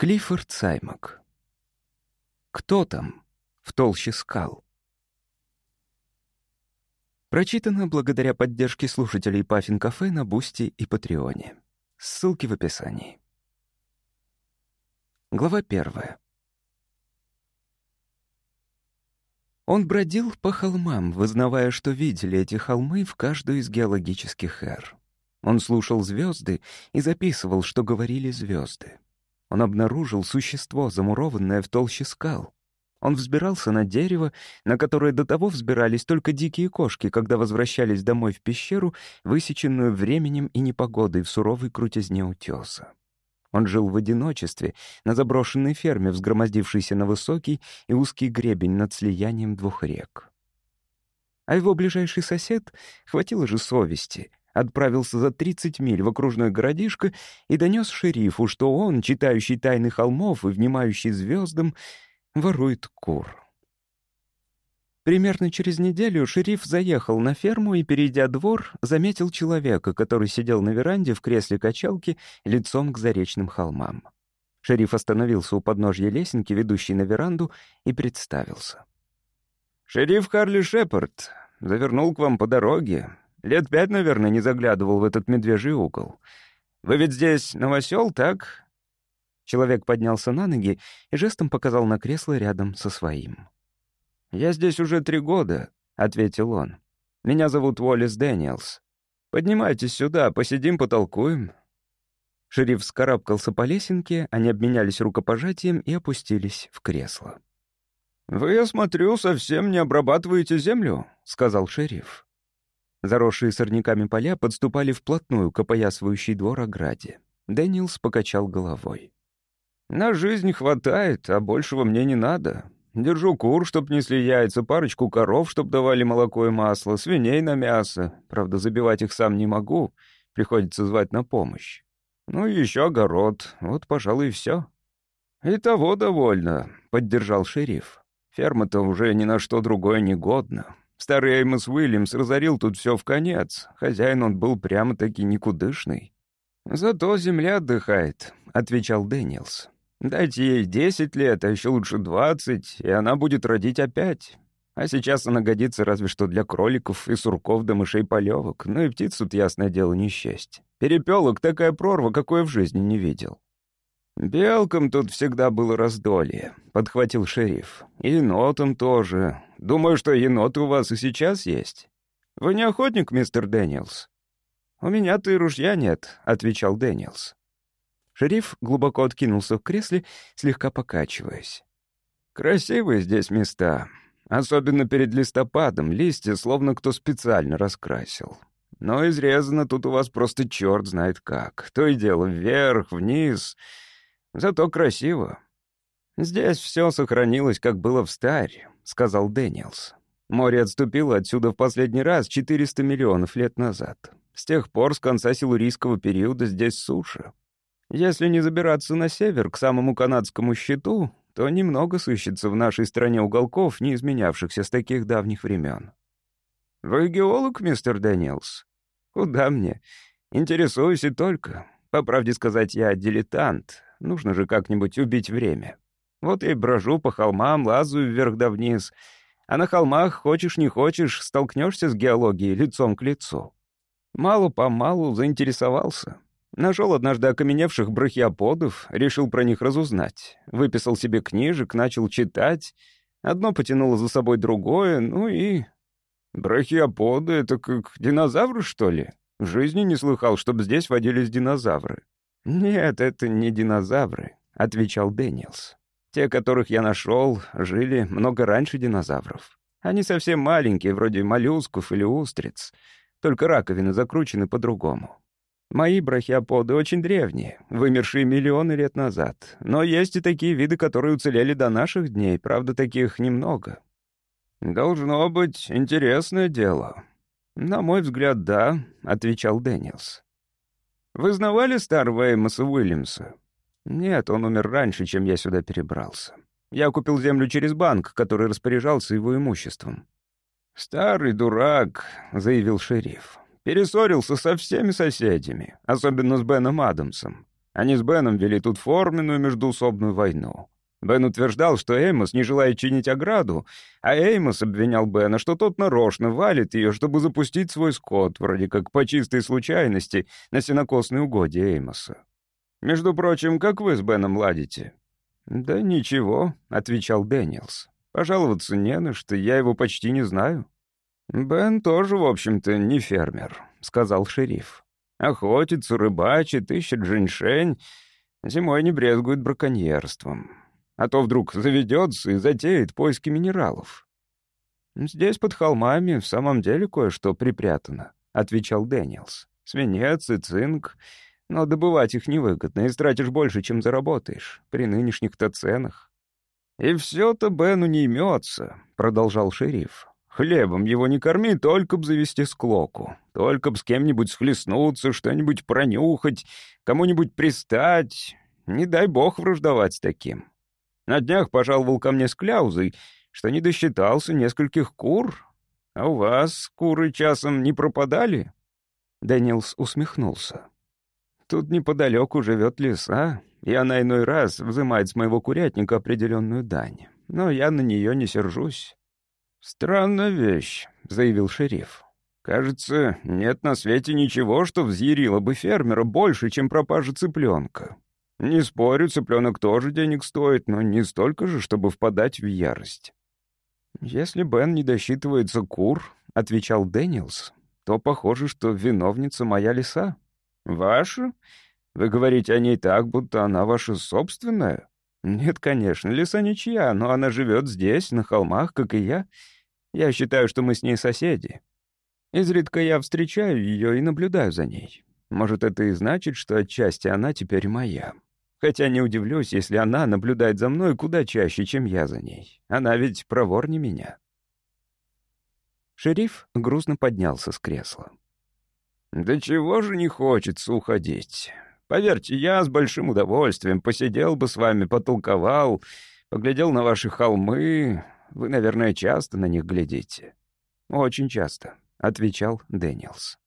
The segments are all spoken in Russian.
Клиффорд Саймак. Кто там в толще скал? Прочитано благодаря поддержке слушателей Puffin Cafe на Бусти и Патреоне. Ссылки в описании. Глава первая. Он бродил по холмам, вызнавая, что видели эти холмы в каждую из геологических эр. Он слушал звезды и записывал, что говорили звезды. Он обнаружил существо, замурованное в толще скал. Он взбирался на дерево, на которое до того взбирались только дикие кошки, когда возвращались домой в пещеру, высеченную временем и непогодой в суровой крутизне утеса. Он жил в одиночестве, на заброшенной ферме, взгромоздившейся на высокий и узкий гребень над слиянием двух рек. А его ближайший сосед, хватило же совести, отправился за 30 миль в окружной городишко и донес шерифу, что он, читающий тайны холмов и внимающий звездам, ворует кур. Примерно через неделю шериф заехал на ферму и, перейдя двор, заметил человека, который сидел на веранде в кресле качалки лицом к заречным холмам. Шериф остановился у подножья лесенки, ведущей на веранду, и представился. «Шериф Харли Шепард завернул к вам по дороге. Лет пять, наверное, не заглядывал в этот медвежий угол. Вы ведь здесь новосел, так?» Человек поднялся на ноги и жестом показал на кресло рядом со своим. «Я здесь уже три года», — ответил он. «Меня зовут Уоллес Дэниелс. Поднимайтесь сюда, посидим, потолкуем». Шериф скарабкался по лесенке, они обменялись рукопожатием и опустились в кресло. «Вы, я смотрю, совсем не обрабатываете землю», — сказал шериф. Заросшие сорняками поля подступали вплотную к опоясывающей двор ограде. Дэниелс покачал головой. «На жизнь хватает, а большего мне не надо. Держу кур, чтоб несли яйца, парочку коров, чтоб давали молоко и масло, свиней на мясо. Правда, забивать их сам не могу, приходится звать на помощь. Ну и еще огород, вот, пожалуй, и все». «И того довольно», — поддержал шериф. «Ферма-то уже ни на что другое не годна. Старый Эймос Уильямс разорил тут все в конец. Хозяин он был прямо-таки никудышный. «Зато земля отдыхает», — отвечал Дэниелс. «Дайте ей десять лет, а еще лучше двадцать, и она будет родить опять. А сейчас она годится разве что для кроликов и сурков да мышей полевок. Ну и птиц тут, ясное дело, не счесть. Перепелок такая прорва, какой я в жизни не видел». «Белкам тут всегда было раздолье», — подхватил шериф. «И енотам тоже. Думаю, что еноты у вас и сейчас есть. Вы не охотник, мистер Дэниелс?» «У меня-то и ружья нет», — отвечал Дэниелс. Шериф глубоко откинулся в кресле, слегка покачиваясь. «Красивые здесь места. Особенно перед листопадом. Листья словно кто специально раскрасил. Но изрезано тут у вас просто черт знает как. То и дело вверх, вниз. Зато красиво. Здесь все сохранилось, как было встарь, сказал Дэниелс. Море отступило отсюда в последний раз 400 миллионов лет назад. С тех пор, с конца силурийского периода, здесь суша. Если не забираться на север, к самому канадскому щиту, то немного сыщется в нашей стране уголков, не изменявшихся с таких давних времен. «Вы геолог, мистер Дэниелс?» «Куда мне? Интересуюсь и только. По правде сказать, я дилетант. Нужно же как-нибудь убить время. Вот я и брожу по холмам, лазаю вверх да вниз. А на холмах, хочешь не хочешь, столкнешься с геологией лицом к лицу. Мало-помалу заинтересовался. Нашел однажды окаменевших брахиоподов, решил про них разузнать. Выписал себе книжек, начал читать. Одно потянуло за собой другое, ну и... Брахиоподы — это как динозавры, что ли? В жизни не слыхал, чтобы здесь водились динозавры. «Нет, это не динозавры», — отвечал Дэниелс. «Те, которых я нашел, жили много раньше динозавров. Они совсем маленькие, вроде моллюсков или устриц, только раковины закручены по-другому. Мои брахиоподы очень древние, вымершие миллионы лет назад, но есть и такие виды, которые уцелели до наших дней, правда, таких немного». «Должно быть интересное дело». «На мой взгляд, да», — отвечал Дэниелс. Вы знавали старого Эймоса Уильямса? Нет, он умер раньше, чем я сюда перебрался. Я купил землю через банк, который распоряжался его имуществом. «Старый дурак», — заявил шериф. «Перессорился со всеми соседями, особенно с Беном Адамсом. Они с Беном вели тут форменную междуусобную войну. Бен утверждал, что Эймос не желает чинить ограду, а Эймос обвинял Бена, что тот нарочно валит ее, чтобы запустить свой скот, вроде как по чистой случайности, на сенокосные угодья Эймоса. «Между прочим, как вы с Беном ладите?» «Да ничего», — отвечал Дэниелс. «Пожаловаться не на что, я его почти не знаю». «Бен тоже, в общем-то, не фермер», — сказал шериф. «Охотится, рыбачит, ищет женьшень, зимой не брезгует браконьерством а то вдруг заведется и затеет поиски минералов. «Здесь под холмами в самом деле кое-что припрятано», — отвечал Дэниелс. «Свинец и цинк, но добывать их невыгодно, и стратишь больше, чем заработаешь, при нынешних-то ценах». «И все-то Бену не имется», — продолжал шериф. «Хлебом его не корми, только б завести склоку, только б с кем-нибудь схлестнуться, что-нибудь пронюхать, кому-нибудь пристать. Не дай бог враждовать с таким. На днях пожаловал ко мне с кляузой, что не досчитался нескольких кур. А у вас куры часом не пропадали?» Дэниелс усмехнулся. «Тут неподалеку живет лиса, и она иной раз взимает с моего курятника определенную дань. Но я на нее не сержусь». «Странная вещь», — заявил шериф. «Кажется, нет на свете ничего, что взъярило бы фермера больше, чем пропажа цыпленка. Не спорю, цыпленок тоже денег стоит, но не столько же, чтобы впадать в ярость. «Если Бен не досчитывается кур», — отвечал Дэниелс, «то похоже, что виновница моя лиса». «Ваша? Вы говорите о ней так, будто она ваша собственная?» «Нет, конечно, лиса ничья, но она живет здесь, на холмах, как и я. Я считаю, что мы с ней соседи. Изредка я встречаю ее и наблюдаю за ней. Может, это и значит, что отчасти она теперь моя. Хотя не удивлюсь, если она наблюдает за мной куда чаще, чем я за ней. Она ведь проворнее меня. Шериф грустно поднялся с кресла. «Да чего же не хочется уходить? Поверьте, я с большим удовольствием посидел бы с вами, потолковал, поглядел на ваши холмы. Вы, наверное, часто на них глядите». «Очень часто», — отвечал Дэниелс.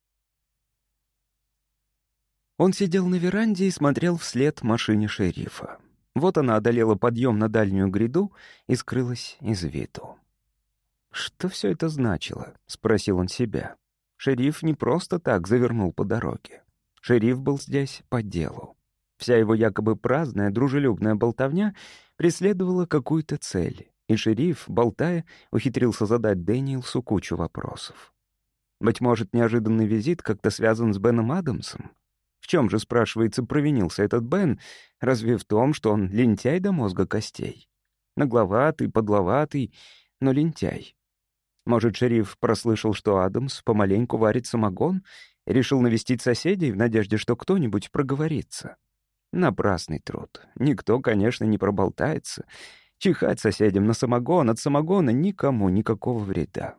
Он сидел на веранде и смотрел вслед машине шерифа. Вот она одолела подъем на дальнюю гряду и скрылась из виду. «Что все это значило?» — спросил он себя. Шериф не просто так завернул по дороге. Шериф был здесь по делу. Вся его якобы праздная, дружелюбная болтовня преследовала какую-то цель, и шериф, болтая, ухитрился задать Дэниелсу кучу вопросов. Быть может, неожиданный визит как-то связан с Беном Адамсом? В чем же, спрашивается, провинился этот Бен? Разве в том, что он лентяй до мозга костей? Нагловатый, подловатый, но лентяй. Может, шериф прослышал, что Адамс помаленьку варит самогон и решил навестить соседей в надежде, что кто-нибудь проговорится? Напрасный труд. Никто, конечно, не проболтается. Чихать соседям на самогон, от самогона никому никакого вреда.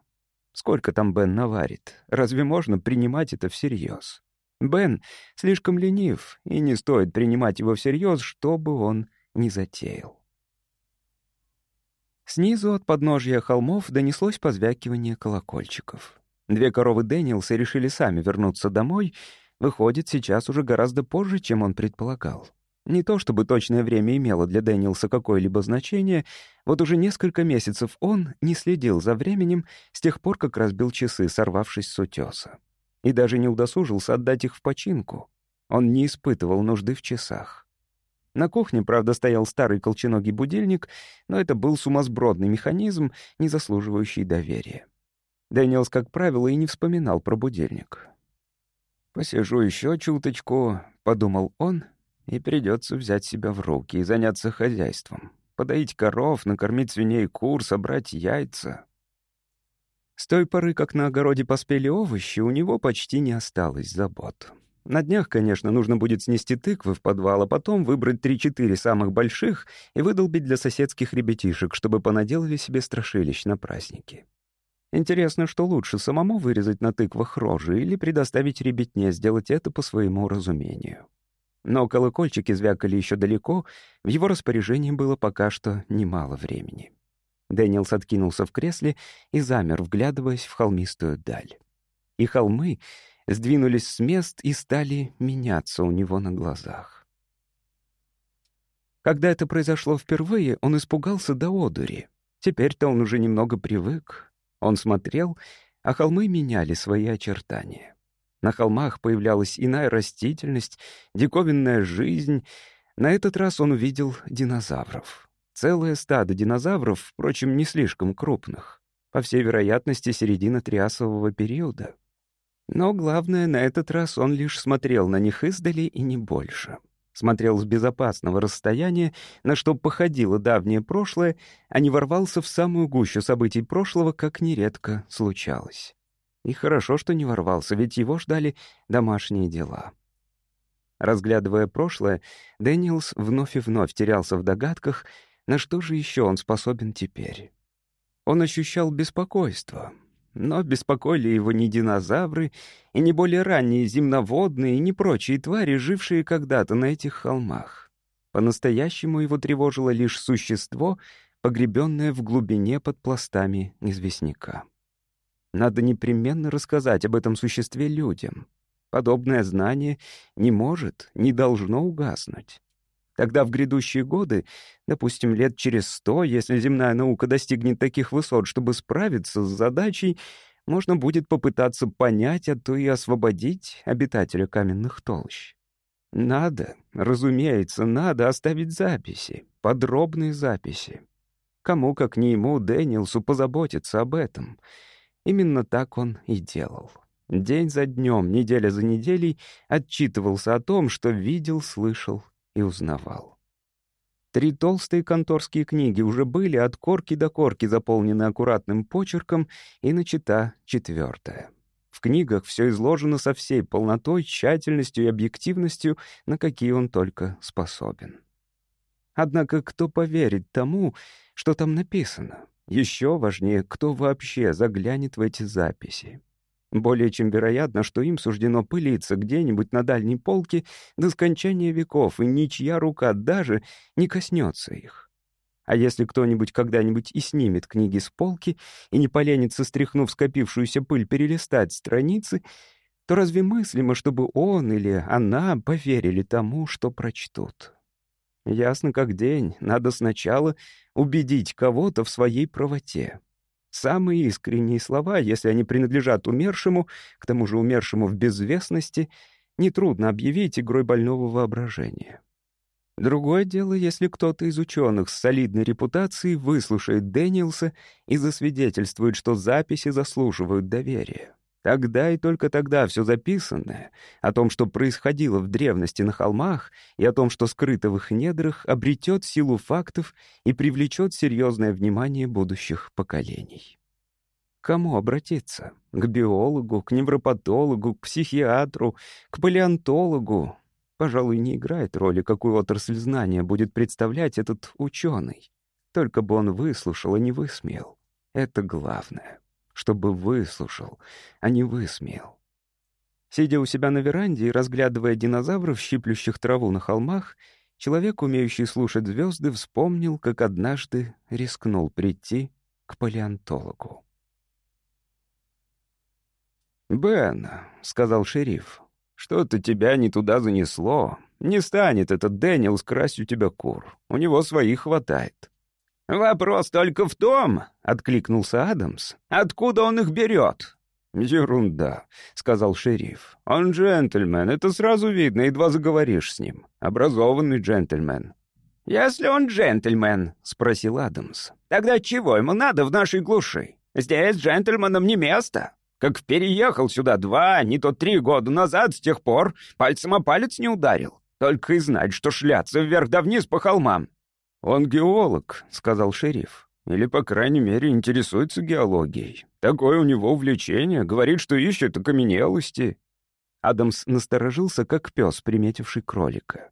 Сколько там Бен наварит? Разве можно принимать это всерьез? Бен слишком ленив, и не стоит принимать его всерьез, что бы он ни затеял. Снизу от подножья холмов донеслось позвякивание колокольчиков. Две коровы Дэниелса решили сами вернуться домой. Выходит, сейчас уже гораздо позже, чем он предполагал. Не то чтобы точное время имело для Дэниелса какое-либо значение, вот уже несколько месяцев он не следил за временем с тех пор, как разбил часы, сорвавшись с утеса и даже не удосужился отдать их в починку. Он не испытывал нужды в часах. На кухне, правда, стоял старый колченогий будильник, но это был сумасбродный механизм, не заслуживающий доверия. Дэниелс, как правило, и не вспоминал про будильник. «Посижу еще чуточку», — подумал он, — «и придется взять себя в руки и заняться хозяйством. Подоить коров, накормить свиней кур, собрать яйца. С той поры, как на огороде поспели овощи, у него почти не осталось забот. На днях, конечно, нужно будет снести тыквы в подвал, а потом выбрать три-четыре самых больших и выдолбить для соседских ребятишек, чтобы понаделали себе страшилищ на праздники. Интересно, что лучше, самому вырезать на тыквах рожи или предоставить ребятне сделать это по своему разумению. Но колокольчики звякали еще далеко, в его распоряжении было пока что немало времени. Дэниелс откинулся в кресле и замер, вглядываясь в холмистую даль. И холмы сдвинулись с мест и стали меняться у него на глазах. Когда это произошло впервые, он испугался до одури. Теперь-то он уже немного привык. Он смотрел, а холмы меняли свои очертания. На холмах появлялась иная растительность, диковинная жизнь. На этот раз он увидел динозавров. Целое стадо динозавров, впрочем, не слишком крупных. По всей вероятности, середина триасового периода. Но главное, на этот раз он лишь смотрел на них издали и не больше. Смотрел с безопасного расстояния, на что походило давнее прошлое, а не ворвался в самую гущу событий прошлого, как нередко случалось. И хорошо, что не ворвался, ведь его ждали домашние дела. Разглядывая прошлое, Дэниелс вновь и вновь терялся в догадках, на что же еще он способен теперь. Он ощущал беспокойство, но беспокоили его не динозавры и не более ранние земноводные и не прочие твари, жившие когда-то на этих холмах. По-настоящему его тревожило лишь существо, погребенное в глубине под пластами известняка. Надо непременно рассказать об этом существе людям. Подобное знание не может, не должно угаснуть. Тогда в грядущие годы, допустим, лет через сто, если земная наука достигнет таких высот, чтобы справиться с задачей, можно будет попытаться понять, а то и освободить обитателя каменных толщ. Надо, разумеется, надо оставить записи, подробные записи. Кому, как не ему, Дэниелсу, позаботиться об этом. Именно так он и делал. День за днем, неделя за неделей отчитывался о том, что видел, слышал и узнавал. Три толстые конторские книги уже были от корки до корки заполнены аккуратным почерком, и начата четвертая. В книгах все изложено со всей полнотой, тщательностью и объективностью, на какие он только способен. Однако кто поверит тому, что там написано? Еще важнее, кто вообще заглянет в эти записи. Более чем вероятно, что им суждено пылиться где-нибудь на дальней полке до скончания веков, и ничья рука даже не коснется их. А если кто-нибудь когда-нибудь и снимет книги с полки и не поленится, стряхнув скопившуюся пыль, перелистать страницы, то разве мыслимо, чтобы он или она поверили тому, что прочтут? Ясно как день, надо сначала убедить кого-то в своей правоте. Самые искренние слова, если они принадлежат умершему, к тому же умершему в безвестности, нетрудно объявить игрой больного воображения. Другое дело, если кто-то из ученых с солидной репутацией выслушает Дэниелса и засвидетельствует, что записи заслуживают доверия. Тогда и только тогда все записанное о том, что происходило в древности на холмах, и о том, что скрыто в их недрах, обретет силу фактов и привлечет серьезное внимание будущих поколений. К кому обратиться? К биологу, к невропатологу, к психиатру, к палеонтологу? Пожалуй, не играет роли, какую отрасль знания будет представлять этот ученый. Только бы он выслушал, а не высмеял. Это главное чтобы выслушал, а не высмеял. Сидя у себя на веранде и разглядывая динозавров, щиплющих траву на холмах, человек, умеющий слушать звезды, вспомнил, как однажды рискнул прийти к палеонтологу. «Бен», — сказал шериф, — «что-то тебя не туда занесло. Не станет этот Дэниел скрасть у тебя кур. У него своих хватает. «Вопрос только в том», — откликнулся Адамс, — «откуда он их берет?» «Ерунда», — сказал шериф. «Он джентльмен, это сразу видно, едва заговоришь с ним. Образованный джентльмен». «Если он джентльмен», — спросил Адамс, — «тогда чего ему надо в нашей глуши? Здесь джентльменам не место. Как переехал сюда два, не то три года назад, с тех пор пальцем о палец не ударил. Только и знать, что шляться вверх да вниз по холмам. «Он геолог», — сказал шериф. «Или, по крайней мере, интересуется геологией. Такое у него увлечение. Говорит, что ищет окаменелости». Адамс насторожился, как пес, приметивший кролика.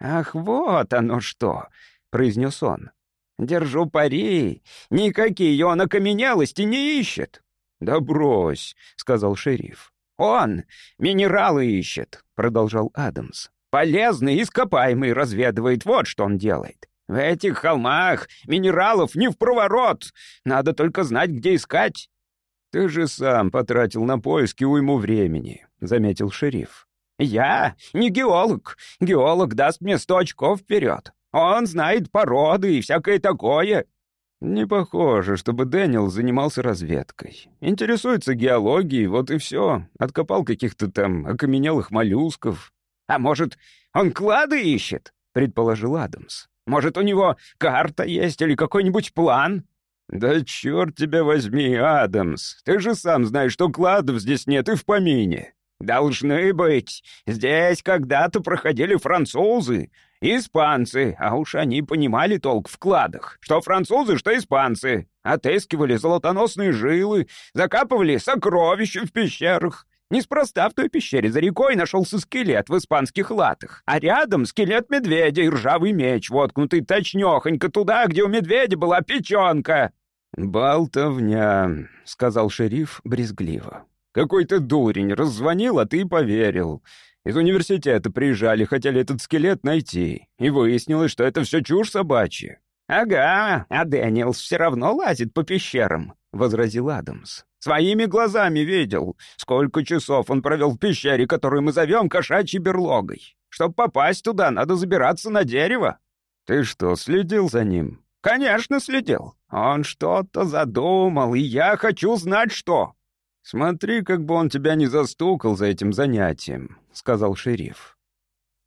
«Ах, вот оно что!» — произнес он. «Держу пари. Никакие он окаменелости не ищет». «Да брось», — сказал шериф. «Он минералы ищет», — продолжал Адамс. «Полезный, ископаемый разведывает, вот что он делает. В этих холмах минералов не в проворот. Надо только знать, где искать». «Ты же сам потратил на поиски уйму времени», — заметил шериф. «Я не геолог. Геолог даст мне сто очков вперед. Он знает породы и всякое такое». «Не похоже, чтобы Дэниел занимался разведкой. Интересуется геологией, вот и все. Откопал каких-то там окаменелых моллюсков». «А может, он клады ищет?» — предположил Адамс. «Может, у него карта есть или какой-нибудь план?» «Да черт тебя возьми, Адамс! Ты же сам знаешь, что кладов здесь нет и в помине!» «Должны быть. Здесь когда-то проходили французы, испанцы, а уж они понимали толк в кладах. Что французы, что испанцы. Отыскивали золотоносные жилы, закапывали сокровища в пещерах. Неспроста в той пещере за рекой нашелся скелет в испанских латах, а рядом скелет медведя и ржавый меч, воткнутый точнёхонько туда, где у медведя была печёнка». «Болтовня», — сказал шериф брезгливо. «Какой-то дурень раззвонил, а ты поверил. Из университета приезжали, хотели этот скелет найти, и выяснилось, что это все чушь собачья». «Ага, а Дэниелс все равно лазит по пещерам», — возразил Адамс. Своими глазами видел, сколько часов он провел в пещере, которую мы зовем кошачьей берлогой. Чтобы попасть туда, надо забираться на дерево». «Ты что, следил за ним?» «Конечно, следил. Он что-то задумал, и я хочу знать, что». «Смотри, как бы он тебя не застукал за этим занятием», — сказал шериф.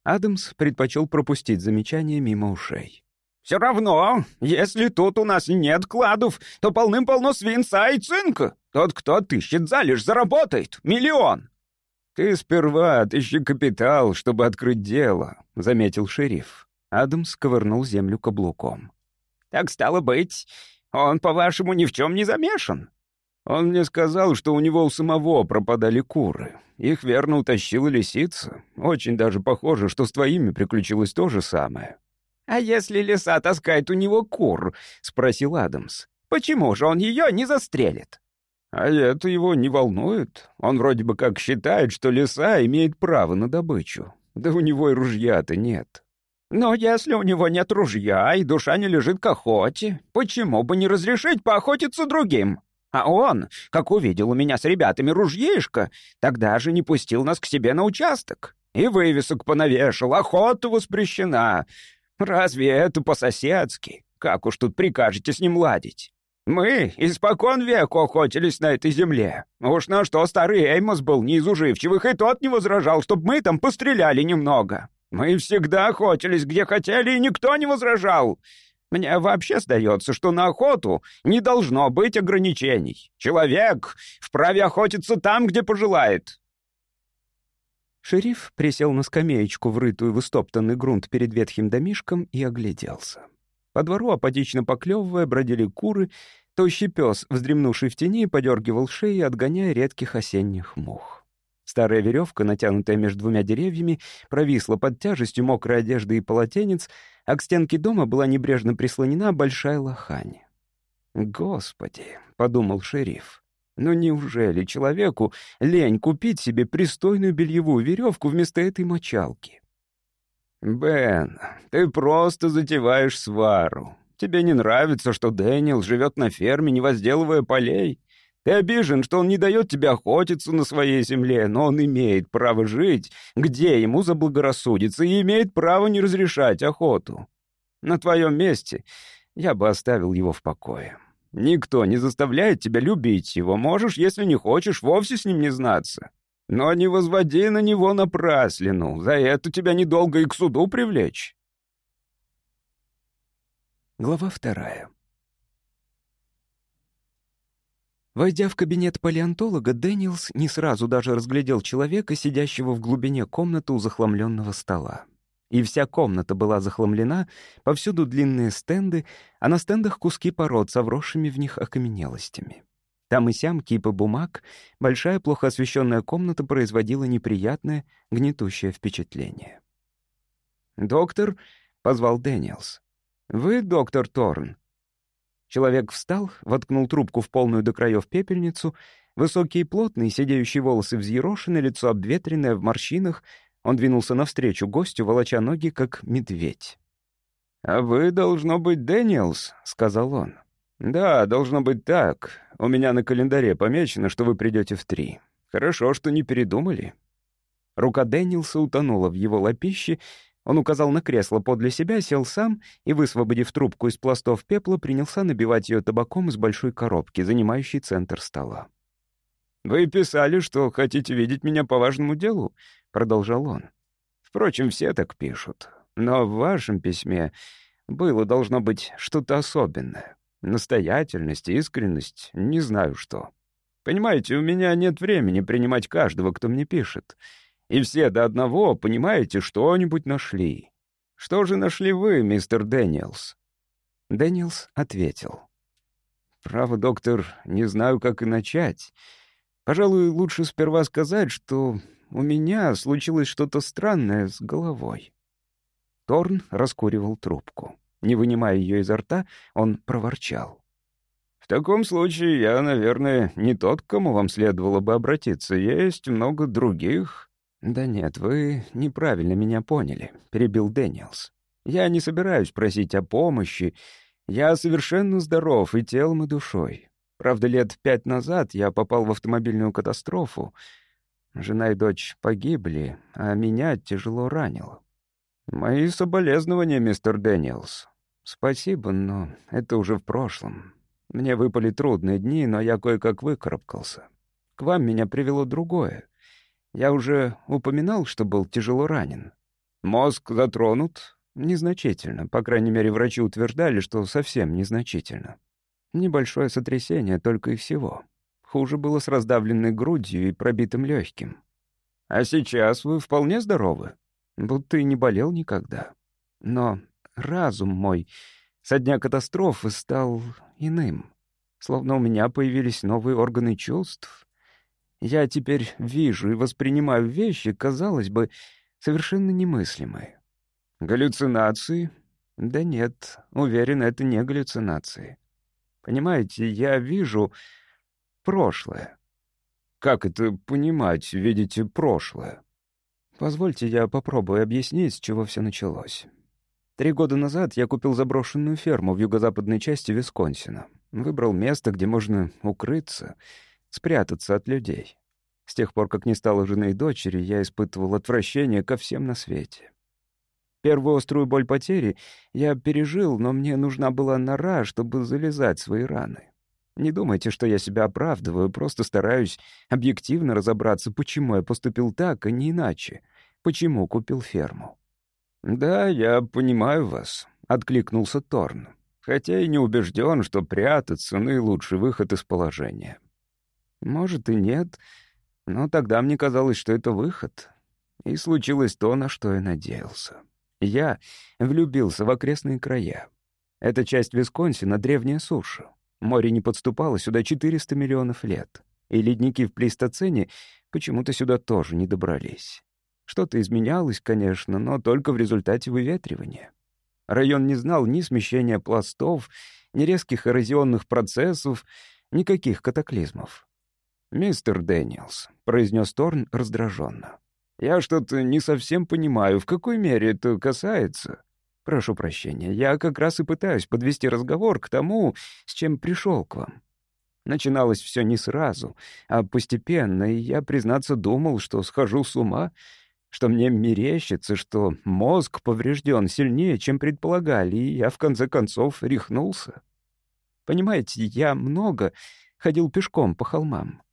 Адамс предпочел пропустить замечание мимо ушей. «Все равно, если тут у нас нет кладов, то полным-полно свинца и цинка. Тот, кто отыщет залежь, заработает. Миллион!» «Ты сперва отыщи капитал, чтобы открыть дело», — заметил шериф. Адамс ковырнул землю каблуком. «Так стало быть, он, по-вашему, ни в чем не замешан?» Он мне сказал, что у него у самого пропадали куры. Их верно утащила лисица. Очень даже похоже, что с твоими приключилось то же самое. «А если лиса таскает у него кур?» — спросил Адамс. «Почему же он ее не застрелит?» А это его не волнует. Он вроде бы как считает, что лиса имеет право на добычу. Да у него и ружья-то нет. Но если у него нет ружья и душа не лежит к охоте, почему бы не разрешить поохотиться другим? А он, как увидел у меня с ребятами ружьишко, тогда же не пустил нас к себе на участок. И вывесок понавешал, охота воспрещена. Разве это по-соседски? Как уж тут прикажете с ним ладить? Мы испокон веку охотились на этой земле. Уж на что старый Эймос был не из уживчивых, и тот не возражал, чтобы мы там постреляли немного. Мы всегда охотились где хотели, и никто не возражал. Мне вообще сдается, что на охоту не должно быть ограничений. Человек вправе охотиться там, где пожелает. Шериф присел на скамеечку, врытую в истоптанный грунт перед ветхим домишком, и огляделся. По двору, апатично поклевывая, бродили куры, тощий пес, вздремнувший в тени, подергивал шеи, отгоняя редких осенних мух. Старая веревка, натянутая между двумя деревьями, провисла под тяжестью мокрой одежды и полотенец, а к стенке дома была небрежно прислонена большая лохань. «Господи!» — подумал шериф. «Ну неужели человеку лень купить себе пристойную бельевую веревку вместо этой мочалки?» «Бен, ты просто затеваешь свару. Тебе не нравится, что Дэниел живет на ферме, не возделывая полей? Ты обижен, что он не дает тебе охотиться на своей земле, но он имеет право жить, где ему заблагорассудится, и имеет право не разрешать охоту. На твоем месте я бы оставил его в покое. Никто не заставляет тебя любить его, можешь, если не хочешь, вовсе с ним не знаться. Но не возводи на него напраслину, за это тебя недолго и к суду привлечь. Глава вторая. Войдя в кабинет палеонтолога, Дэниелс не сразу даже разглядел человека, сидящего в глубине комнаты у захламленного стола. И вся комната была захламлена, повсюду длинные стенды, а на стендах куски пород со вросшими в них окаменелостями. Там и сям кипы бумаг, большая плохо освещенная комната производила неприятное, гнетущее впечатление. «Доктор», — позвал Дэниелс. «Вы доктор Торн?» Человек встал, воткнул трубку в полную до краев пепельницу, высокий и плотный, сидеющие волосы взъерошены, лицо обветренное в морщинах, он двинулся навстречу гостю, волоча ноги, как медведь. «А вы, должно быть, Дэниелс», — сказал он. «Да, должно быть так. У меня на календаре помечено, что вы придете в три. Хорошо, что не передумали». Рука Дэниелса утонула в его лапище, Он указал на кресло подле себя, сел сам и, высвободив трубку из пластов пепла, принялся набивать ее табаком из большой коробки, занимающей центр стола. «Вы писали, что хотите видеть меня по важному делу?» — продолжал он. «Впрочем, все так пишут. Но в вашем письме было, должно быть, что-то особенное. Настоятельность, искренность, не знаю что. Понимаете, у меня нет времени принимать каждого, кто мне пишет. И все до одного, понимаете, что-нибудь нашли. Что же нашли вы, мистер Дэниелс?» Дэниелс ответил. «Право, доктор, не знаю, как и начать. Пожалуй, лучше сперва сказать, что у меня случилось что-то странное с головой». Торн раскуривал трубку. Не вынимая ее изо рта, он проворчал. «В таком случае я, наверное, не тот, к кому вам следовало бы обратиться. Есть много других». «Да нет, вы неправильно меня поняли», — перебил Дэниелс. «Я не собираюсь просить о помощи. Я совершенно здоров и телом, и душой. Правда, лет пять назад я попал в автомобильную катастрофу. Жена и дочь погибли, а меня тяжело ранило. Мои соболезнования, мистер Дэниелс. Спасибо, но это уже в прошлом. Мне выпали трудные дни, но я кое-как выкарабкался. К вам меня привело другое. Я уже упоминал, что был тяжело ранен. Мозг затронут? Незначительно. По крайней мере, врачи утверждали, что совсем незначительно. Небольшое сотрясение только и всего. Хуже было с раздавленной грудью и пробитым легким. А сейчас вы вполне здоровы? Будто и не болел никогда. Но разум мой со дня катастрофы стал иным. Словно у меня появились новые органы чувств, я теперь вижу и воспринимаю вещи, казалось бы, совершенно немыслимые. Галлюцинации? Да нет, уверен, это не галлюцинации. Понимаете, я вижу прошлое. Как это понимать, видите прошлое? Позвольте, я попробую объяснить, с чего все началось. Три года назад я купил заброшенную ферму в юго-западной части Висконсина. Выбрал место, где можно укрыться — спрятаться от людей. С тех пор, как не стало жены и дочери, я испытывал отвращение ко всем на свете. Первую острую боль потери я пережил, но мне нужна была нора, чтобы залезать свои раны. Не думайте, что я себя оправдываю, просто стараюсь объективно разобраться, почему я поступил так, а не иначе, почему купил ферму. «Да, я понимаю вас», — откликнулся Торн, хотя и не убежден, что прятаться — наилучший выход из положения. Может и нет, но тогда мне казалось, что это выход. И случилось то, на что я надеялся. Я влюбился в окрестные края. Эта часть Висконсина — древняя суша. Море не подступало сюда 400 миллионов лет. И ледники в плейстоцене почему-то сюда тоже не добрались. Что-то изменялось, конечно, но только в результате выветривания. Район не знал ни смещения пластов, ни резких эрозионных процессов, никаких катаклизмов. «Мистер Дэниелс», — произнес Торн раздраженно. «Я что-то не совсем понимаю, в какой мере это касается...» «Прошу прощения, я как раз и пытаюсь подвести разговор к тому, с чем пришел к вам. Начиналось все не сразу, а постепенно, и я, признаться, думал, что схожу с ума, что мне мерещится, что мозг поврежден сильнее, чем предполагали, и я, в конце концов, рехнулся. Понимаете, я много ходил пешком по холмам.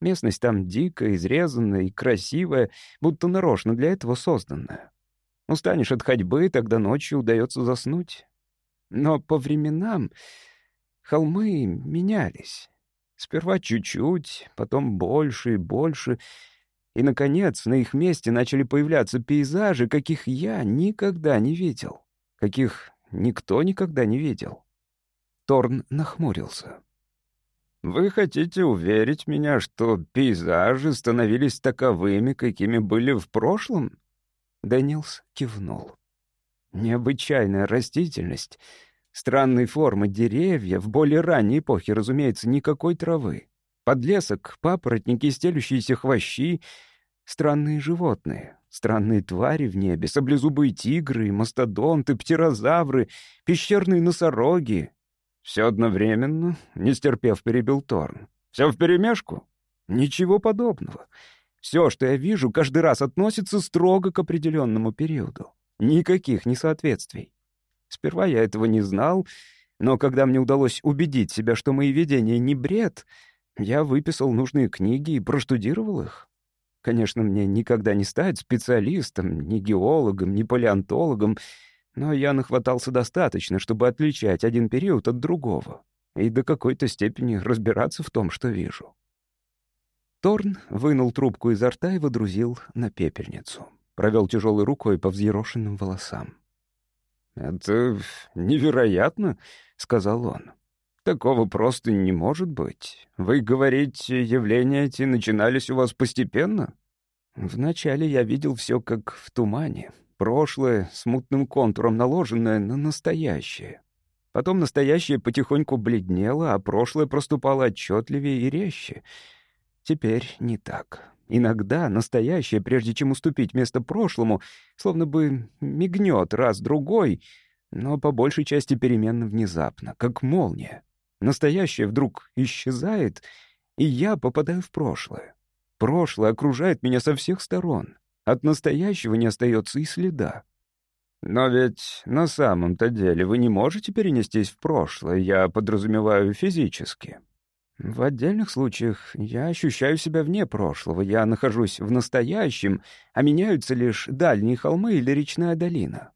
Местность там дикая, изрезанная и красивая, будто нарочно для этого созданная. Устанешь от ходьбы, тогда ночью удается заснуть. Но по временам холмы менялись. Сперва чуть-чуть, потом больше и больше. И, наконец, на их месте начали появляться пейзажи, каких я никогда не видел, каких никто никогда не видел. Торн нахмурился. Вы хотите уверить меня, что пейзажи становились таковыми, какими были в прошлом? Дэнилс кивнул. Необычайная растительность, странной формы деревья, в более ранней эпохе, разумеется, никакой травы. Подлесок, папоротники, стелющиеся хвощи, странные животные, странные твари в небе, саблезубые тигры, мастодонты, птерозавры, пещерные носороги, «Все одновременно?» — не стерпев, перебил Торн. «Все вперемешку?» «Ничего подобного. Все, что я вижу, каждый раз относится строго к определенному периоду. Никаких несоответствий. Сперва я этого не знал, но когда мне удалось убедить себя, что мои видения не бред, я выписал нужные книги и проштудировал их. Конечно, мне никогда не стать специалистом, ни геологом, ни палеонтологом, но я нахватался достаточно, чтобы отличать один период от другого и до какой-то степени разбираться в том, что вижу. Торн вынул трубку изо рта и водрузил на пепельницу. Провел тяжелой рукой по взъерошенным волосам. «Это невероятно», — сказал он. «Такого просто не может быть. Вы говорите, явления эти начинались у вас постепенно?» «Вначале я видел все как в тумане. Прошлое, смутным контуром наложенное на настоящее. Потом настоящее потихоньку бледнело, а прошлое проступало отчетливее и резче. Теперь не так. Иногда настоящее, прежде чем уступить место прошлому, словно бы мигнет раз-другой, но по большей части переменно внезапно, как молния. Настоящее вдруг исчезает, и я попадаю в прошлое. Прошлое окружает меня со всех сторон. От настоящего не остается и следа. Но ведь на самом-то деле вы не можете перенестись в прошлое, я подразумеваю физически. В отдельных случаях я ощущаю себя вне прошлого, я нахожусь в настоящем, а меняются лишь дальние холмы или речная долина.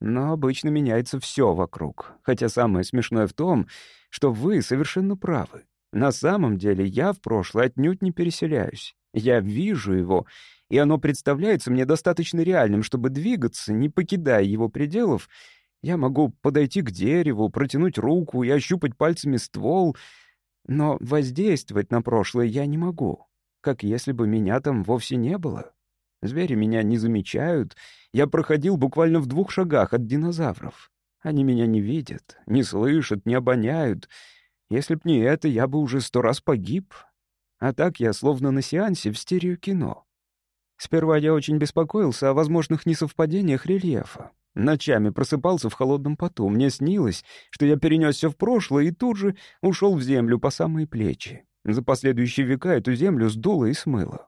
Но обычно меняется все вокруг, хотя самое смешное в том, что вы совершенно правы. На самом деле я в прошлое отнюдь не переселяюсь. Я вижу его, и оно представляется мне достаточно реальным, чтобы двигаться, не покидая его пределов. Я могу подойти к дереву, протянуть руку и ощупать пальцами ствол — но воздействовать на прошлое я не могу, как если бы меня там вовсе не было. Звери меня не замечают. Я проходил буквально в двух шагах от динозавров. Они меня не видят, не слышат, не обоняют. Если б не это, я бы уже сто раз погиб. А так я словно на сеансе в стереокино. Сперва я очень беспокоился о возможных несовпадениях рельефа. Ночами просыпался в холодном поту. Мне снилось, что я перенесся в прошлое и тут же ушел в землю по самые плечи. За последующие века эту землю сдуло и смыло.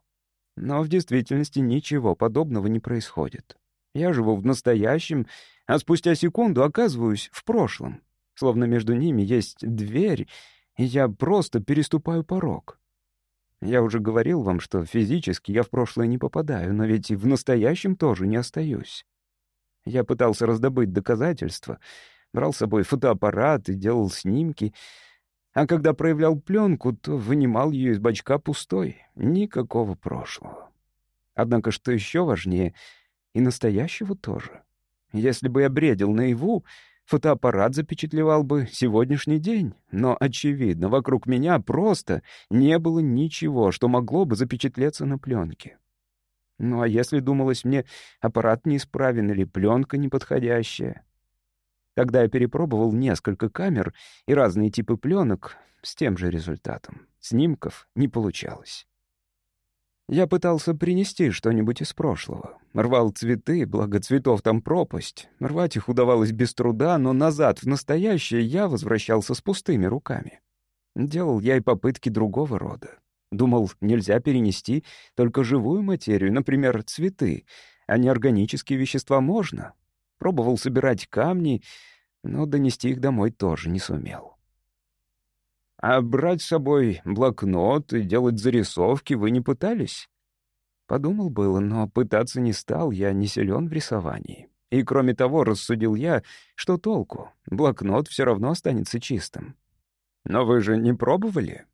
Но в действительности ничего подобного не происходит. Я живу в настоящем, а спустя секунду оказываюсь в прошлом. Словно между ними есть дверь, и я просто переступаю порог. Я уже говорил вам, что физически я в прошлое не попадаю, но ведь и в настоящем тоже не остаюсь. Я пытался раздобыть доказательства, брал с собой фотоаппарат и делал снимки, а когда проявлял пленку, то вынимал ее из бачка пустой, никакого прошлого. Однако, что еще важнее, и настоящего тоже. Если бы я бредил наяву, фотоаппарат запечатлевал бы сегодняшний день, но, очевидно, вокруг меня просто не было ничего, что могло бы запечатлеться на пленке. Ну а если, думалось мне, аппарат неисправен или пленка неподходящая? Тогда я перепробовал несколько камер и разные типы пленок с тем же результатом. Снимков не получалось. Я пытался принести что-нибудь из прошлого. Рвал цветы, благо цветов там пропасть. Рвать их удавалось без труда, но назад, в настоящее, я возвращался с пустыми руками. Делал я и попытки другого рода. Думал, нельзя перенести только живую материю, например, цветы, а неорганические вещества можно. Пробовал собирать камни, но донести их домой тоже не сумел. «А брать с собой блокнот и делать зарисовки вы не пытались?» Подумал было, но пытаться не стал, я не силен в рисовании. И кроме того, рассудил я, что толку, блокнот все равно останется чистым. «Но вы же не пробовали?»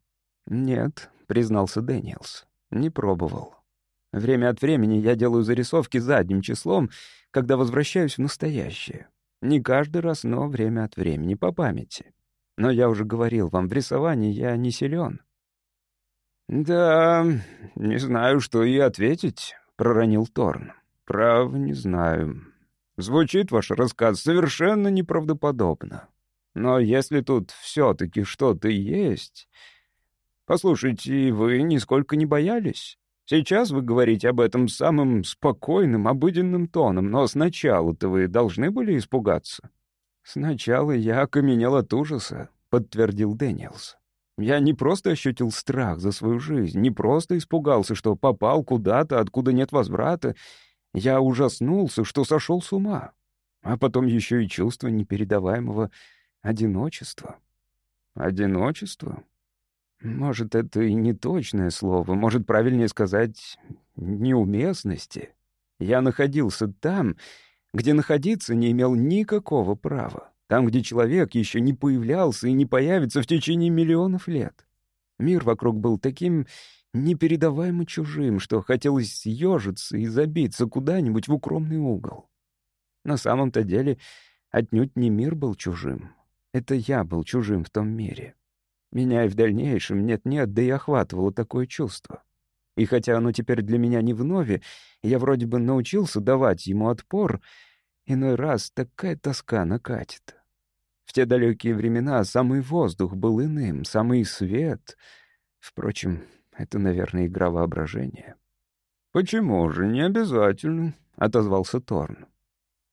«Нет, — признался Дэниелс. «Не пробовал. Время от времени я делаю зарисовки задним числом, когда возвращаюсь в настоящее. Не каждый раз, но время от времени, по памяти. Но я уже говорил вам, в рисовании я не силен». «Да, не знаю, что и ответить», — проронил Торн. «Прав, не знаю. Звучит ваш рассказ совершенно неправдоподобно. Но если тут все-таки что-то есть, Послушайте, вы нисколько не боялись? Сейчас вы говорите об этом самым спокойным, обыденным тоном, но сначала-то вы должны были испугаться». «Сначала я окаменел от ужаса», — подтвердил Дэниелс. «Я не просто ощутил страх за свою жизнь, не просто испугался, что попал куда-то, откуда нет возврата. Я ужаснулся, что сошел с ума. А потом еще и чувство непередаваемого одиночества. Одиночество? Может, это и не точное слово, может, правильнее сказать неуместности. Я находился там, где находиться не имел никакого права. Там, где человек еще не появлялся и не появится в течение миллионов лет. Мир вокруг был таким непередаваемо чужим, что хотелось съежиться и забиться куда-нибудь в укромный угол. На самом-то деле отнюдь не мир был чужим. Это я был чужим в том мире. Меня и в дальнейшем нет-нет, да и охватывало такое чувство. И хотя оно теперь для меня не вновь, я вроде бы научился давать ему отпор, иной раз такая тоска накатит. В те далекие времена самый воздух был иным, самый свет. Впрочем, это, наверное, игра воображения. «Почему же? Не обязательно», — отозвался Торн.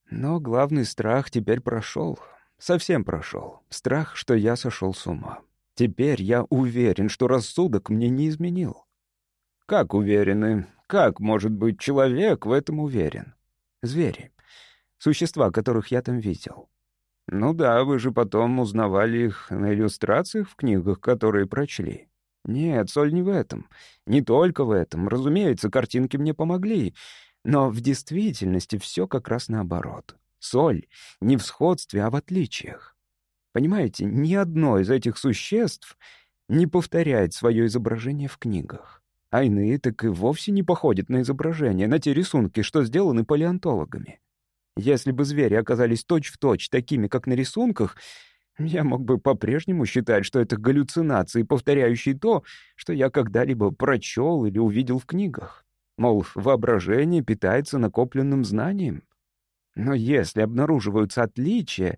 Но главный страх теперь прошел. Совсем прошел. Страх, что я сошел с ума. Теперь я уверен, что рассудок мне не изменил. Как уверены? Как может быть человек в этом уверен? Звери. Существа, которых я там видел. Ну да, вы же потом узнавали их на иллюстрациях в книгах, которые прочли. Нет, соль не в этом. Не только в этом. Разумеется, картинки мне помогли. Но в действительности все как раз наоборот. Соль не в сходстве, а в отличиях. Понимаете, ни одно из этих существ не повторяет свое изображение в книгах. А иные так и вовсе не походят на изображения, на те рисунки, что сделаны палеонтологами. Если бы звери оказались точь-в-точь точь такими, как на рисунках, я мог бы по-прежнему считать, что это галлюцинации, повторяющие то, что я когда-либо прочел или увидел в книгах. Мол, воображение питается накопленным знанием. Но если обнаруживаются отличия,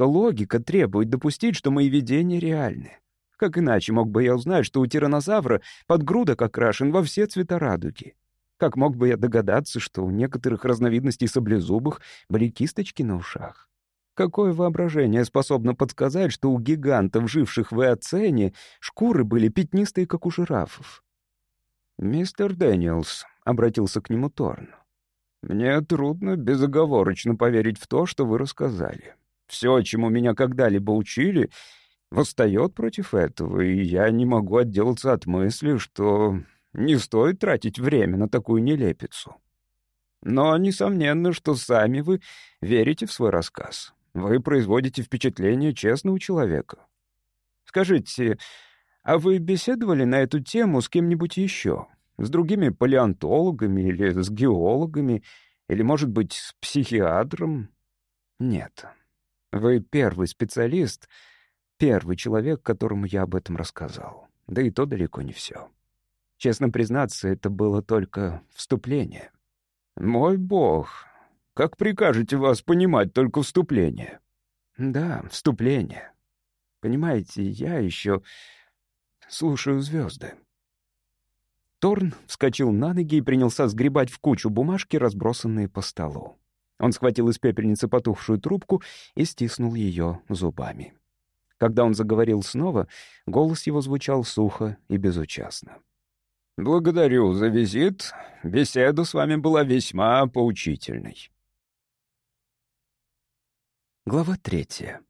логика требует допустить, что мои видения реальны. Как иначе мог бы я узнать, что у тиранозавра подгрудок окрашен во все цвета радуги? Как мог бы я догадаться, что у некоторых разновидностей саблезубых были кисточки на ушах? Какое воображение способно подсказать, что у гигантов, живших в Эоцене, шкуры были пятнистые, как у жирафов? «Мистер Дэниелс», — обратился к нему Торн, — «мне трудно безоговорочно поверить в то, что вы рассказали. Все, чему меня когда-либо учили, восстает против этого, и я не могу отделаться от мысли, что не стоит тратить время на такую нелепицу. Но несомненно, что сами вы верите в свой рассказ. Вы производите впечатление честного человека. Скажите, а вы беседовали на эту тему с кем-нибудь еще? С другими палеонтологами или с геологами? Или, может быть, с психиатром? Нет. Вы первый специалист, первый человек, которому я об этом рассказал. Да и то далеко не все. Честно признаться, это было только вступление. «Мой бог, как прикажете вас понимать только вступление?» «Да, вступление. Понимаете, я еще слушаю звезды». Торн вскочил на ноги и принялся сгребать в кучу бумажки, разбросанные по столу. Он схватил из пепельницы потухшую трубку и стиснул ее зубами. Когда он заговорил снова, голос его звучал сухо и безучастно. «Благодарю за визит. Беседа с вами была весьма поучительной». Глава третья.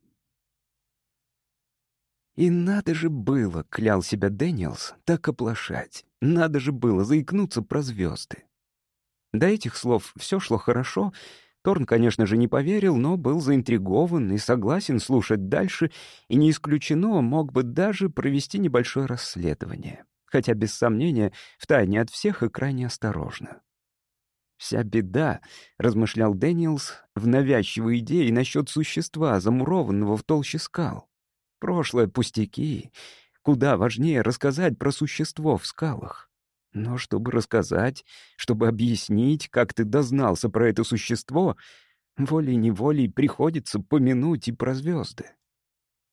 «И надо же было, — клял себя Дэниелс, — так оплошать. Надо же было заикнуться про звезды». До этих слов все шло хорошо, Торн, конечно же, не поверил, но был заинтригован и согласен слушать дальше, и не исключено, мог бы даже провести небольшое расследование. Хотя, без сомнения, втайне от всех и крайне осторожно. «Вся беда», — размышлял Дэниелс, — «в навязчивой идее насчет существа, замурованного в толще скал. Прошлое пустяки. Куда важнее рассказать про существо в скалах. Но чтобы рассказать, чтобы объяснить, как ты дознался про это существо, волей-неволей приходится помянуть и про звезды.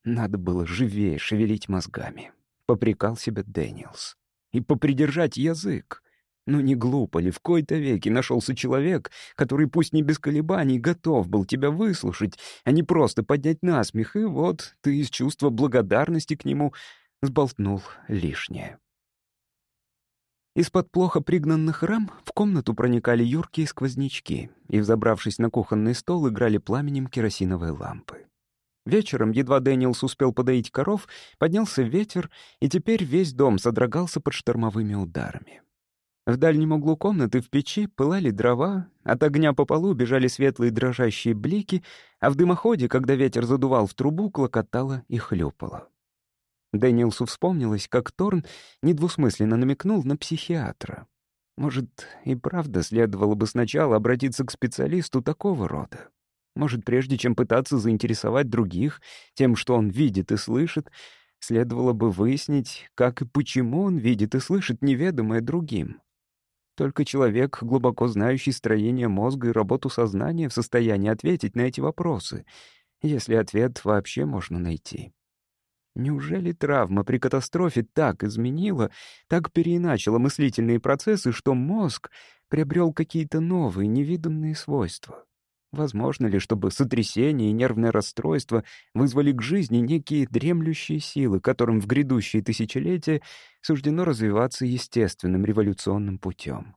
Надо было живее шевелить мозгами, — попрекал себя Дэниелс. И попридержать язык. Ну не глупо ли, в кои-то веке нашелся человек, который пусть не без колебаний готов был тебя выслушать, а не просто поднять насмех, и вот ты из чувства благодарности к нему сболтнул лишнее. Из-под плохо пригнанных рам в комнату проникали юркие сквознячки и, взобравшись на кухонный стол, играли пламенем керосиновые лампы. Вечером, едва Дэниелс успел подоить коров, поднялся ветер, и теперь весь дом содрогался под штормовыми ударами. В дальнем углу комнаты в печи пылали дрова, от огня по полу бежали светлые дрожащие блики, а в дымоходе, когда ветер задувал в трубу, клокотало и хлюпало. Дэниелсу вспомнилось, как Торн недвусмысленно намекнул на психиатра. Может, и правда следовало бы сначала обратиться к специалисту такого рода. Может, прежде чем пытаться заинтересовать других тем, что он видит и слышит, следовало бы выяснить, как и почему он видит и слышит неведомое другим. Только человек, глубоко знающий строение мозга и работу сознания, в состоянии ответить на эти вопросы, если ответ вообще можно найти. Неужели травма при катастрофе так изменила, так переиначила мыслительные процессы, что мозг приобрел какие-то новые, невиданные свойства? Возможно ли, чтобы сотрясение и нервное расстройство вызвали к жизни некие дремлющие силы, которым в грядущие тысячелетия суждено развиваться естественным революционным путем?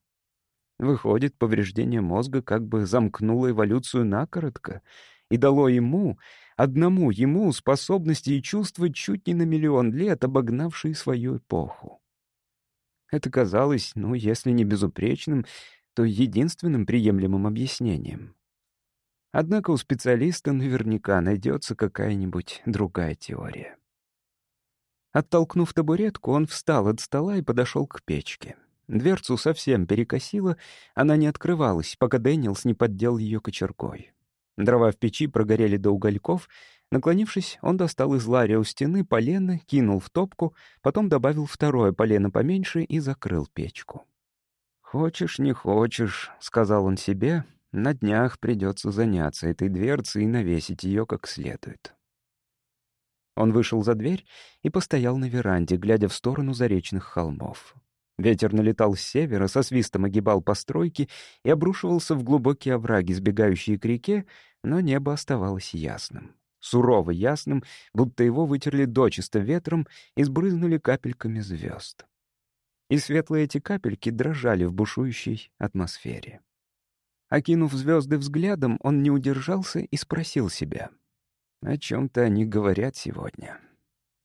Выходит, повреждение мозга как бы замкнуло эволюцию накоротко и дало ему, одному ему, способности и чувства чуть не на миллион лет, обогнавшие свою эпоху. Это казалось, ну, если не безупречным, то единственным приемлемым объяснением. Однако у специалиста наверняка найдется какая-нибудь другая теория. Оттолкнув табуретку, он встал от стола и подошел к печке. Дверцу совсем перекосило, она не открывалась, пока Дэниелс не поддел ее кочергой. Дрова в печи прогорели до угольков. Наклонившись, он достал из ларя у стены полено, кинул в топку, потом добавил второе полено поменьше и закрыл печку. «Хочешь, не хочешь», — сказал он себе, на днях придется заняться этой дверцей и навесить ее как следует. Он вышел за дверь и постоял на веранде, глядя в сторону заречных холмов. Ветер налетал с севера, со свистом огибал постройки и обрушивался в глубокие овраги, сбегающие к реке, но небо оставалось ясным. Сурово ясным, будто его вытерли дочисто ветром и сбрызнули капельками звезд. И светлые эти капельки дрожали в бушующей атмосфере. Окинув звезды взглядом, он не удержался и спросил себя, о чем-то они говорят сегодня.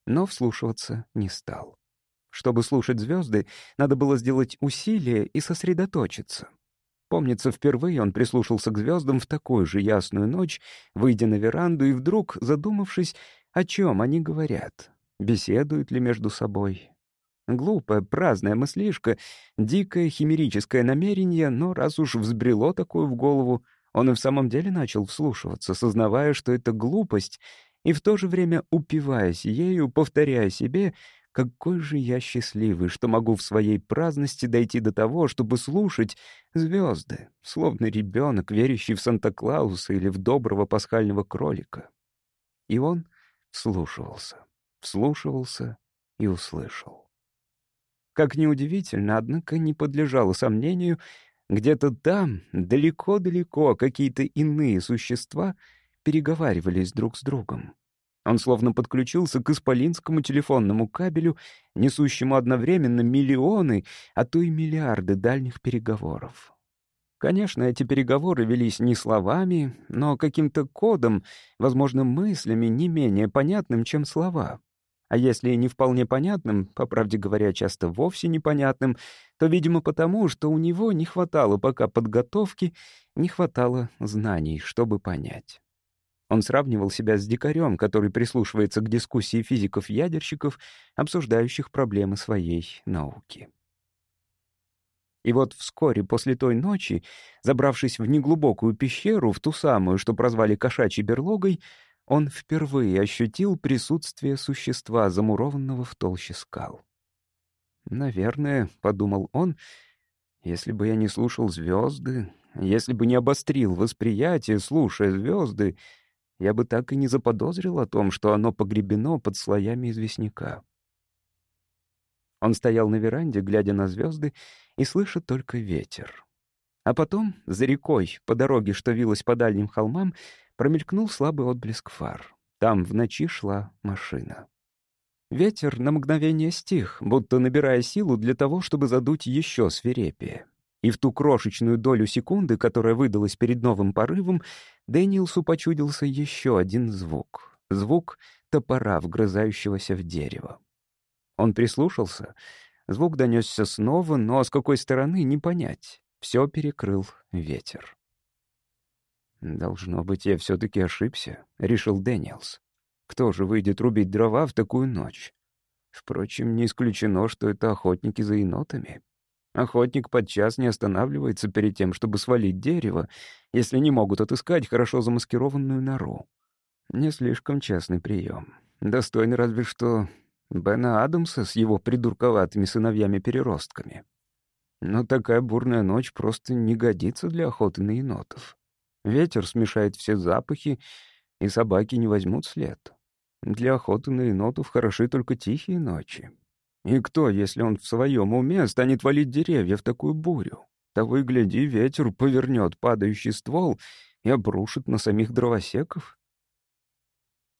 Но вслушиваться не стал. Чтобы слушать звезды, надо было сделать усилие и сосредоточиться. Помнится, впервые он прислушался к звездам в такую же ясную ночь, выйдя на веранду и вдруг, задумавшись, о чем они говорят, беседуют ли между собой, Глупая, праздная мыслишка, дикое химерическое намерение, но раз уж взбрело такое в голову, он и в самом деле начал вслушиваться, сознавая, что это глупость, и в то же время упиваясь ею, повторяя себе, какой же я счастливый, что могу в своей праздности дойти до того, чтобы слушать звезды, словно ребенок, верящий в Санта-Клауса или в доброго пасхального кролика. И он вслушивался, вслушивался и услышал. Как неудивительно, однако не подлежало сомнению, где-то там, далеко-далеко, какие-то иные существа переговаривались друг с другом. Он словно подключился к исполинскому телефонному кабелю, несущему одновременно миллионы, а то и миллиарды дальних переговоров. Конечно, эти переговоры велись не словами, но каким-то кодом, возможно, мыслями не менее понятным, чем слова. А если и не вполне понятным, по правде говоря, часто вовсе непонятным, то, видимо, потому, что у него не хватало пока подготовки, не хватало знаний, чтобы понять. Он сравнивал себя с дикарем, который прислушивается к дискуссии физиков-ядерщиков, обсуждающих проблемы своей науки. И вот вскоре после той ночи, забравшись в неглубокую пещеру, в ту самую, что прозвали кошачьей берлогой, он впервые ощутил присутствие существа, замурованного в толще скал. «Наверное», — подумал он, — «если бы я не слушал звезды, если бы не обострил восприятие, слушая звезды, я бы так и не заподозрил о том, что оно погребено под слоями известняка». Он стоял на веранде, глядя на звезды, и слыша только ветер. А потом, за рекой, по дороге, что вилась по дальним холмам, Промелькнул слабый отблеск фар. Там в ночи шла машина. Ветер на мгновение стих, будто набирая силу для того, чтобы задуть еще свирепее. И в ту крошечную долю секунды, которая выдалась перед новым порывом, Дэниелсу почудился еще один звук. Звук топора, вгрызающегося в дерево. Он прислушался. Звук донесся снова, но с какой стороны — не понять. Все перекрыл ветер. «Должно быть, я все-таки ошибся», — решил Дэниелс. «Кто же выйдет рубить дрова в такую ночь?» Впрочем, не исключено, что это охотники за енотами. Охотник подчас не останавливается перед тем, чтобы свалить дерево, если не могут отыскать хорошо замаскированную нору. Не слишком частный прием. Достойный разве что Бена Адамса с его придурковатыми сыновьями-переростками. Но такая бурная ночь просто не годится для охоты на енотов. Ветер смешает все запахи, и собаки не возьмут след. Для охоты на енотов хороши только тихие ночи. И кто, если он в своем уме, станет валить деревья в такую бурю? Того и гляди, ветер повернет падающий ствол и обрушит на самих дровосеков.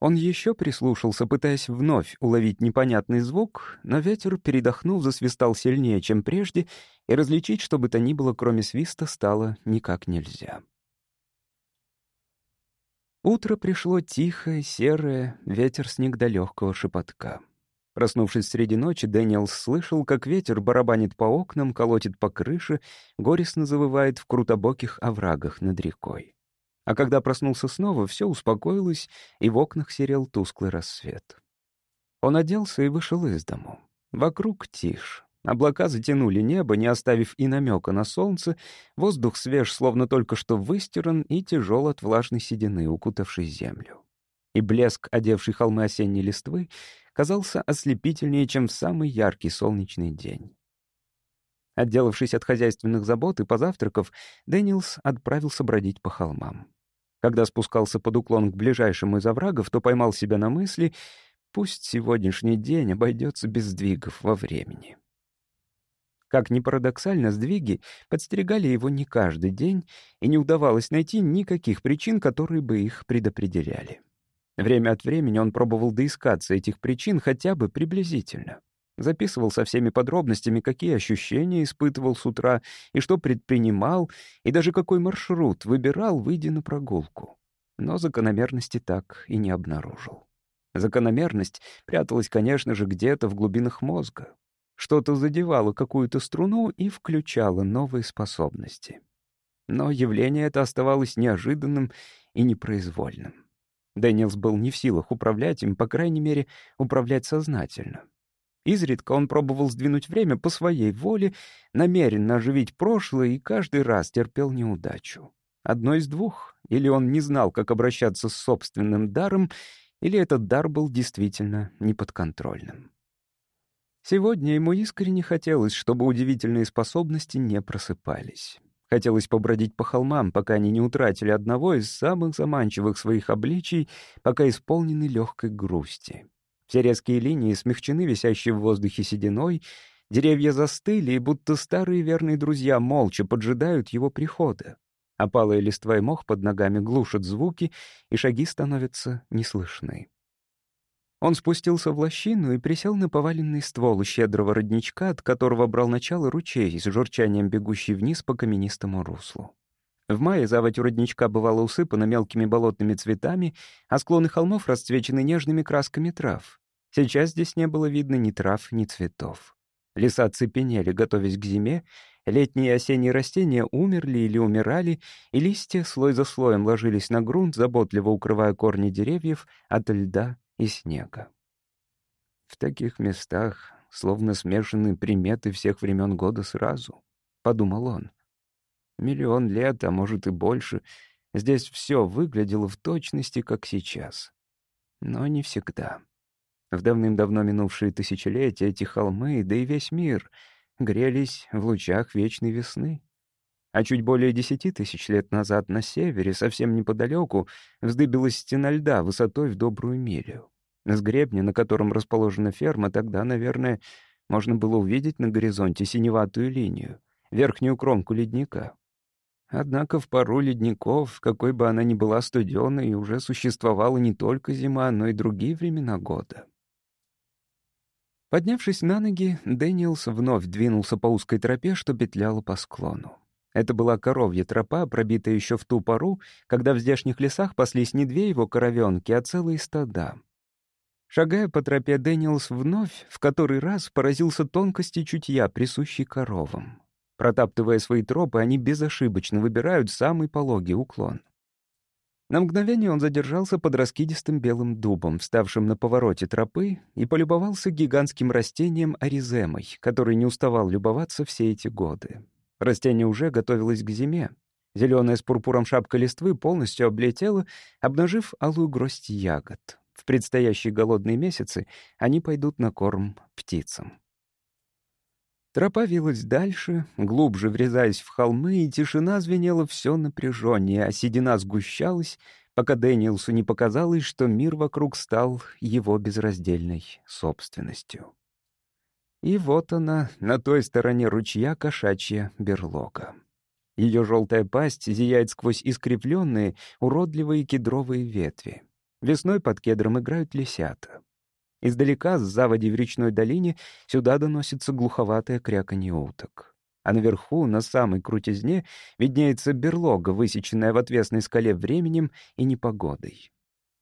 Он еще прислушался, пытаясь вновь уловить непонятный звук, но ветер, передохнув, засвистал сильнее, чем прежде, и различить, что бы то ни было, кроме свиста, стало никак нельзя. Утро пришло тихое, серое, ветер сник до легкого шепотка. Проснувшись среди ночи, Дэниел слышал, как ветер барабанит по окнам, колотит по крыше, горестно завывает в крутобоких оврагах над рекой. А когда проснулся снова, все успокоилось, и в окнах серел тусклый рассвет. Он оделся и вышел из дому. Вокруг тишь. Облака затянули небо, не оставив и намека на солнце, воздух свеж, словно только что выстиран, и тяжел от влажной седины, укутавшей землю. И блеск, одевший холмы осенней листвы, казался ослепительнее, чем в самый яркий солнечный день. Отделавшись от хозяйственных забот и позавтракав, Дэниелс отправился бродить по холмам. Когда спускался под уклон к ближайшему из оврагов, то поймал себя на мысли, пусть сегодняшний день обойдется без сдвигов во времени. Как ни парадоксально, сдвиги подстерегали его не каждый день, и не удавалось найти никаких причин, которые бы их предопределяли. Время от времени он пробовал доискаться этих причин хотя бы приблизительно. Записывал со всеми подробностями, какие ощущения испытывал с утра и что предпринимал, и даже какой маршрут выбирал, выйдя на прогулку. Но закономерности так и не обнаружил. Закономерность пряталась, конечно же, где-то в глубинах мозга. Что-то задевало какую-то струну и включало новые способности. Но явление это оставалось неожиданным и непроизвольным. Дэниелс был не в силах управлять им, по крайней мере, управлять сознательно. Изредка он пробовал сдвинуть время по своей воле, намеренно оживить прошлое и каждый раз терпел неудачу. Одно из двух. Или он не знал, как обращаться с собственным даром, или этот дар был действительно неподконтрольным. Сегодня ему искренне хотелось, чтобы удивительные способности не просыпались. Хотелось побродить по холмам, пока они не утратили одного из самых заманчивых своих обличий, пока исполнены легкой грусти. Все резкие линии смягчены висящей в воздухе сединой, деревья застыли, и будто старые верные друзья молча поджидают его прихода. Опалые листва и мох под ногами глушат звуки, и шаги становятся неслышны. Он спустился в лощину и присел на поваленный ствол щедрого родничка, от которого брал начало ручей с журчанием бегущий вниз по каменистому руслу. В мае заводь у родничка бывала усыпана мелкими болотными цветами, а склоны холмов расцвечены нежными красками трав. Сейчас здесь не было видно ни трав, ни цветов. Леса цепенели, готовясь к зиме, летние и осенние растения умерли или умирали, и листья слой за слоем ложились на грунт, заботливо укрывая корни деревьев от льда и снега. В таких местах словно смешаны приметы всех времен года сразу, — подумал он. Миллион лет, а может и больше, здесь все выглядело в точности, как сейчас. Но не всегда. В давным-давно минувшие тысячелетия эти холмы, да и весь мир, грелись в лучах вечной весны. А чуть более десяти тысяч лет назад на севере, совсем неподалеку, вздыбилась стена льда высотой в добрую милю. С гребня, на котором расположена ферма, тогда, наверное, можно было увидеть на горизонте синеватую линию, верхнюю кромку ледника. Однако в пару ледников, какой бы она ни была студеной, уже существовала не только зима, но и другие времена года. Поднявшись на ноги, Дэниелс вновь двинулся по узкой тропе, что петляла по склону. Это была коровья тропа, пробитая еще в ту пору, когда в здешних лесах паслись не две его коровенки, а целые стада. Шагая по тропе, Дэниелс вновь, в который раз, поразился тонкости чутья, присущей коровам. Протаптывая свои тропы, они безошибочно выбирают самый пологий уклон. На мгновение он задержался под раскидистым белым дубом, вставшим на повороте тропы, и полюбовался гигантским растением ариземой, который не уставал любоваться все эти годы. Растение уже готовилось к зиме. Зеленая с пурпуром шапка листвы полностью облетела, обнажив алую гроздь ягод. В предстоящие голодные месяцы они пойдут на корм птицам. Тропа вилась дальше, глубже врезаясь в холмы, и тишина звенела все напряженнее, а седина сгущалась, пока Дэниелсу не показалось, что мир вокруг стал его безраздельной собственностью. И вот она, на той стороне ручья кошачья берлога. Ее желтая пасть зияет сквозь искривленные, уродливые кедровые ветви. Весной под кедром играют лисята. Издалека, с заводи в речной долине, сюда доносится глуховатое кряканье уток. А наверху, на самой крутизне, виднеется берлога, высеченная в отвесной скале временем и непогодой.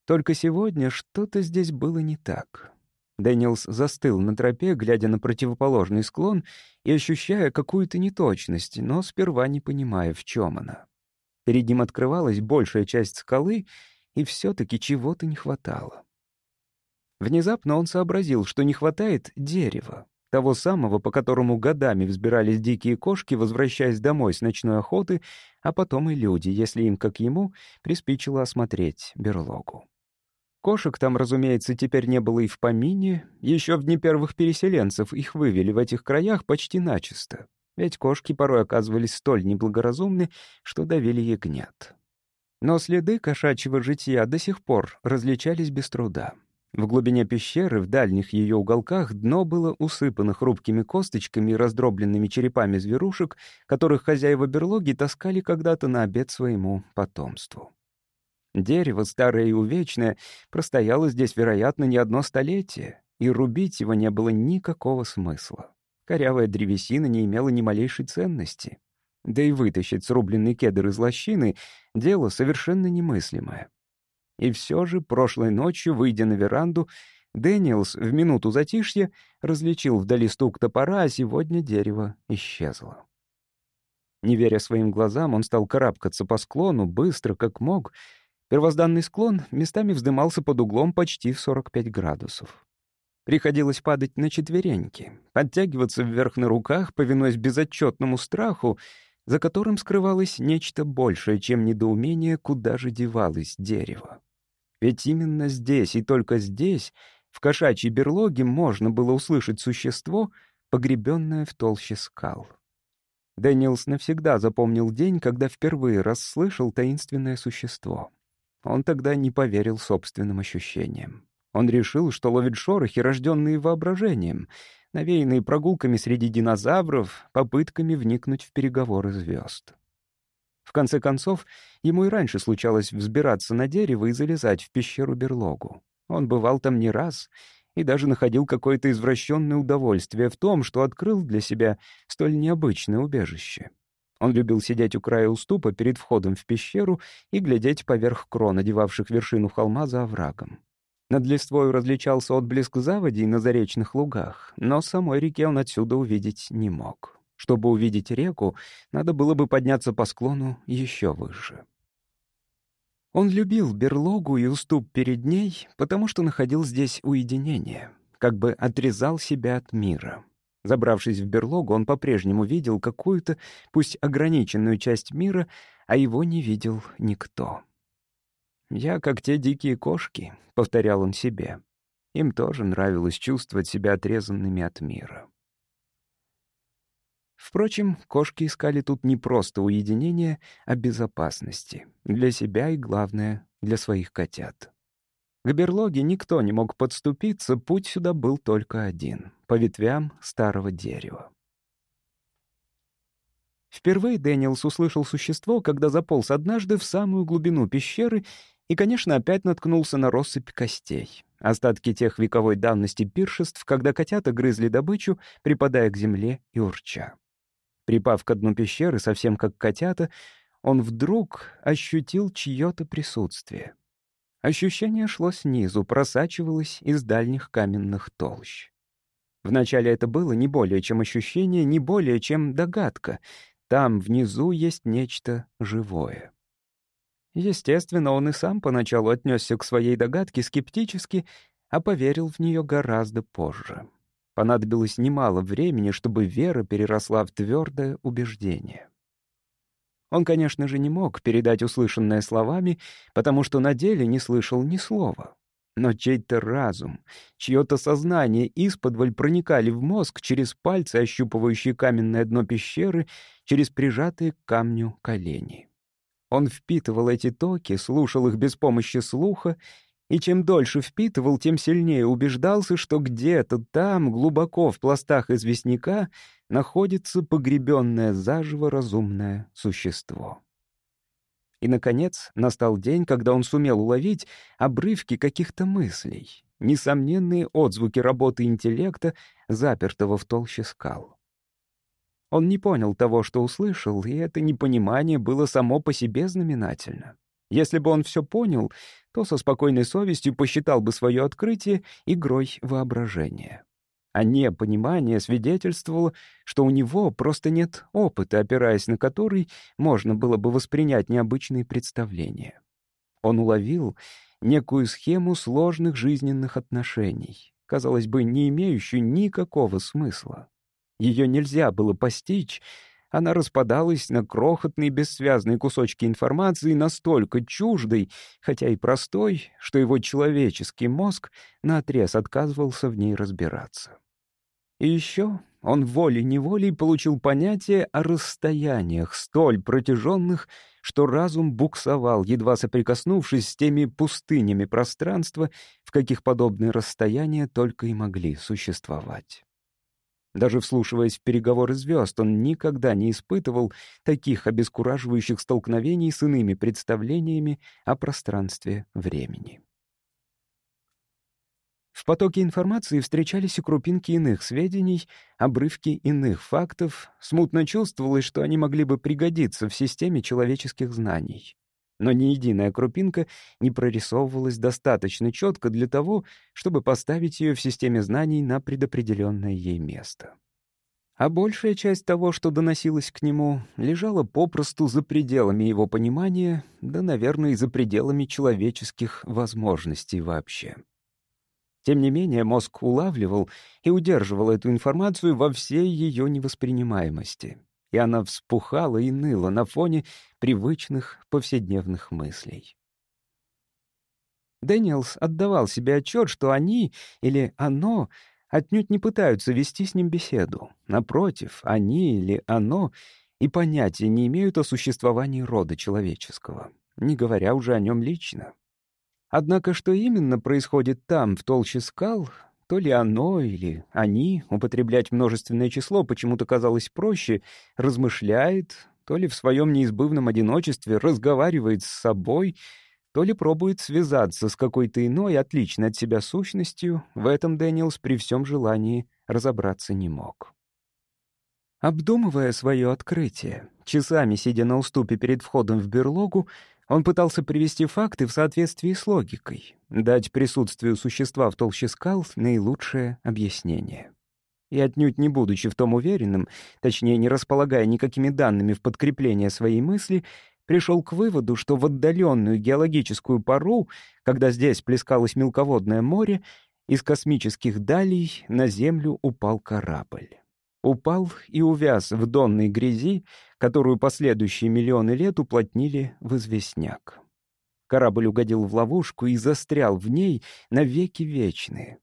Только сегодня что-то здесь было не так. Дэниелс застыл на тропе, глядя на противоположный склон и ощущая какую-то неточность, но сперва не понимая, в чем она. Перед ним открывалась большая часть скалы, и все-таки чего-то не хватало. Внезапно он сообразил, что не хватает дерева, того самого, по которому годами взбирались дикие кошки, возвращаясь домой с ночной охоты, а потом и люди, если им, как ему, приспичило осмотреть берлогу. Кошек там, разумеется, теперь не было и в помине. Еще в дни первых переселенцев их вывели в этих краях почти начисто. Ведь кошки порой оказывались столь неблагоразумны, что давили ягнят. Но следы кошачьего жития до сих пор различались без труда. В глубине пещеры, в дальних ее уголках, дно было усыпано хрупкими косточками и раздробленными черепами зверушек, которых хозяева берлоги таскали когда-то на обед своему потомству. Дерево, старое и увечное, простояло здесь, вероятно, не одно столетие, и рубить его не было никакого смысла. Корявая древесина не имела ни малейшей ценности. Да и вытащить срубленный кедр из лощины — дело совершенно немыслимое. И все же прошлой ночью, выйдя на веранду, Дэниелс в минуту затишья различил вдали стук топора, а сегодня дерево исчезло. Не веря своим глазам, он стал карабкаться по склону быстро, как мог, Первозданный склон местами вздымался под углом почти в 45 градусов. Приходилось падать на четвереньки, подтягиваться вверх на руках, повинуясь безотчетному страху, за которым скрывалось нечто большее, чем недоумение, куда же девалось дерево. Ведь именно здесь и только здесь, в кошачьей берлоге, можно было услышать существо, погребенное в толще скал. Дэниелс навсегда запомнил день, когда впервые расслышал таинственное существо. Он тогда не поверил собственным ощущениям. Он решил, что ловит шорохи, рожденные воображением, навеянные прогулками среди динозавров, попытками вникнуть в переговоры звезд. В конце концов, ему и раньше случалось взбираться на дерево и залезать в пещеру-берлогу. Он бывал там не раз и даже находил какое-то извращенное удовольствие в том, что открыл для себя столь необычное убежище. Он любил сидеть у края уступа перед входом в пещеру и глядеть поверх крон, одевавших вершину холма за оврагом. Над листвою различался отблеск заводей на заречных лугах, но самой реке он отсюда увидеть не мог. Чтобы увидеть реку, надо было бы подняться по склону еще выше. Он любил берлогу и уступ перед ней, потому что находил здесь уединение, как бы отрезал себя от мира. Забравшись в берлогу, он по-прежнему видел какую-то, пусть ограниченную часть мира, а его не видел никто. «Я как те дикие кошки», — повторял он себе. Им тоже нравилось чувствовать себя отрезанными от мира. Впрочем, кошки искали тут не просто уединения, а безопасности. Для себя и, главное, для своих котят. К берлоге никто не мог подступиться, путь сюда был только один — по ветвям старого дерева. Впервые Дэниелс услышал существо, когда заполз однажды в самую глубину пещеры и, конечно, опять наткнулся на россыпь костей. остатки тех вековой давности пиршеств, когда котята грызли добычу, припадая к земле и урча. Припав к дну пещеры, совсем как котята, он вдруг ощутил чье-то присутствие. Ощущение шло снизу, просачивалось из дальних каменных толщ. Вначале это было не более чем ощущение, не более чем догадка. Там, внизу, есть нечто живое. Естественно, он и сам поначалу отнесся к своей догадке скептически, а поверил в нее гораздо позже. Понадобилось немало времени, чтобы вера переросла в твердое убеждение. Он, конечно же, не мог передать услышанное словами, потому что на деле не слышал ни слова. Но чей-то разум, чье-то сознание исподволь проникали в мозг через пальцы, ощупывающие каменное дно пещеры, через прижатые к камню колени. Он впитывал эти токи, слушал их без помощи слуха, и чем дольше впитывал, тем сильнее убеждался, что где-то там, глубоко в пластах известняка, находится погребенное заживо разумное существо. И, наконец, настал день, когда он сумел уловить обрывки каких-то мыслей, несомненные отзвуки работы интеллекта, запертого в толще скал. Он не понял того, что услышал, и это непонимание было само по себе знаменательно. Если бы он все понял, то со спокойной совестью посчитал бы свое открытие игрой воображения. А непонимание свидетельствовало, что у него просто нет опыта, опираясь на который можно было бы воспринять необычные представления. Он уловил некую схему сложных жизненных отношений, казалось бы, не имеющую никакого смысла. Ее нельзя было постичь, она распадалась на крохотные бессвязные кусочки информации, настолько чуждой, хотя и простой, что его человеческий мозг наотрез отказывался в ней разбираться. И еще он волей-неволей получил понятие о расстояниях, столь протяженных, что разум буксовал, едва соприкоснувшись с теми пустынями пространства, в каких подобные расстояния только и могли существовать. Даже вслушиваясь в переговоры звезд, он никогда не испытывал таких обескураживающих столкновений с иными представлениями о пространстве времени. В потоке информации встречались и крупинки иных сведений, обрывки иных фактов. Смутно чувствовалось, что они могли бы пригодиться в системе человеческих знаний но ни единая крупинка не прорисовывалась достаточно четко для того, чтобы поставить ее в системе знаний на предопределенное ей место. А большая часть того, что доносилось к нему, лежала попросту за пределами его понимания, да, наверное, и за пределами человеческих возможностей вообще. Тем не менее, мозг улавливал и удерживал эту информацию во всей ее невоспринимаемости и она вспухала и ныла на фоне привычных повседневных мыслей. Дэниелс отдавал себе отчет, что они или оно отнюдь не пытаются вести с ним беседу. Напротив, они или оно и понятия не имеют о существовании рода человеческого, не говоря уже о нем лично. Однако что именно происходит там, в толще скал, то ли оно или они, употреблять множественное число почему-то казалось проще, размышляет, то ли в своем неизбывном одиночестве разговаривает с собой, то ли пробует связаться с какой-то иной, отличной от себя сущностью, в этом Дэниелс при всем желании разобраться не мог. Обдумывая свое открытие, часами сидя на уступе перед входом в берлогу, он пытался привести факты в соответствии с логикой, дать присутствию существа в толще скал наилучшее объяснение. И отнюдь не будучи в том уверенным, точнее, не располагая никакими данными в подкрепление своей мысли, пришел к выводу, что в отдаленную геологическую пару, когда здесь плескалось мелководное море, из космических далей на Землю упал корабль упал и увяз в донной грязи, которую последующие миллионы лет уплотнили в известняк. Корабль угодил в ловушку и застрял в ней навеки вечные.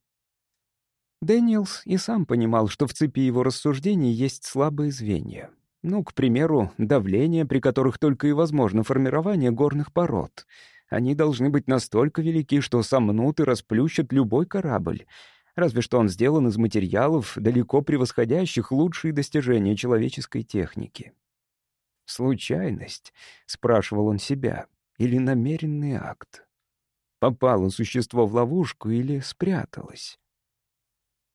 Дэниелс и сам понимал, что в цепи его рассуждений есть слабые звенья. Ну, к примеру, давление, при которых только и возможно формирование горных пород. Они должны быть настолько велики, что сомнут и расплющат любой корабль — разве что он сделан из материалов, далеко превосходящих лучшие достижения человеческой техники. «Случайность?» — спрашивал он себя. «Или намеренный акт?» Попало существо в ловушку или спряталось?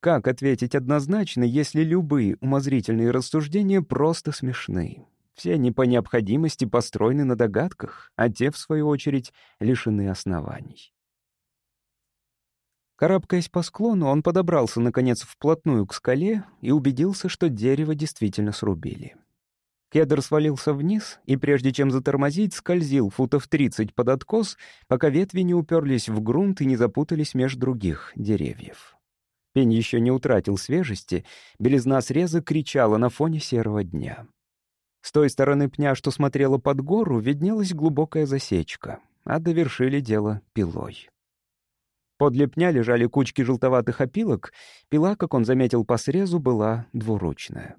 Как ответить однозначно, если любые умозрительные рассуждения просто смешны? Все они по необходимости построены на догадках, а те, в свою очередь, лишены оснований. Карабкаясь по склону, он подобрался, наконец, вплотную к скале и убедился, что дерево действительно срубили. Кедр свалился вниз и, прежде чем затормозить, скользил футов 30 под откос, пока ветви не уперлись в грунт и не запутались меж других деревьев. Пень еще не утратил свежести, белизна среза кричала на фоне серого дня. С той стороны пня, что смотрела под гору, виднелась глубокая засечка, а довершили дело пилой. Подле пня лежали кучки желтоватых опилок, пила, как он заметил по срезу, была двуручная.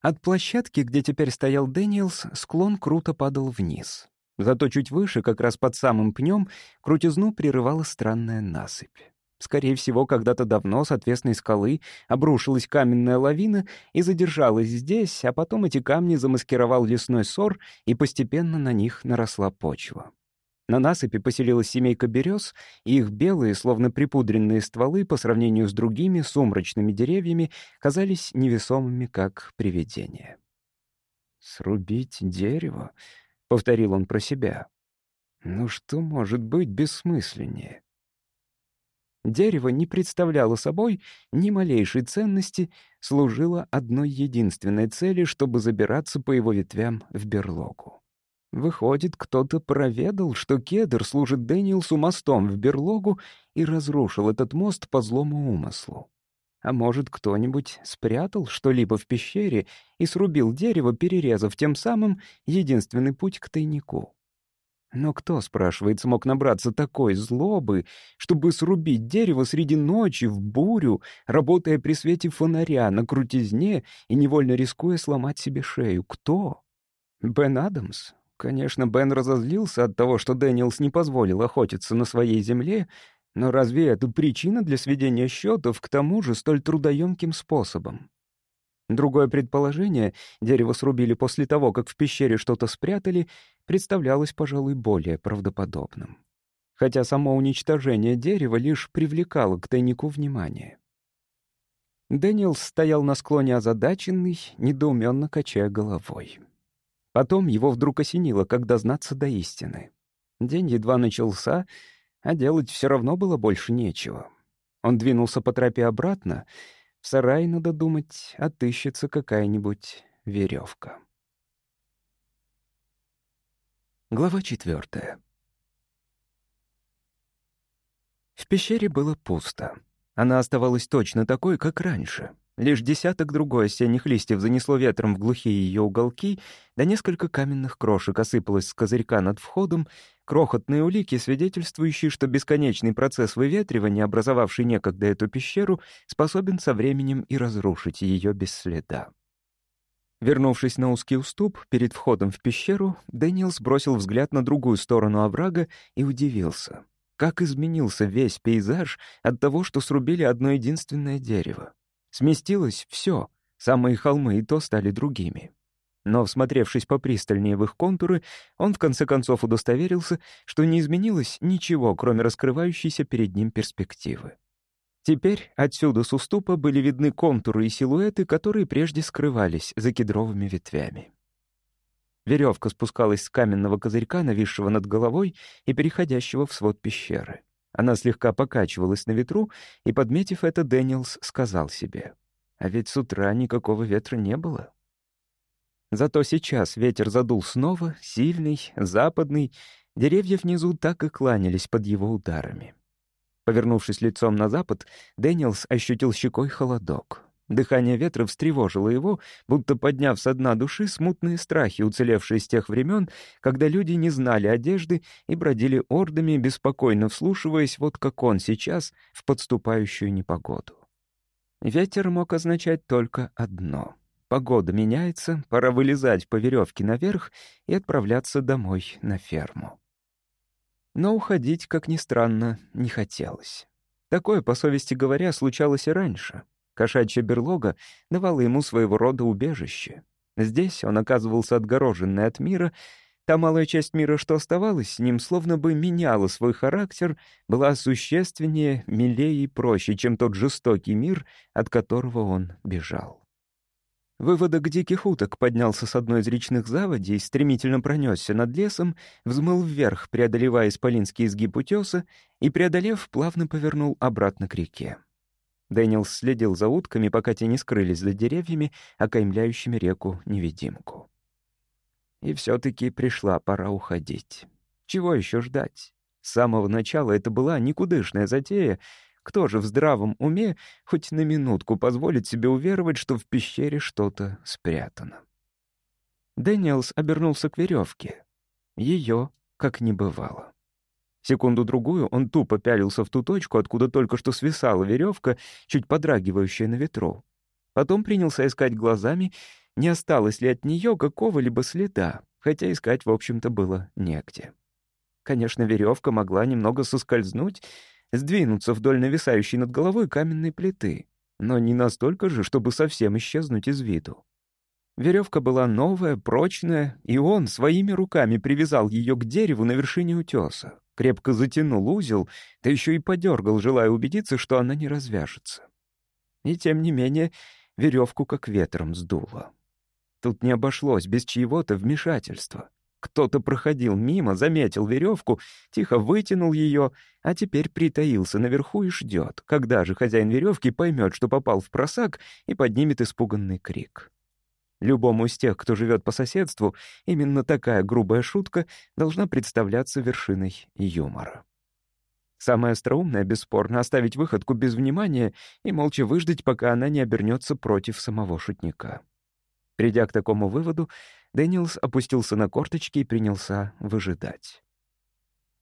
От площадки, где теперь стоял Дэниелс, склон круто падал вниз. Зато чуть выше, как раз под самым пнем, крутизну прерывала странная насыпь. Скорее всего, когда-то давно с отвесной скалы обрушилась каменная лавина и задержалась здесь, а потом эти камни замаскировал лесной сор, и постепенно на них наросла почва. На насыпи поселилась семейка берез, и их белые, словно припудренные стволы по сравнению с другими сумрачными деревьями казались невесомыми, как привидения. «Срубить дерево?» — повторил он про себя. «Ну что может быть бессмысленнее?» Дерево не представляло собой ни малейшей ценности, служило одной единственной цели, чтобы забираться по его ветвям в берлогу. Выходит, кто-то проведал, что кедр служит Дэниелсу мостом в берлогу и разрушил этот мост по злому умыслу. А может, кто-нибудь спрятал что-либо в пещере и срубил дерево, перерезав тем самым единственный путь к тайнику. Но кто, спрашивается, мог набраться такой злобы, чтобы срубить дерево среди ночи, в бурю, работая при свете фонаря на крутизне и невольно рискуя сломать себе шею? Кто? Бен Адамс? Конечно, Бен разозлился от того, что Дэниелс не позволил охотиться на своей земле, но разве это причина для сведения счетов к тому же столь трудоемким способом? Другое предположение — дерево срубили после того, как в пещере что-то спрятали — представлялось, пожалуй, более правдоподобным. Хотя само уничтожение дерева лишь привлекало к тайнику внимание. Дэниелс стоял на склоне озадаченный, недоуменно качая головой. Потом его вдруг осенило, когда знаться до истины. День едва начался, а делать все равно было больше нечего. Он двинулся по тропе обратно. В сарае, надо думать, отыщется какая-нибудь веревка. Глава четвертая. В пещере было пусто. Она оставалась точно такой, как раньше. Лишь десяток другой осенних листьев занесло ветром в глухие ее уголки, да несколько каменных крошек осыпалось с козырька над входом, крохотные улики, свидетельствующие, что бесконечный процесс выветривания, образовавший некогда эту пещеру, способен со временем и разрушить ее без следа. Вернувшись на узкий уступ перед входом в пещеру, Дэниел сбросил взгляд на другую сторону оврага и удивился. Как изменился весь пейзаж от того, что срубили одно единственное дерево. Сместилось все, самые холмы и то стали другими. Но, всмотревшись попристальнее в их контуры, он в конце концов удостоверился, что не изменилось ничего, кроме раскрывающейся перед ним перспективы. Теперь отсюда с уступа были видны контуры и силуэты, которые прежде скрывались за кедровыми ветвями. Веревка спускалась с каменного козырька, нависшего над головой и переходящего в свод пещеры. Она слегка покачивалась на ветру, и, подметив это, Дэниелс сказал себе, «А ведь с утра никакого ветра не было». Зато сейчас ветер задул снова, сильный, западный, деревья внизу так и кланялись под его ударами. Повернувшись лицом на запад, Дэниелс ощутил щекой холодок. Дыхание ветра встревожило его, будто подняв со дна души смутные страхи, уцелевшие с тех времен, когда люди не знали одежды и бродили ордами, беспокойно вслушиваясь, вот как он сейчас, в подступающую непогоду. Ветер мог означать только одно. Погода меняется, пора вылезать по веревке наверх и отправляться домой на ферму. Но уходить, как ни странно, не хотелось. Такое, по совести говоря, случалось и раньше — Кошачья берлога давала ему своего рода убежище. Здесь он оказывался отгороженный от мира, Та малая часть мира, что оставалась с ним, словно бы меняла свой характер, была существеннее, милее и проще, чем тот жестокий мир, от которого он бежал. Выводок диких уток поднялся с одной из речных заводей, стремительно пронесся над лесом, взмыл вверх, преодолевая исполинский изгиб утеса, и, преодолев, плавно повернул обратно к реке. Дэниел следил за утками, пока те не скрылись за деревьями, окаймляющими реку-невидимку. И все-таки пришла пора уходить. Чего еще ждать? С самого начала это была никудышная затея. Кто же в здравом уме хоть на минутку позволит себе уверовать, что в пещере что-то спрятано? Дэниелс обернулся к веревке. Ее как не бывало. Секунду-другую он тупо пялился в ту точку, откуда только что свисала веревка, чуть подрагивающая на ветру. Потом принялся искать глазами не осталось ли от нее какого-либо следа, хотя искать, в общем-то, было негде. Конечно, веревка могла немного соскользнуть, сдвинуться вдоль нависающей над головой каменной плиты, но не настолько же, чтобы совсем исчезнуть из виду. Веревка была новая, прочная, и он своими руками привязал ее к дереву на вершине утеса, крепко затянул узел, да еще и подергал, желая убедиться, что она не развяжется. И тем не менее веревку как ветром сдуло. Тут не обошлось без чьего-то вмешательства. Кто-то проходил мимо, заметил веревку, тихо вытянул ее, а теперь притаился наверху и ждет, когда же хозяин веревки поймет, что попал в просак, и поднимет испуганный крик. Любому из тех, кто живет по соседству, именно такая грубая шутка должна представляться вершиной юмора. Самое остроумное, бесспорно, оставить выходку без внимания и молча выждать, пока она не обернется против самого шутника. Придя к такому выводу, Дэниелс опустился на корточки и принялся выжидать.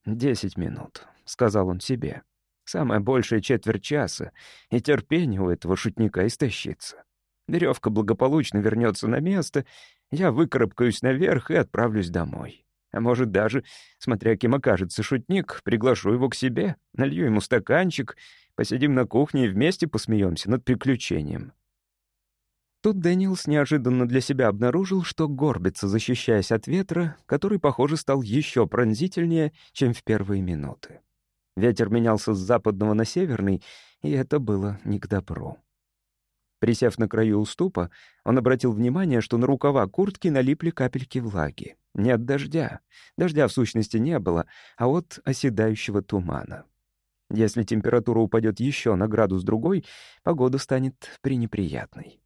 «Десять минут», — сказал он себе. «Самая большая четверть часа, и терпение у этого шутника истощится. Веревка благополучно вернется на место, я выкарабкаюсь наверх и отправлюсь домой. А может даже, смотря кем окажется шутник, приглашу его к себе, налью ему стаканчик, посидим на кухне и вместе посмеемся над приключением. Тут Дэниелс неожиданно для себя обнаружил, что горбится, защищаясь от ветра, который, похоже, стал еще пронзительнее, чем в первые минуты. Ветер менялся с западного на северный, и это было не к добру. Присев на краю уступа, он обратил внимание, что на рукава куртки налипли капельки влаги. Не от дождя. Дождя в сущности не было, а от оседающего тумана. Если температура упадет еще на градус другой, погода станет пренеприятной.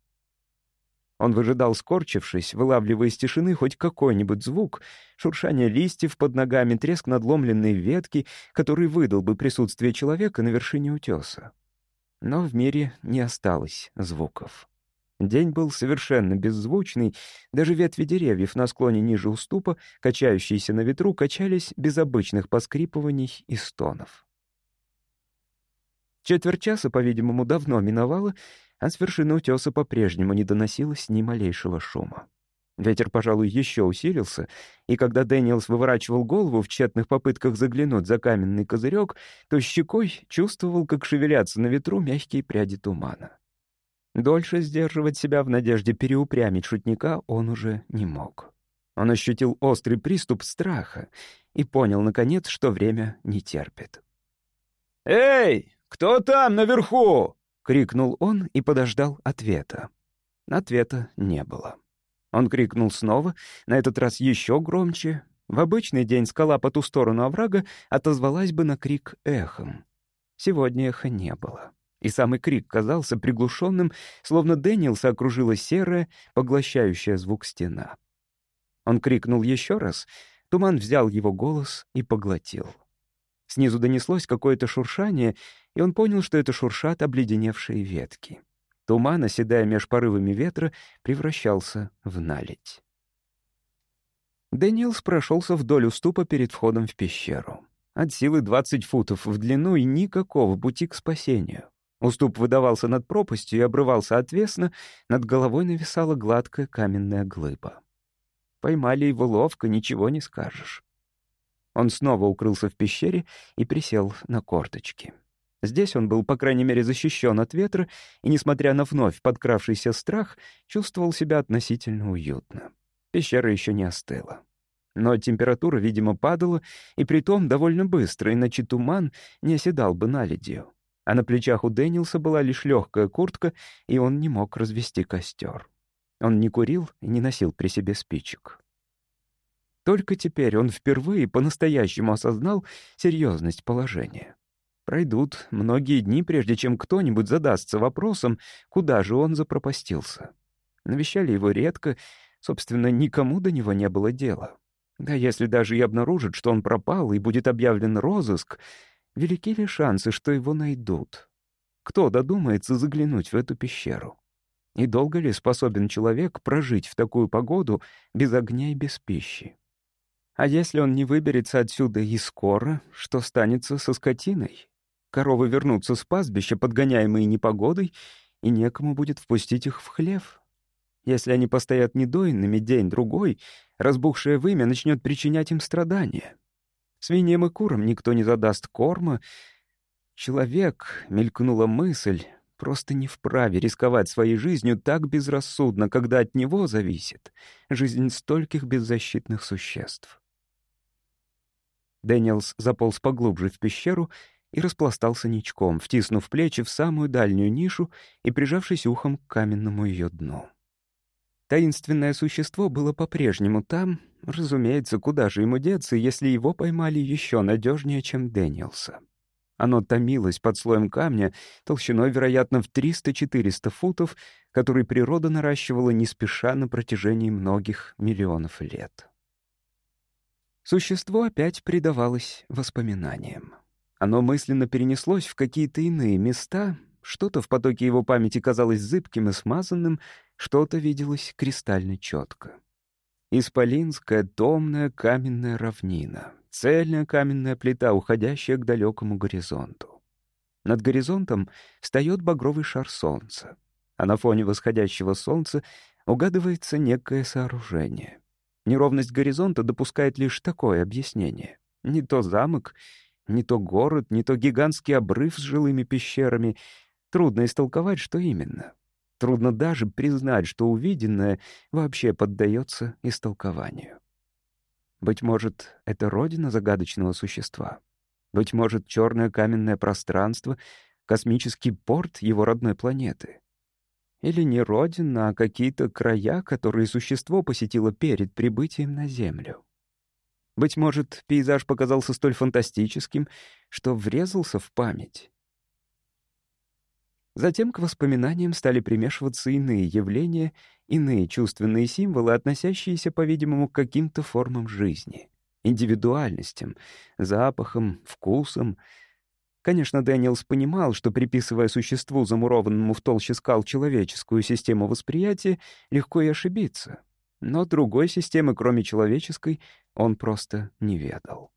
Он выжидал, скорчившись, вылавливая из тишины хоть какой-нибудь звук, шуршание листьев под ногами, треск надломленной ветки, который выдал бы присутствие человека на вершине утеса. Но в мире не осталось звуков. День был совершенно беззвучный, даже ветви деревьев на склоне ниже уступа, качающиеся на ветру, качались без обычных поскрипываний и стонов. Четверть часа, по-видимому, давно миновала, а с вершины утеса по-прежнему не доносилось ни малейшего шума. Ветер, пожалуй, еще усилился, и когда Дэниелс выворачивал голову в тщетных попытках заглянуть за каменный козырек, то щекой чувствовал, как шевелятся на ветру мягкие пряди тумана. Дольше сдерживать себя в надежде переупрямить шутника он уже не мог. Он ощутил острый приступ страха и понял, наконец, что время не терпит. «Эй, кто там наверху?» — крикнул он и подождал ответа. Ответа не было. Он крикнул снова, на этот раз еще громче. В обычный день скала по ту сторону оврага отозвалась бы на крик эхом. Сегодня эха не было. И самый крик казался приглушенным, словно Дэниелса окружила серая, поглощающая звук стена. Он крикнул еще раз, туман взял его голос и поглотил. Снизу донеслось какое-то шуршание, и он понял, что это шуршат обледеневшие ветки. Туман, оседая меж порывами ветра, превращался в наледь. Дэниелс прошелся вдоль уступа перед входом в пещеру. От силы 20 футов в длину и никакого пути к спасению. Уступ выдавался над пропастью и обрывался отвесно, над головой нависала гладкая каменная глыба. Поймали его ловко, ничего не скажешь. Он снова укрылся в пещере и присел на корточки. Здесь он был, по крайней мере, защищен от ветра, и, несмотря на вновь подкравшийся страх, чувствовал себя относительно уютно. Пещера еще не остыла. Но температура, видимо, падала, и притом довольно быстро, иначе туман не оседал бы на ледью. А на плечах у Дэниелса была лишь легкая куртка, и он не мог развести костер. Он не курил и не носил при себе спичек. Только теперь он впервые по-настоящему осознал серьезность положения. Пройдут многие дни, прежде чем кто-нибудь задастся вопросом, куда же он запропастился. Навещали его редко, собственно, никому до него не было дела. Да если даже и обнаружат, что он пропал и будет объявлен розыск, велики ли шансы, что его найдут? Кто додумается заглянуть в эту пещеру? И долго ли способен человек прожить в такую погоду без огня и без пищи? А если он не выберется отсюда и скоро, что станется со скотиной? Коровы вернутся с пастбища, подгоняемые непогодой, и некому будет впустить их в хлев. Если они постоят недоинными день-другой, разбухшее вымя начнет причинять им страдания. Свиньям и курам никто не задаст корма. Человек, мелькнула мысль, просто не вправе рисковать своей жизнью так безрассудно, когда от него зависит жизнь стольких беззащитных существ. Дэниелс заполз поглубже в пещеру и распластался ничком, втиснув плечи в самую дальнюю нишу и прижавшись ухом к каменному ее дну. Таинственное существо было по-прежнему там, разумеется, куда же ему деться, если его поймали еще надежнее, чем Дэниелса. Оно томилось под слоем камня, толщиной, вероятно, в 300-400 футов, который природа наращивала не спеша на протяжении многих миллионов лет. Существо опять предавалось воспоминаниям. Оно мысленно перенеслось в какие-то иные места, что-то в потоке его памяти казалось зыбким и смазанным, что-то виделось кристально четко. Исполинская томная каменная равнина, цельная каменная плита, уходящая к далекому горизонту. Над горизонтом встает багровый шар солнца, а на фоне восходящего солнца угадывается некое сооружение. Неровность горизонта допускает лишь такое объяснение. Не то замок, не то город, не то гигантский обрыв с жилыми пещерами. Трудно истолковать, что именно. Трудно даже признать, что увиденное вообще поддается истолкованию. Быть может, это родина загадочного существа. Быть может, черное каменное пространство — космический порт его родной планеты. Или не родина, а какие-то края, которые существо посетило перед прибытием на Землю. Быть может, пейзаж показался столь фантастическим, что врезался в память. Затем к воспоминаниям стали примешиваться иные явления, иные чувственные символы, относящиеся, по-видимому, к каким-то формам жизни, индивидуальностям, запахам, вкусам. Конечно, Дэниелс понимал, что, приписывая существу, замурованному в толще скал, человеческую систему восприятия, легко и ошибиться. Но другой системы, кроме человеческой, он просто не ведал.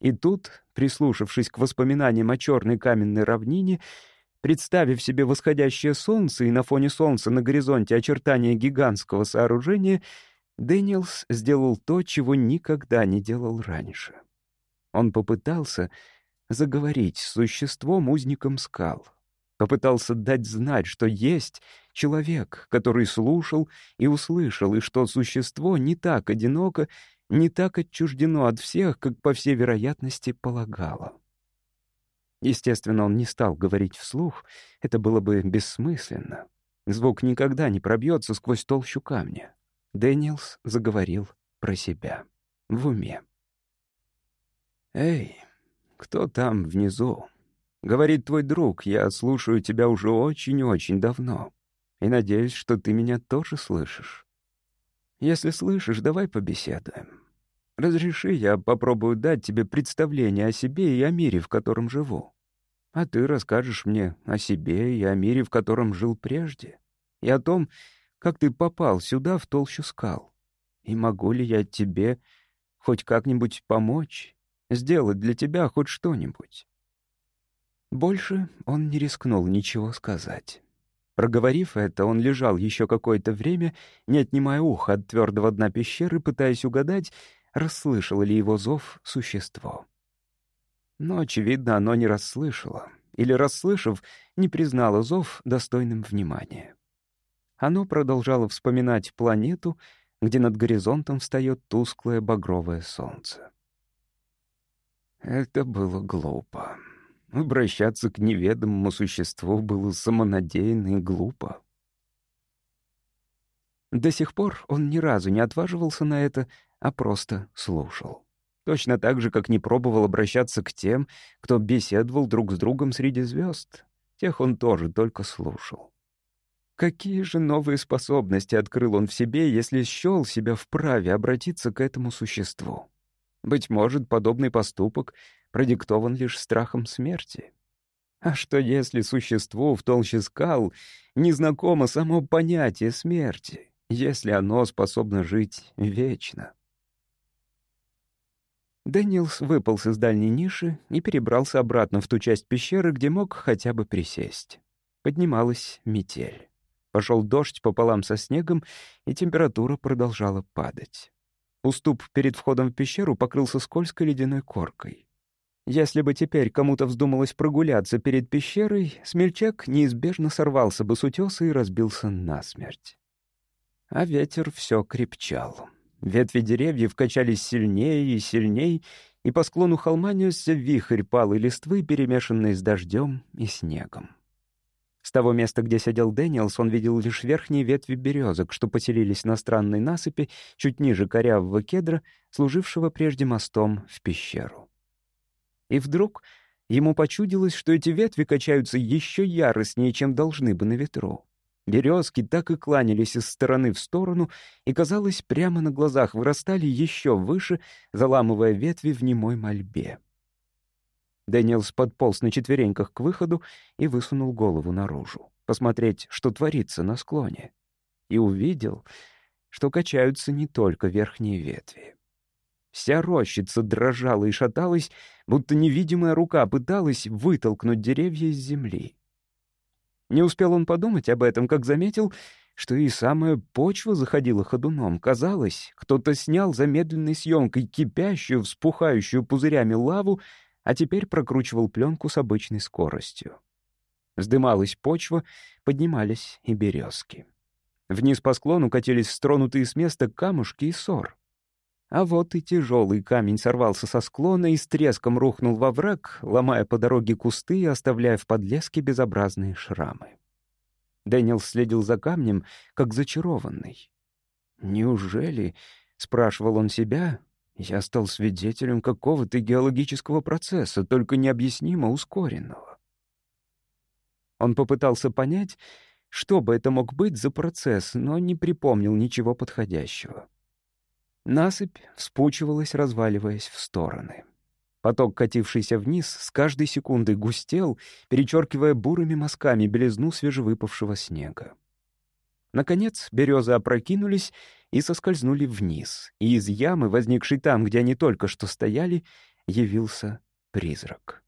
И тут, прислушавшись к воспоминаниям о черной каменной равнине, Представив себе восходящее солнце и на фоне солнца на горизонте очертания гигантского сооружения, Дэниелс сделал то, чего никогда не делал раньше. Он попытался заговорить с существом узником скал. Попытался дать знать, что есть человек, который слушал и услышал, и что существо не так одиноко, не так отчуждено от всех, как, по всей вероятности, полагало. Естественно, он не стал говорить вслух, это было бы бессмысленно. Звук никогда не пробьется сквозь толщу камня. Дэниелс заговорил про себя. В уме. «Эй, кто там внизу?» «Говорит твой друг, я слушаю тебя уже очень-очень давно. И надеюсь, что ты меня тоже слышишь. Если слышишь, давай побеседуем. Разреши, я попробую дать тебе представление о себе и о мире, в котором живу. А ты расскажешь мне о себе и о мире, в котором жил прежде, и о том, как ты попал сюда, в толщу скал. И могу ли я тебе хоть как-нибудь помочь, сделать для тебя хоть что-нибудь?» Больше он не рискнул ничего сказать. Проговорив это, он лежал еще какое-то время, не отнимая уха от твердого дна пещеры, пытаясь угадать, расслышало ли его зов существо. Но, очевидно, оно не расслышало, или, расслышав, не признало зов достойным внимания. Оно продолжало вспоминать планету, где над горизонтом встает тусклое багровое солнце. Это было глупо. Обращаться к неведомому существу было самонадеянно и глупо. До сих пор он ни разу не отваживался на это, а просто слушал. Точно так же, как не пробовал обращаться к тем, кто беседовал друг с другом среди звезд. Тех он тоже только слушал. Какие же новые способности открыл он в себе, если счел себя вправе обратиться к этому существу? Быть может, подобный поступок продиктован лишь страхом смерти. А что если существу в толще скал незнакомо само понятие смерти, если оно способно жить вечно? Дэниелс выполз из дальней ниши и перебрался обратно в ту часть пещеры, где мог хотя бы присесть. Поднималась метель. Пошел дождь пополам со снегом, и температура продолжала падать. Уступ перед входом в пещеру покрылся скользкой ледяной коркой. Если бы теперь кому-то вздумалось прогуляться перед пещерой, смельчак неизбежно сорвался бы с утеса и разбился насмерть. А ветер все крепчал. Ветви деревьев качались сильнее и сильнее, и по склону холма несся вихрь палой листвы, перемешанный с дождем и снегом. С того места, где сидел Дэниелс, он видел лишь верхние ветви березок, что поселились на странной насыпи чуть ниже корявого кедра, служившего прежде мостом в пещеру. И вдруг ему почудилось, что эти ветви качаются еще яростнее, чем должны бы на ветру. Березки так и кланялись из стороны в сторону и, казалось, прямо на глазах вырастали еще выше, заламывая ветви в немой мольбе. Дэниелс подполз на четвереньках к выходу и высунул голову наружу, посмотреть, что творится на склоне. И увидел, что качаются не только верхние ветви. Вся рощица дрожала и шаталась, будто невидимая рука пыталась вытолкнуть деревья из земли. Не успел он подумать об этом, как заметил, что и самая почва заходила ходуном. Казалось, кто-то снял замедленной съемкой кипящую, вспухающую пузырями лаву, а теперь прокручивал пленку с обычной скоростью. Вздымалась почва, поднимались и березки. Вниз по склону катились стронутые с места камушки и сор. А вот и тяжелый камень сорвался со склона и с треском рухнул во враг, ломая по дороге кусты и оставляя в подлеске безобразные шрамы. Дэниел следил за камнем, как зачарованный. «Неужели?» — спрашивал он себя. «Я стал свидетелем какого-то геологического процесса, только необъяснимо ускоренного». Он попытался понять, что бы это мог быть за процесс, но не припомнил ничего подходящего. Насыпь вспучивалась, разваливаясь в стороны. Поток, катившийся вниз, с каждой секундой густел, перечеркивая бурыми мазками белизну свежевыпавшего снега. Наконец березы опрокинулись и соскользнули вниз, и из ямы, возникшей там, где они только что стояли, явился призрак.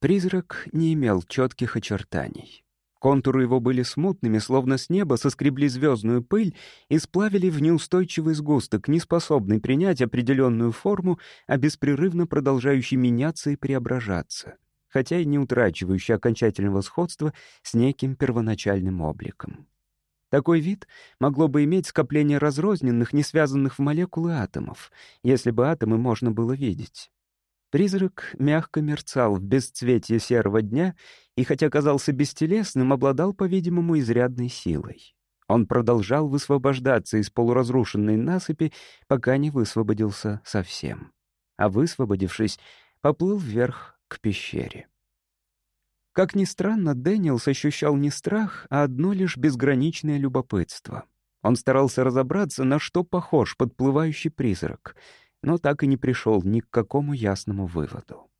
Призрак не имел четких очертаний. Контуры его были смутными, словно с неба соскребли звездную пыль и сплавили в неустойчивый сгусток, неспособный принять определенную форму, а беспрерывно продолжающий меняться и преображаться, хотя и не утрачивающий окончательного сходства с неким первоначальным обликом. Такой вид могло бы иметь скопление разрозненных, не связанных в молекулы атомов, если бы атомы можно было видеть. Призрак мягко мерцал в бесцветье серого дня и, хотя казался бестелесным, обладал, по-видимому, изрядной силой. Он продолжал высвобождаться из полуразрушенной насыпи, пока не высвободился совсем. А высвободившись, поплыл вверх к пещере. Как ни странно, Дэниелс ощущал не страх, а одно лишь безграничное любопытство. Он старался разобраться, на что похож подплывающий призрак — но так и не пришел ни к какому ясному выводу.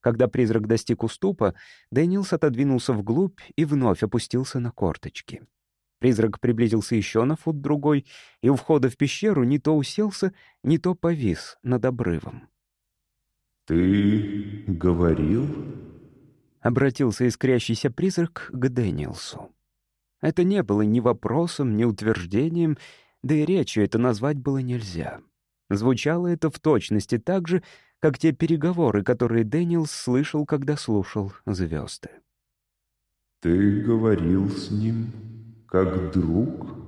Когда призрак достиг уступа, Дэниелс отодвинулся вглубь и вновь опустился на корточки. Призрак приблизился еще на фут другой, и у входа в пещеру не то уселся, не то повис над обрывом. «Ты говорил?» — обратился искрящийся призрак к Дэниелсу. Это не было ни вопросом, ни утверждением, да и речью это назвать было нельзя. Звучало это в точности так же, как те переговоры, которые Дэниелс слышал, когда слушал звезды. «Ты говорил с ним как друг?»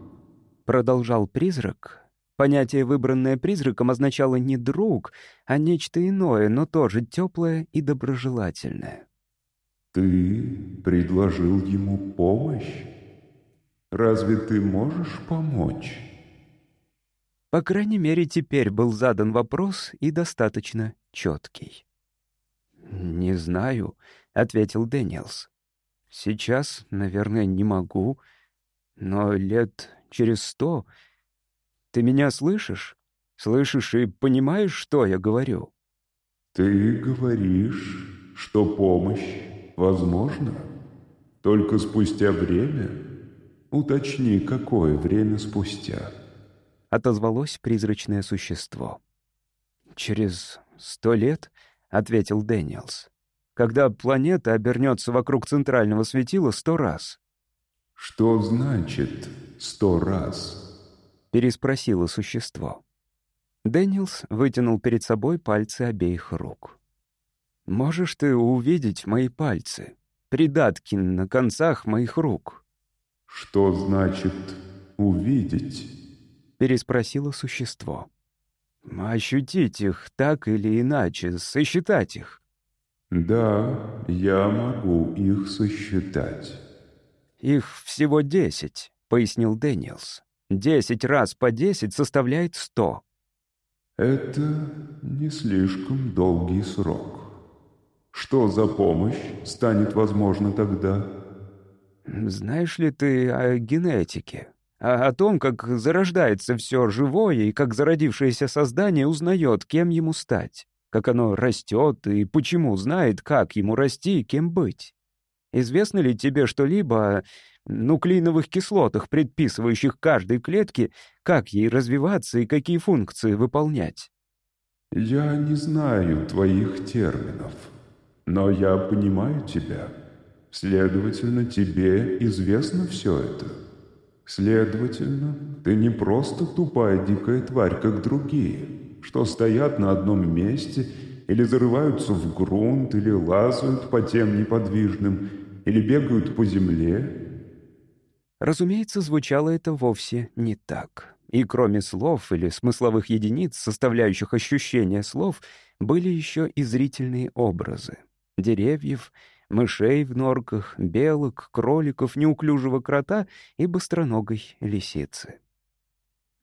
продолжал призрак. Понятие, выбранное призраком, означало не «друг», а нечто иное, но тоже теплое и доброжелательное. «Ты предложил ему помощь? Разве ты можешь помочь?» По крайней мере, теперь был задан вопрос и достаточно четкий. «Не знаю», — ответил Дэниелс. «Сейчас, наверное, не могу, но лет через сто... Ты меня слышишь? Слышишь и понимаешь, что я говорю?» «Ты говоришь, что помощь возможна, только спустя время? Уточни, какое время спустя?» Отозвалось призрачное существо. «Через сто лет?» — ответил Дэниелс. «Когда планета обернется вокруг центрального светила сто раз». «Что значит сто раз?» — переспросило существо. Дэниелс вытянул перед собой пальцы обеих рук. «Можешь ты увидеть мои пальцы, придатки на концах моих рук?» «Что значит увидеть?» переспросило существо. «Ощутить их так или иначе, сосчитать их». «Да, я могу их сосчитать». «Их всего десять», — пояснил Дэниелс. «Десять раз по десять составляет сто». «Это не слишком долгий срок. Что за помощь станет возможна тогда?» «Знаешь ли ты о генетике?» А о том, как зарождается все живое и как зародившееся создание узнает, кем ему стать, как оно растет и почему знает, как ему расти и кем быть. Известно ли тебе что-либо о нуклеиновых кислотах, предписывающих каждой клетке, как ей развиваться и какие функции выполнять? «Я не знаю твоих терминов, но я понимаю тебя. Следовательно, тебе известно все это». Следовательно, ты не просто тупая дикая тварь, как другие, что стоят на одном месте или зарываются в грунт, или лазают по тем неподвижным, или бегают по земле. Разумеется, звучало это вовсе не так. И кроме слов или смысловых единиц, составляющих ощущения слов, были еще и зрительные образы. Деревьев, мышей в норках, белок, кроликов, неуклюжего крота и быстроногой лисицы.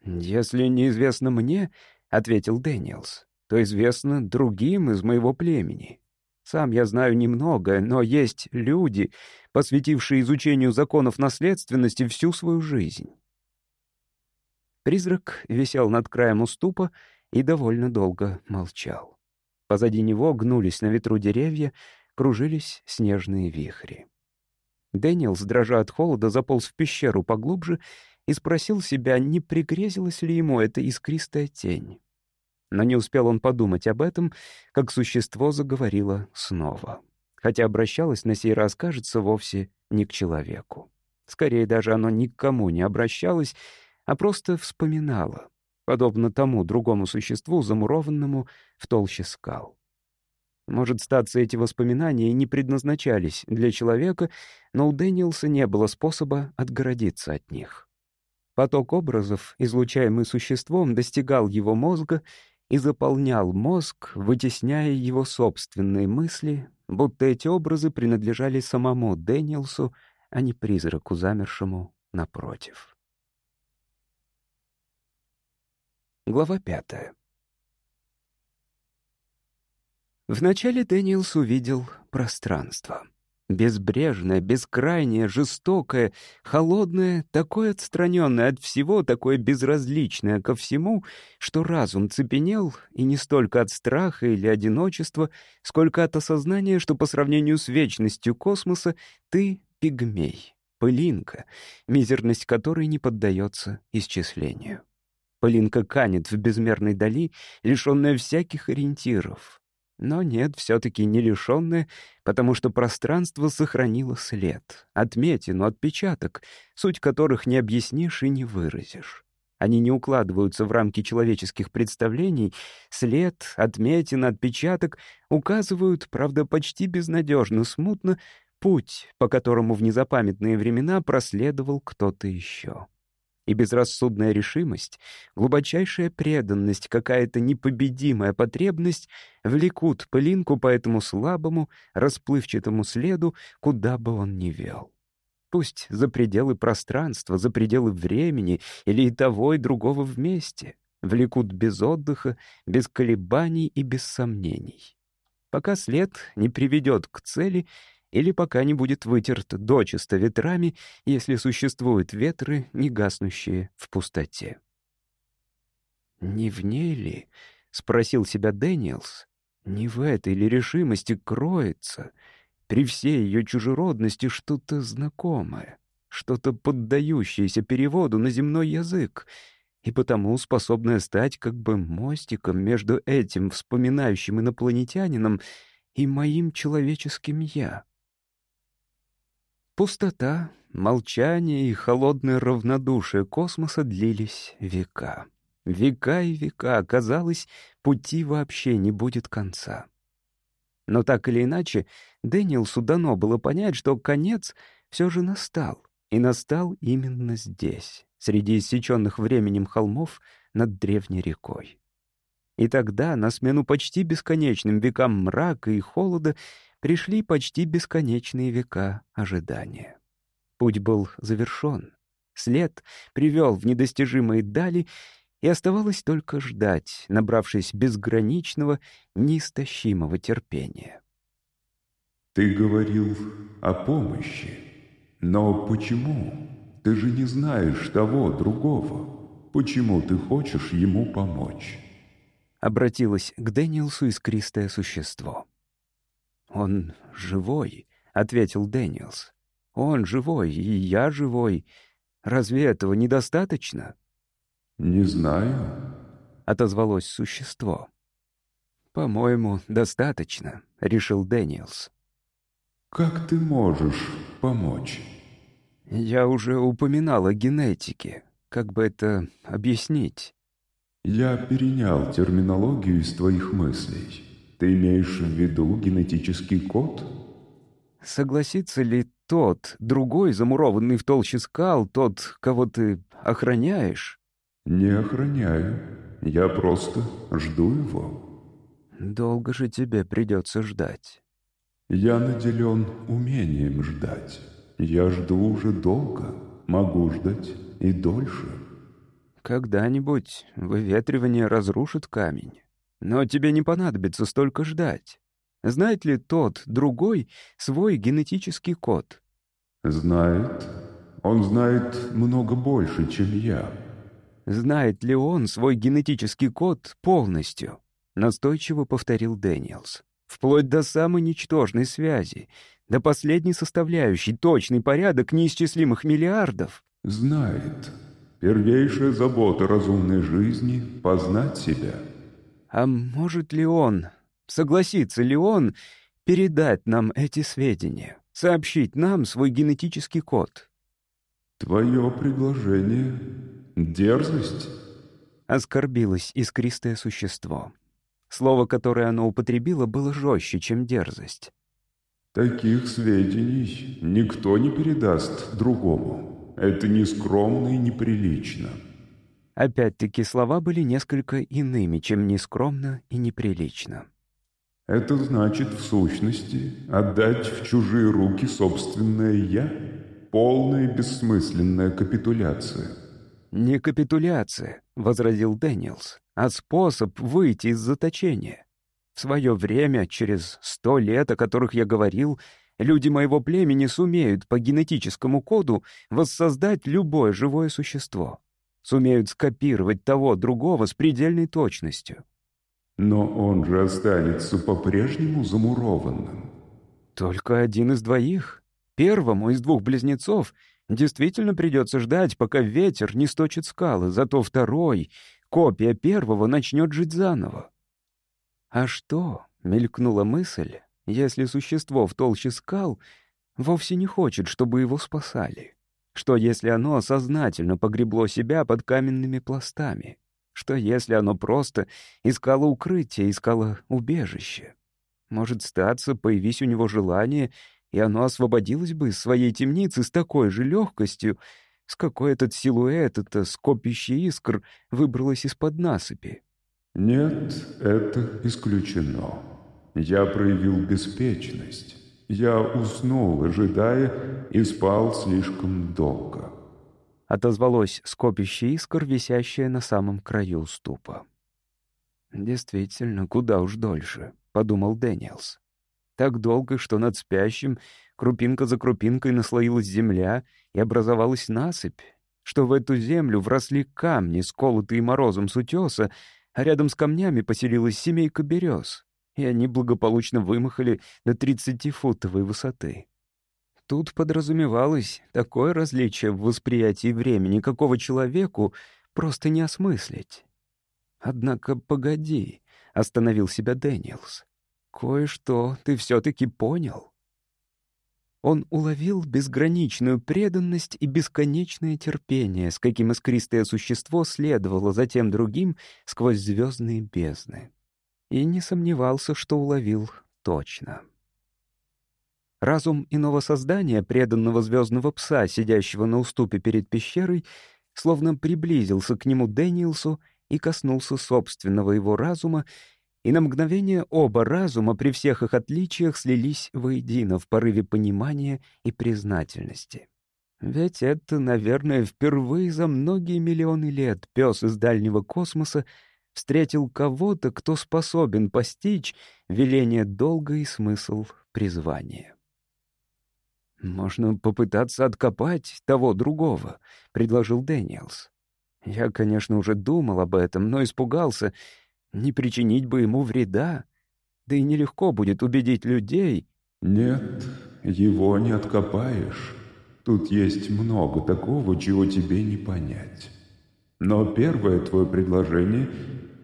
«Если неизвестно мне, — ответил Дэниелс, — то известно другим из моего племени. Сам я знаю немного, но есть люди, посвятившие изучению законов наследственности всю свою жизнь». Призрак висел над краем уступа и довольно долго молчал. Позади него гнулись на ветру деревья, кружились снежные вихри. Дэниелс, дрожа от холода, заполз в пещеру поглубже и спросил себя, не пригрезилась ли ему эта искристая тень. Но не успел он подумать об этом, как существо заговорило снова. Хотя обращалось на сей раз, кажется, вовсе не к человеку. Скорее даже оно ни к кому не обращалось, а просто вспоминало, подобно тому другому существу, замурованному в толще скал. Может, статься эти воспоминания не предназначались для человека, но у Дэниелса не было способа отгородиться от них. Поток образов, излучаемый существом, достигал его мозга и заполнял мозг, вытесняя его собственные мысли, будто эти образы принадлежали самому Дэниелсу, а не призраку, замершему напротив. Глава пятая. Вначале Дэниелс увидел пространство. Безбрежное, бескрайнее, жестокое, холодное, такое отстраненное от всего, такое безразличное ко всему, что разум цепенел, и не столько от страха или одиночества, сколько от осознания, что по сравнению с вечностью космоса ты — пигмей, пылинка, мизерность которой не поддается исчислению. Пылинка канет в безмерной дали, лишенная всяких ориентиров, но нет, все-таки не лишенное, потому что пространство сохранило след, отметину, отпечаток, суть которых не объяснишь и не выразишь. Они не укладываются в рамки человеческих представлений. След, отметина, отпечаток указывают, правда, почти безнадежно, смутно, путь, по которому в незапамятные времена проследовал кто-то еще. И безрассудная решимость, глубочайшая преданность, какая-то непобедимая потребность влекут пылинку по этому слабому, расплывчатому следу, куда бы он ни вел. Пусть за пределы пространства, за пределы времени или и того, и другого вместе. Влекут без отдыха, без колебаний и без сомнений. Пока след не приведет к цели или пока не будет вытерт дочисто ветрами, если существуют ветры, не гаснущие в пустоте. «Не в ней ли?» — спросил себя Дэниелс. «Не в этой ли решимости кроется?» При всей ее чужеродности что-то знакомое, что-то поддающееся переводу на земной язык, и потому способное стать как бы мостиком между этим вспоминающим инопланетянином и моим человеческим «я». Пустота, молчание и холодное равнодушие космоса длились века. Века и века, казалось, пути вообще не будет конца. Но так или иначе, Дэниелсу дано было понять, что конец все же настал. И настал именно здесь, среди иссеченных временем холмов над древней рекой. И тогда на смену почти бесконечным векам мрака и холода пришли почти бесконечные века ожидания. Путь был завершен. След привел в недостижимые дали, и оставалось только ждать, набравшись безграничного, неистощимого терпения. «Ты говорил о помощи, но почему? Ты же не знаешь того другого. Почему ты хочешь ему помочь?» Обратилось к Дэниелсу искристое существо. «Он живой», — ответил Дэниелс. «Он живой, и я живой. Разве этого недостаточно?» «Не знаю», — отозвалось существо. «По-моему, достаточно», — решил Дэниелс. «Как ты можешь помочь?» «Я уже упоминал о генетике. Как бы это объяснить?» «Я перенял терминологию из твоих мыслей. Ты имеешь в виду генетический код?» «Согласится ли тот, другой, замурованный в толще скал, тот, кого ты охраняешь?» «Не охраняю. Я просто жду его». «Долго же тебе придется ждать». «Я наделен умением ждать. Я жду уже долго. Могу ждать и дольше». «Когда-нибудь выветривание разрушит камень. Но тебе не понадобится столько ждать. Знает ли тот, другой, свой генетический код?» «Знает. Он знает много больше, чем я». Знает ли он свой генетический код полностью? Настойчиво повторил Дэниелс. Вплоть до самой ничтожной связи, до последней составляющей, точный порядок неисчислимых миллиардов. Знает. Первейшая забота разумной жизни — познать себя. А может ли он, согласится ли он передать нам эти сведения, сообщить нам свой генетический код? Твое предложение «Дерзость?» — оскорбилось искристое существо. Слово, которое оно употребило, было жестче, чем дерзость. «Таких сведений никто не передаст другому. Это нескромно и неприлично». Опять-таки слова были несколько иными, чем нескромно и неприлично. «Это значит, в сущности, отдать в чужие руки собственное «я»? Полная бессмысленная капитуляция». «Не капитуляция», — возразил Дэниелс, «а способ выйти из заточения. В свое время, через сто лет, о которых я говорил, люди моего племени сумеют по генетическому коду воссоздать любое живое существо. Сумеют скопировать того другого с предельной точностью». «Но он же останется по-прежнему замурованным». «Только один из двоих. Первому из двух близнецов Действительно придется ждать, пока ветер не сточит скалы, зато второй, копия первого, начнет жить заново. А что, мелькнула мысль, если существо в толще скал вовсе не хочет, чтобы его спасали? Что, если оно сознательно погребло себя под каменными пластами? Что, если оно просто искало укрытие, искало убежище? Может, статься, появись у него желание — и оно освободилось бы из своей темницы с такой же легкостью, С какой этот силуэт, это скопище искр, выбралось из-под насыпи? Нет, это исключено. Я проявил беспечность. Я уснул, ожидая, и спал слишком долго. Отозвалось скопище искр, висящее на самом краю уступа. «Действительно, куда уж дольше», — подумал Дэниелс. «Так долго, что над спящим крупинка за крупинкой наслоилась земля и образовалась насыпь, что в эту землю вросли камни, сколотые морозом с утеса, а рядом с камнями поселилась семейка берез, и они благополучно вымахали до 30-футовой высоты. Тут подразумевалось такое различие в восприятии времени, какого человеку просто не осмыслить. «Однако погоди», — остановил себя Дэниелс. «Кое-что ты все-таки понял». Он уловил безграничную преданность и бесконечное терпение, с каким искристое существо следовало за тем другим сквозь звездные бездны. И не сомневался, что уловил точно. Разум иного создания, преданного звездного пса, сидящего на уступе перед пещерой, словно приблизился к нему Дэниелсу и коснулся собственного его разума, и на мгновение оба разума при всех их отличиях слились воедино в порыве понимания и признательности. Ведь это, наверное, впервые за многие миллионы лет пес из дальнего космоса встретил кого-то, кто способен постичь веление долга и смысл призвания. «Можно попытаться откопать того другого», — предложил Дэниелс. Я, конечно, уже думал об этом, но испугался. Не причинить бы ему вреда. Да и нелегко будет убедить людей. Нет, его не откопаешь. Тут есть много такого, чего тебе не понять. Но первое твое предложение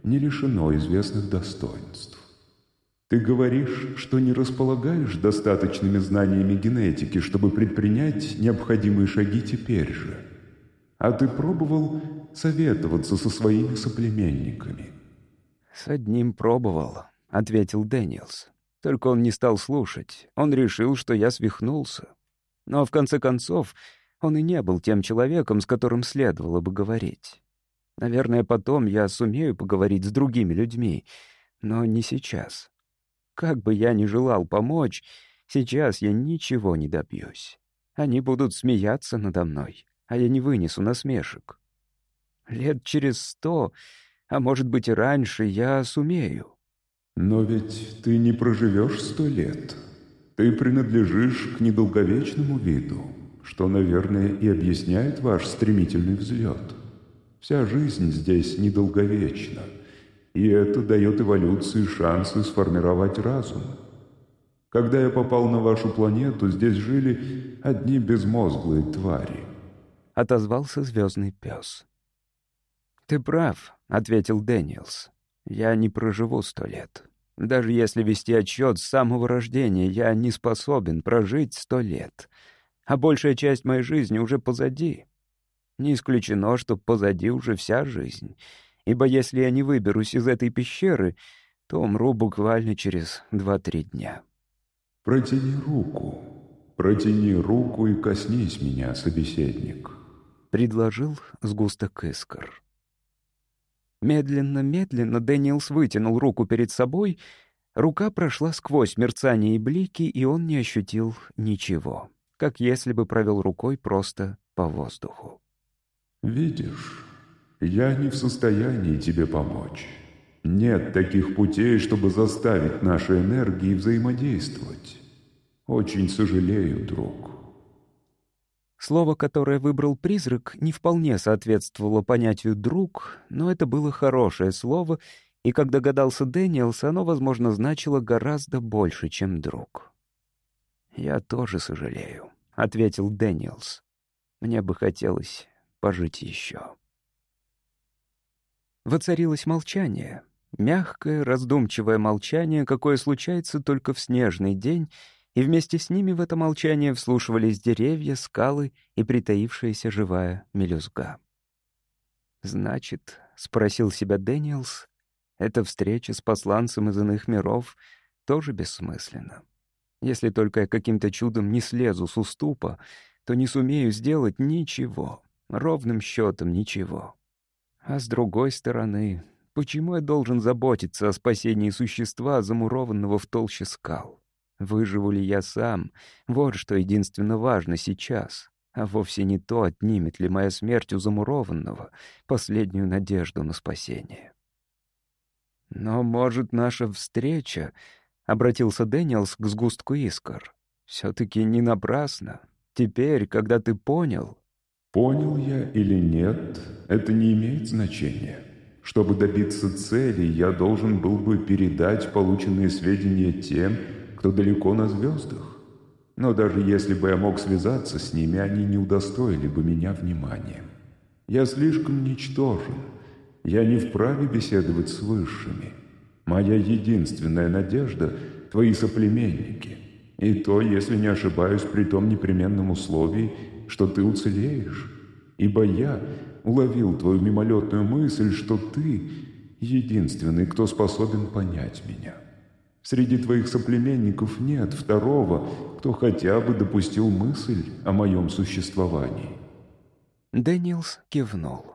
не лишено известных достоинств. Ты говоришь, что не располагаешь достаточными знаниями генетики, чтобы предпринять необходимые шаги теперь же. А ты пробовал советоваться со своими соплеменниками?» «С одним пробовал», — ответил Дэниелс. Только он не стал слушать. Он решил, что я свихнулся. Но в конце концов, он и не был тем человеком, с которым следовало бы говорить. Наверное, потом я сумею поговорить с другими людьми, но не сейчас. Как бы я ни желал помочь, сейчас я ничего не добьюсь. Они будут смеяться надо мной, а я не вынесу насмешек. Лет через сто, а может быть и раньше, я сумею. Но ведь ты не проживешь сто лет. Ты принадлежишь к недолговечному виду, что, наверное, и объясняет ваш стремительный взлет. Вся жизнь здесь недолговечна, и это дает эволюции шансы сформировать разум. Когда я попал на вашу планету, здесь жили одни безмозглые твари. Отозвался звездный пес. «Ты прав», — ответил Дэниелс. «Я не проживу сто лет. Даже если вести отчет с самого рождения, я не способен прожить сто лет. А большая часть моей жизни уже позади. Не исключено, что позади уже вся жизнь. Ибо если я не выберусь из этой пещеры, то умру буквально через два-три дня». «Протяни руку. Протяни руку и коснись меня, собеседник», — предложил сгусток искр. Медленно-медленно Дэниелс вытянул руку перед собой. Рука прошла сквозь мерцание и блики, и он не ощутил ничего, как если бы провел рукой просто по воздуху. «Видишь, я не в состоянии тебе помочь. Нет таких путей, чтобы заставить наши энергии взаимодействовать. Очень сожалею, друг». Слово, которое выбрал призрак, не вполне соответствовало понятию «друг», но это было хорошее слово, и, как догадался Дэниелс, оно, возможно, значило гораздо больше, чем «друг». «Я тоже сожалею», — ответил Дэниелс. «Мне бы хотелось пожить еще». Воцарилось молчание. Мягкое, раздумчивое молчание, какое случается только в снежный день — и вместе с ними в это молчание вслушивались деревья, скалы и притаившаяся живая мелюзга. «Значит», — спросил себя Дэниелс, — «эта встреча с посланцем из иных миров тоже бессмысленна. Если только я каким-то чудом не слезу с уступа, то не сумею сделать ничего. Ровным счетом ничего. А с другой стороны, почему я должен заботиться о спасении существа, замурованного в толще скал? Выживу ли я сам? Вот что единственно важно сейчас. А вовсе не то, отнимет ли моя смерть у замурованного последнюю надежду на спасение. Но, может, наша встреча, — обратился Дэниелс к сгустку искр, — все-таки не напрасно. Теперь, когда ты понял... Понял я или нет, это не имеет значения. Чтобы добиться цели, я должен был бы передать полученные сведения тем, кто далеко на звездах. Но даже если бы я мог связаться с ними, они не удостоили бы меня вниманием. Я слишком ничтожен. Я не вправе беседовать с высшими. Моя единственная надежда — твои соплеменники. И то, если не ошибаюсь, при том непременном условии, что ты уцелеешь. Ибо я уловил твою мимолетную мысль, что ты единственный, кто способен понять меня». Среди твоих соплеменников нет второго, кто хотя бы допустил мысль о моем существовании». Дэниелс кивнул.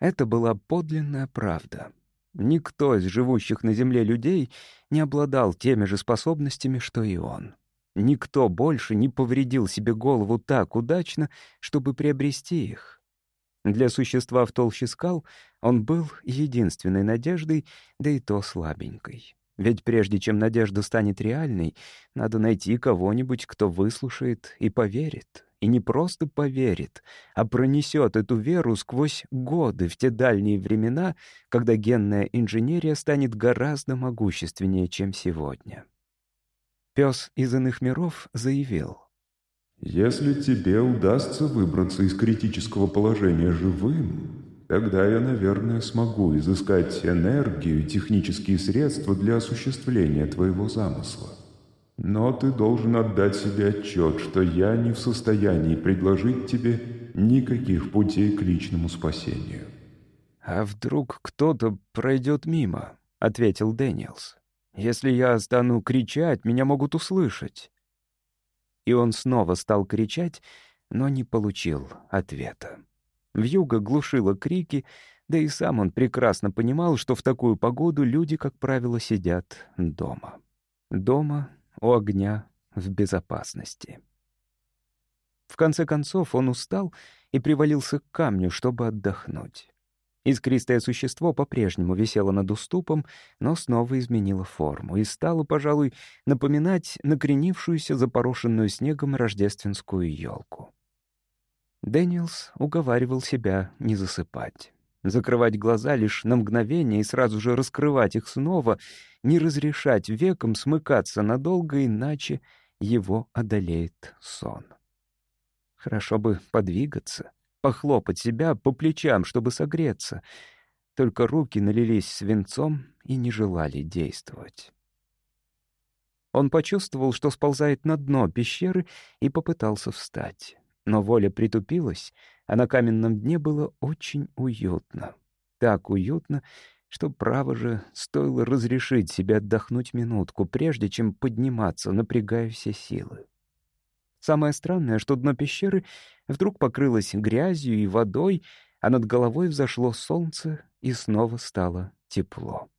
Это была подлинная правда. Никто из живущих на земле людей не обладал теми же способностями, что и он. Никто больше не повредил себе голову так удачно, чтобы приобрести их. Для существа в толще скал он был единственной надеждой, да и то слабенькой. Ведь прежде чем надежда станет реальной, надо найти кого-нибудь, кто выслушает и поверит. И не просто поверит, а пронесет эту веру сквозь годы в те дальние времена, когда генная инженерия станет гораздо могущественнее, чем сегодня. Пес из иных миров заявил. «Если тебе удастся выбраться из критического положения живым, Тогда я, наверное, смогу изыскать энергию и технические средства для осуществления твоего замысла. Но ты должен отдать себе отчет, что я не в состоянии предложить тебе никаких путей к личному спасению». «А вдруг кто-то пройдет мимо?» — ответил Дэниелс. «Если я стану кричать, меня могут услышать». И он снова стал кричать, но не получил ответа. Вьюга глушила крики, да и сам он прекрасно понимал, что в такую погоду люди, как правило, сидят дома. Дома, у огня, в безопасности. В конце концов он устал и привалился к камню, чтобы отдохнуть. Искристое существо по-прежнему висело над уступом, но снова изменило форму и стало, пожалуй, напоминать накренившуюся запорошенную снегом рождественскую елку. Дэниелс уговаривал себя не засыпать. Закрывать глаза лишь на мгновение и сразу же раскрывать их снова, не разрешать векам смыкаться надолго, иначе его одолеет сон. Хорошо бы подвигаться, похлопать себя по плечам, чтобы согреться. Только руки налились свинцом и не желали действовать. Он почувствовал, что сползает на дно пещеры и попытался встать. Но воля притупилась, а на каменном дне было очень уютно. Так уютно, что, право же, стоило разрешить себе отдохнуть минутку, прежде чем подниматься, напрягая все силы. Самое странное, что дно пещеры вдруг покрылось грязью и водой, а над головой взошло солнце, и снова стало тепло.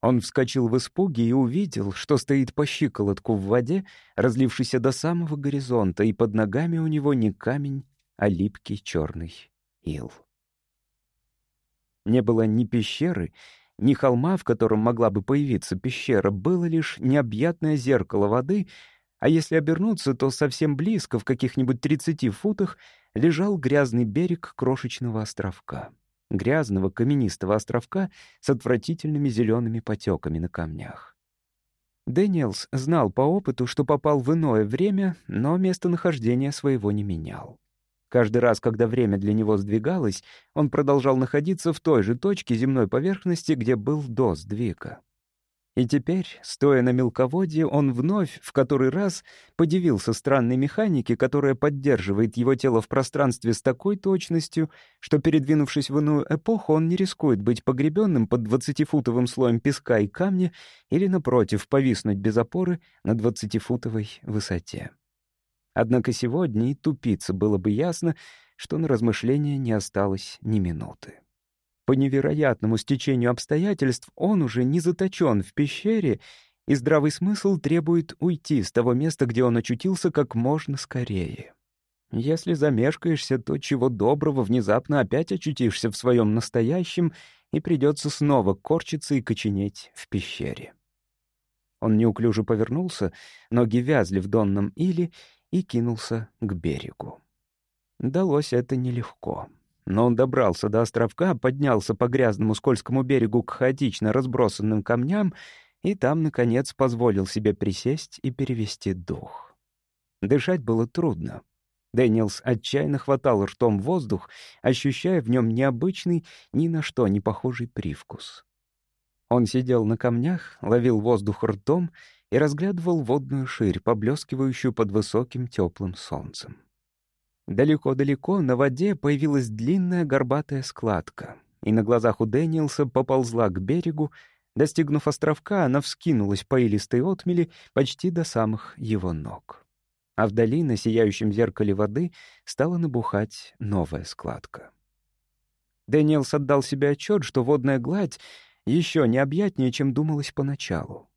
Он вскочил в испуге и увидел, что стоит по щиколотку в воде, разлившейся до самого горизонта, и под ногами у него не камень, а липкий черный ил. Не было ни пещеры, ни холма, в котором могла бы появиться пещера, было лишь необъятное зеркало воды, а если обернуться, то совсем близко, в каких-нибудь тридцати футах, лежал грязный берег крошечного островка грязного каменистого островка с отвратительными зелеными потеками на камнях. Дэниелс знал по опыту, что попал в иное время, но местонахождение своего не менял. Каждый раз, когда время для него сдвигалось, он продолжал находиться в той же точке земной поверхности, где был до сдвига. И теперь, стоя на мелководье, он вновь, в который раз, подивился странной механике, которая поддерживает его тело в пространстве с такой точностью, что, передвинувшись в иную эпоху, он не рискует быть погребенным под двадцатифутовым слоем песка и камня или, напротив, повиснуть без опоры на двадцатифутовой высоте. Однако сегодня и тупице было бы ясно, что на размышления не осталось ни минуты. По невероятному стечению обстоятельств он уже не заточен в пещере, и здравый смысл требует уйти с того места, где он очутился, как можно скорее. Если замешкаешься, то чего доброго внезапно опять очутишься в своем настоящем, и придется снова корчиться и коченеть в пещере. Он неуклюже повернулся, ноги вязли в донном иле и кинулся к берегу. Далось это нелегко. Но он добрался до островка, поднялся по грязному скользкому берегу к хаотично разбросанным камням и там, наконец, позволил себе присесть и перевести дух. Дышать было трудно. Дэниелс отчаянно хватал ртом воздух, ощущая в нем необычный, ни на что не похожий привкус. Он сидел на камнях, ловил воздух ртом и разглядывал водную ширь, поблескивающую под высоким теплым солнцем. Далеко-далеко на воде появилась длинная горбатая складка, и на глазах у Дэниелса поползла к берегу, достигнув островка, она вскинулась по илистой отмели почти до самых его ног. А вдали, на сияющем зеркале воды, стала набухать новая складка. Дэниелс отдал себе отчет, что водная гладь еще необъятнее, чем думалось поначалу.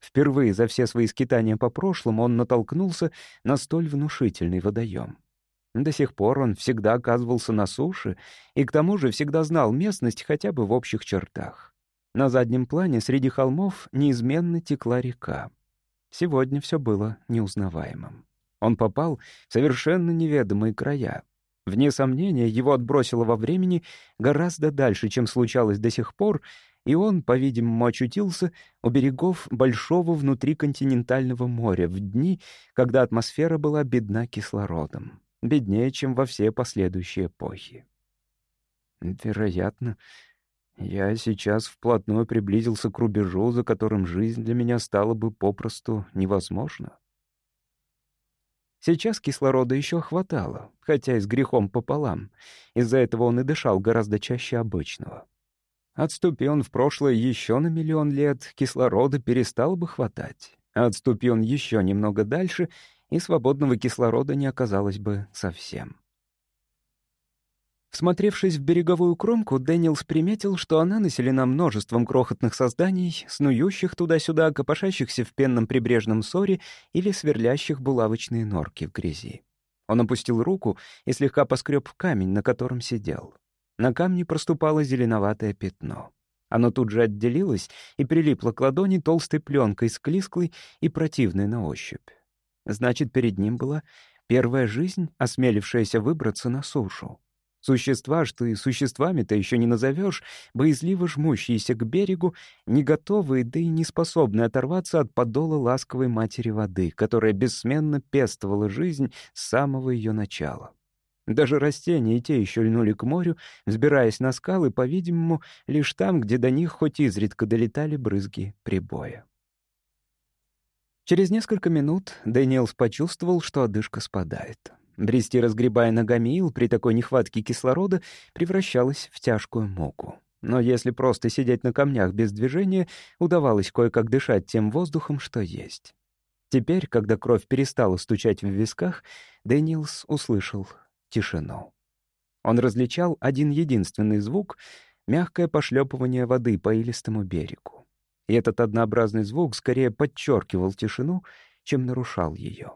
Впервые за все свои скитания по прошлому он натолкнулся на столь внушительный водоем. До сих пор он всегда оказывался на суше и к тому же всегда знал местность хотя бы в общих чертах. На заднем плане среди холмов неизменно текла река. Сегодня все было неузнаваемым. Он попал в совершенно неведомые края. Вне сомнения, его отбросило во времени гораздо дальше, чем случалось до сих пор, и он, по-видимому, очутился у берегов большого внутриконтинентального моря в дни, когда атмосфера была бедна кислородом беднее, чем во все последующие эпохи. Вероятно, я сейчас вплотную приблизился к рубежу, за которым жизнь для меня стала бы попросту невозможна. Сейчас кислорода еще хватало, хотя и с грехом пополам. Из-за этого он и дышал гораздо чаще обычного. Отступи он в прошлое еще на миллион лет, кислорода перестал бы хватать. Отступи он еще немного дальше, и свободного кислорода не оказалось бы совсем. Всмотревшись в береговую кромку, Дэниелс приметил, что она населена множеством крохотных созданий, снующих туда-сюда, копошащихся в пенном прибрежном соре или сверлящих булавочные норки в грязи. Он опустил руку и слегка поскреб камень, на котором сидел. На камне проступало зеленоватое пятно. Оно тут же отделилось и прилипло к ладони толстой пленкой, склизклой и противной на ощупь. Значит, перед ним была первая жизнь, осмелившаяся выбраться на сушу. Существа, что и существами-то еще не назовешь, боязливо жмущиеся к берегу, не готовые, да и не способные оторваться от подола ласковой матери воды, которая бессменно пестовала жизнь с самого ее начала. Даже растения и те еще льнули к морю, взбираясь на скалы, по-видимому, лишь там, где до них хоть изредка долетали брызги прибоя. Через несколько минут Дэниелс почувствовал, что одышка спадает. Брести, разгребая ногами ил при такой нехватке кислорода, превращалось в тяжкую муку. Но если просто сидеть на камнях без движения, удавалось кое-как дышать тем воздухом, что есть. Теперь, когда кровь перестала стучать в висках, Дэниелс услышал тишину. Он различал один единственный звук — мягкое пошлепывание воды по илистому берегу и этот однообразный звук скорее подчеркивал тишину, чем нарушал ее.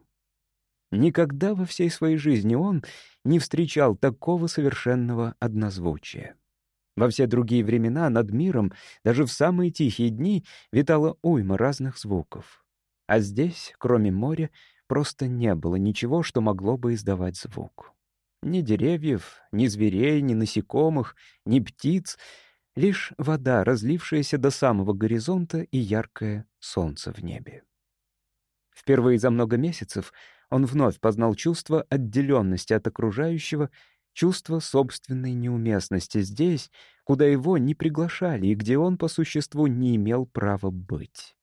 Никогда во всей своей жизни он не встречал такого совершенного однозвучия. Во все другие времена над миром, даже в самые тихие дни, витала уйма разных звуков. А здесь, кроме моря, просто не было ничего, что могло бы издавать звук. Ни деревьев, ни зверей, ни насекомых, ни птиц — Лишь вода, разлившаяся до самого горизонта, и яркое солнце в небе. Впервые за много месяцев он вновь познал чувство отделенности от окружающего, чувство собственной неуместности здесь, куда его не приглашали и где он по существу не имел права быть.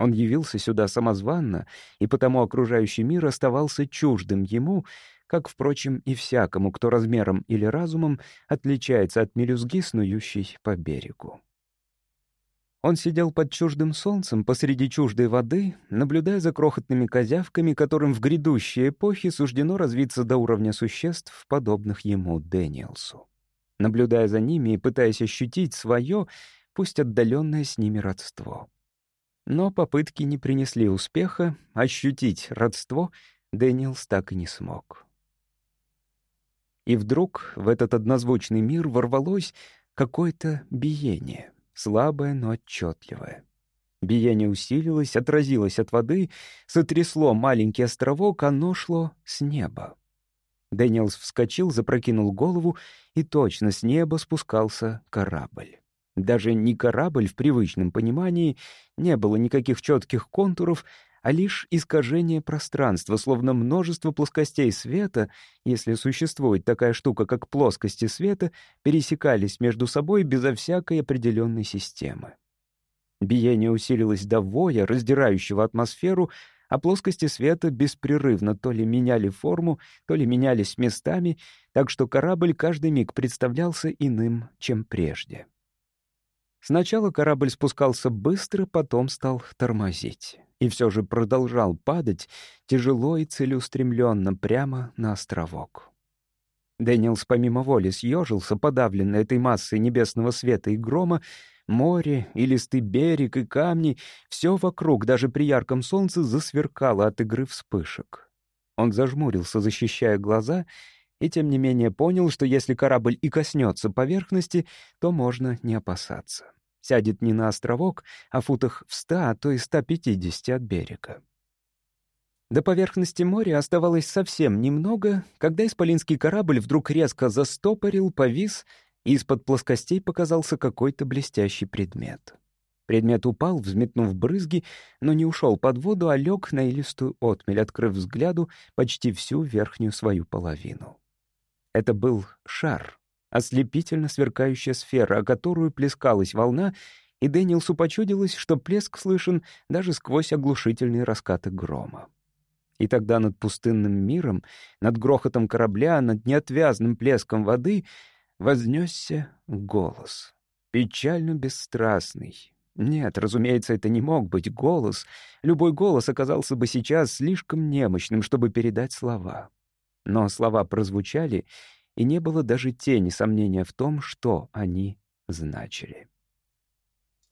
Он явился сюда самозванно, и потому окружающий мир оставался чуждым ему, как, впрочем, и всякому, кто размером или разумом отличается от мелюзги, снующей по берегу. Он сидел под чуждым солнцем посреди чуждой воды, наблюдая за крохотными козявками, которым в грядущей эпохе суждено развиться до уровня существ, подобных ему Дэниелсу. Наблюдая за ними и пытаясь ощутить свое, пусть отдаленное с ними родство. Но попытки не принесли успеха, ощутить родство Дэниелс так и не смог. И вдруг в этот однозвучный мир ворвалось какое-то биение слабое, но отчетливое. Биение усилилось, отразилось от воды, сотрясло маленький островок, оно шло с неба. Дэниелс вскочил, запрокинул голову, и точно с неба спускался корабль. Даже не корабль в привычном понимании, не было никаких четких контуров, а лишь искажение пространства, словно множество плоскостей света, если существует такая штука, как плоскости света, пересекались между собой безо всякой определенной системы. Биение усилилось до воя, раздирающего атмосферу, а плоскости света беспрерывно то ли меняли форму, то ли менялись местами, так что корабль каждый миг представлялся иным, чем прежде. Сначала корабль спускался быстро, потом стал тормозить и все же продолжал падать тяжело и целеустремленно прямо на островок. Дэниелс помимо воли съежился, подавленный этой массой небесного света и грома, море, и листы берег, и камни — все вокруг, даже при ярком солнце, засверкало от игры вспышек. Он зажмурился, защищая глаза, и тем не менее понял, что если корабль и коснется поверхности, то можно не опасаться сядет не на островок, а футах в ста, а то и 150 от берега. До поверхности моря оставалось совсем немного, когда исполинский корабль вдруг резко застопорил, повис, и из-под плоскостей показался какой-то блестящий предмет. Предмет упал, взметнув брызги, но не ушел под воду, а лег на илистую отмель, открыв взгляду почти всю верхнюю свою половину. Это был шар, ослепительно сверкающая сфера, о которую плескалась волна, и Дэниелсу почудилось, что плеск слышен даже сквозь оглушительные раскаты грома. И тогда над пустынным миром, над грохотом корабля, над неотвязным плеском воды вознесся голос. Печально бесстрастный. Нет, разумеется, это не мог быть голос. Любой голос оказался бы сейчас слишком немощным, чтобы передать слова. Но слова прозвучали, и не было даже тени сомнения в том, что они значили.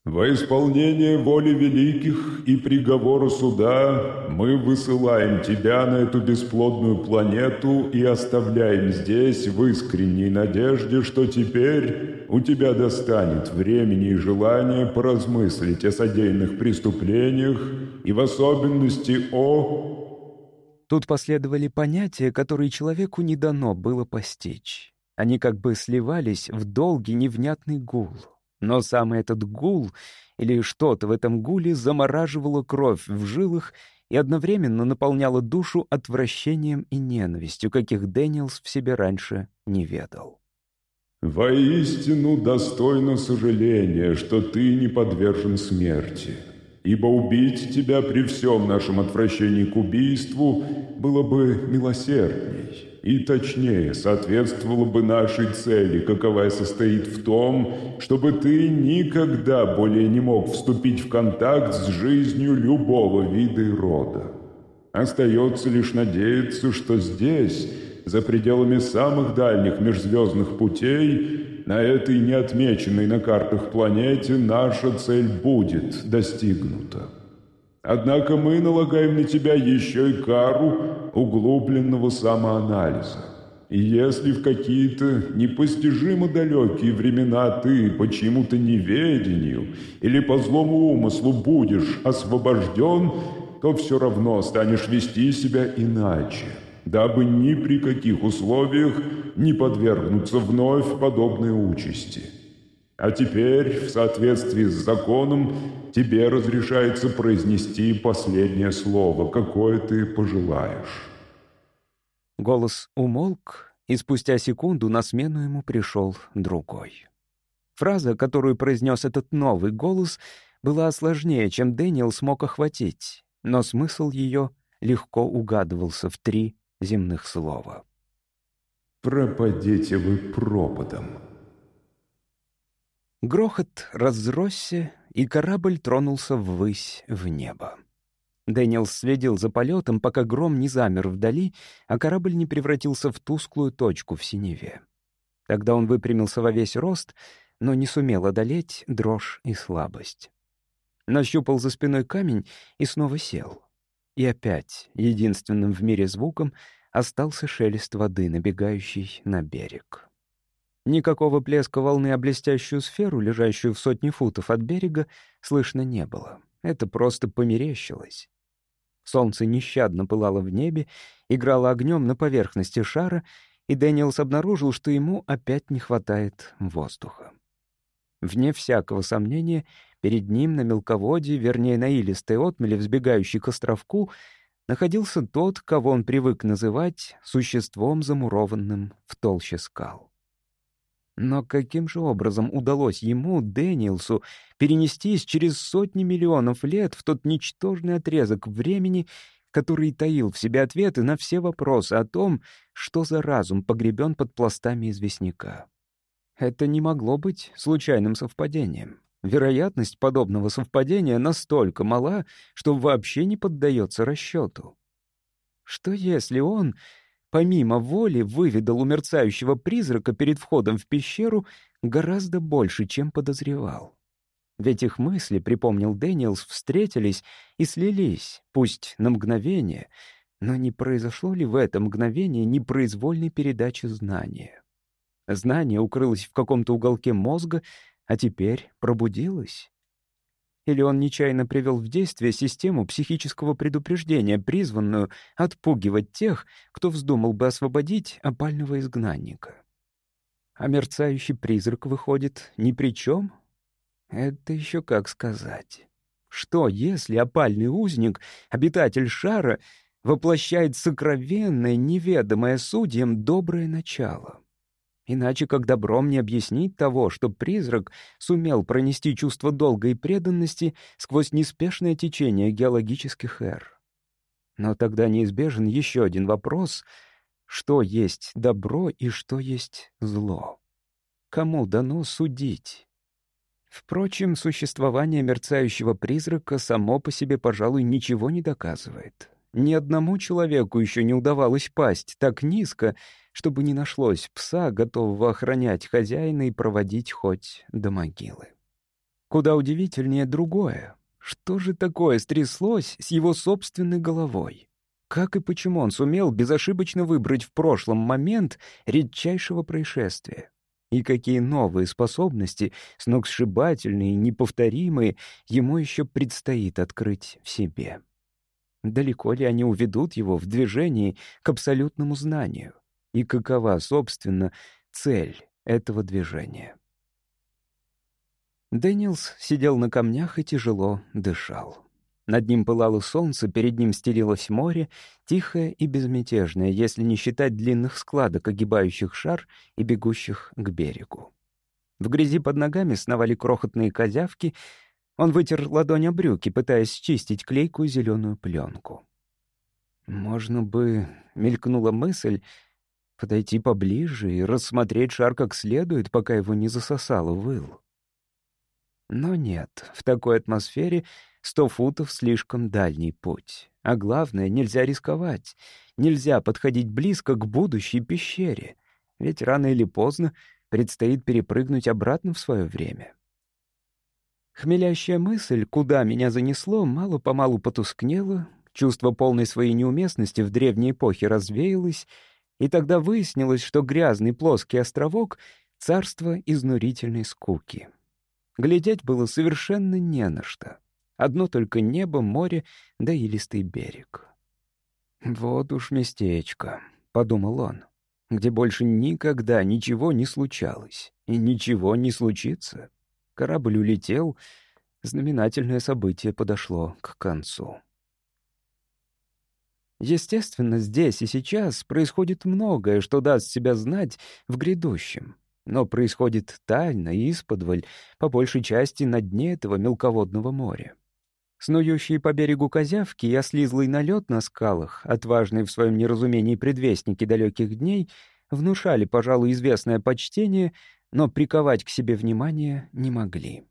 «Во исполнение воли великих и приговора суда мы высылаем тебя на эту бесплодную планету и оставляем здесь в искренней надежде, что теперь у тебя достанет времени и желания поразмыслить о содеянных преступлениях и в особенности о Тут последовали понятия, которые человеку не дано было постичь. Они как бы сливались в долгий невнятный гул. Но самый этот гул или что-то в этом гуле замораживало кровь в жилах и одновременно наполняло душу отвращением и ненавистью, каких Дэниелс в себе раньше не ведал. «Воистину достойно сожаления, что ты не подвержен смерти», ибо убить тебя при всем нашем отвращении к убийству было бы милосердней и точнее соответствовало бы нашей цели, каковая состоит в том, чтобы ты никогда более не мог вступить в контакт с жизнью любого вида и рода. Остается лишь надеяться, что здесь, за пределами самых дальних межзвездных путей, на этой неотмеченной на картах планете наша цель будет достигнута. Однако мы налагаем на тебя еще и кару углубленного самоанализа. И если в какие-то непостижимо далекие времена ты по чьему-то неведению или по злому умыслу будешь освобожден, то все равно станешь вести себя иначе дабы ни при каких условиях не подвергнуться вновь подобной участи. А теперь, в соответствии с законом, тебе разрешается произнести последнее слово, какое ты пожелаешь». Голос умолк, и спустя секунду на смену ему пришел другой. Фраза, которую произнес этот новый голос, была сложнее, чем Дэниел смог охватить, но смысл ее легко угадывался в три земных слова. «Пропадите вы пропадом». Грохот разросся, и корабль тронулся ввысь в небо. Дэниел следил за полетом, пока гром не замер вдали, а корабль не превратился в тусклую точку в синеве. Тогда он выпрямился во весь рост, но не сумел одолеть дрожь и слабость. Нащупал за спиной камень и снова сел. И опять единственным в мире звуком остался шелест воды, набегающий на берег. Никакого плеска волны о блестящую сферу, лежащую в сотни футов от берега, слышно не было. Это просто померещилось. Солнце нещадно пылало в небе, играло огнем на поверхности шара, и Дэниелс обнаружил, что ему опять не хватает воздуха. Вне всякого сомнения, перед ним на мелководье, вернее, на илистой отмеле, взбегающей к островку, находился тот, кого он привык называть существом, замурованным в толще скал. Но каким же образом удалось ему, Дэниелсу, перенестись через сотни миллионов лет в тот ничтожный отрезок времени, который таил в себе ответы на все вопросы о том, что за разум погребен под пластами известняка? Это не могло быть случайным совпадением. Вероятность подобного совпадения настолько мала, что вообще не поддается расчету. Что если он помимо воли выведал у мерцающего призрака перед входом в пещеру гораздо больше, чем подозревал. Ведь их мысли, припомнил Дэниелс, встретились и слились, пусть на мгновение, но не произошло ли в это мгновение непроизвольной передачи знания? Знание укрылось в каком-то уголке мозга, а теперь пробудилось. Или он нечаянно привел в действие систему психического предупреждения, призванную отпугивать тех, кто вздумал бы освободить опального изгнанника. А мерцающий призрак выходит ни при чем? Это еще как сказать. Что, если опальный узник, обитатель шара, воплощает сокровенное, неведомое судьям доброе начало? Иначе как добром не объяснить того, что призрак сумел пронести чувство долга и преданности сквозь неспешное течение геологических эр. Но тогда неизбежен еще один вопрос — что есть добро и что есть зло? Кому дано судить? Впрочем, существование мерцающего призрака само по себе, пожалуй, ничего не доказывает. Ни одному человеку еще не удавалось пасть так низко, чтобы не нашлось пса, готового охранять хозяина и проводить хоть до могилы. Куда удивительнее другое. Что же такое стряслось с его собственной головой? Как и почему он сумел безошибочно выбрать в прошлом момент редчайшего происшествия? И какие новые способности, сногсшибательные и неповторимые, ему еще предстоит открыть в себе? Далеко ли они уведут его в движении к абсолютному знанию? И какова, собственно, цель этого движения? Дэниелс сидел на камнях и тяжело дышал. Над ним пылало солнце, перед ним стелилось море, тихое и безмятежное, если не считать длинных складок, огибающих шар и бегущих к берегу. В грязи под ногами сновали крохотные козявки, он вытер ладонь о брюки, пытаясь счистить клейкую зеленую пленку. Можно бы, мелькнула мысль, подойти поближе и рассмотреть шар как следует, пока его не засосало выл. Но нет, в такой атмосфере сто футов — слишком дальний путь. А главное, нельзя рисковать. Нельзя подходить близко к будущей пещере. Ведь рано или поздно предстоит перепрыгнуть обратно в свое время. Хмелящая мысль, куда меня занесло, мало-помалу потускнела, чувство полной своей неуместности в древней эпохе развеялось, и тогда выяснилось, что грязный плоский островок — царство изнурительной скуки. Глядеть было совершенно не на что. Одно только небо, море да и листый берег. «Вот уж местечко», — подумал он, — «где больше никогда ничего не случалось и ничего не случится». Корабль улетел, знаменательное событие подошло к концу. Естественно, здесь и сейчас происходит многое, что даст себя знать в грядущем. Но происходит тайно и исподволь, по большей части на дне этого мелководного моря. Снующие по берегу козявки и ослизлый налет на скалах, отважные в своем неразумении предвестники далеких дней, внушали, пожалуй, известное почтение но приковать к себе внимание не могли.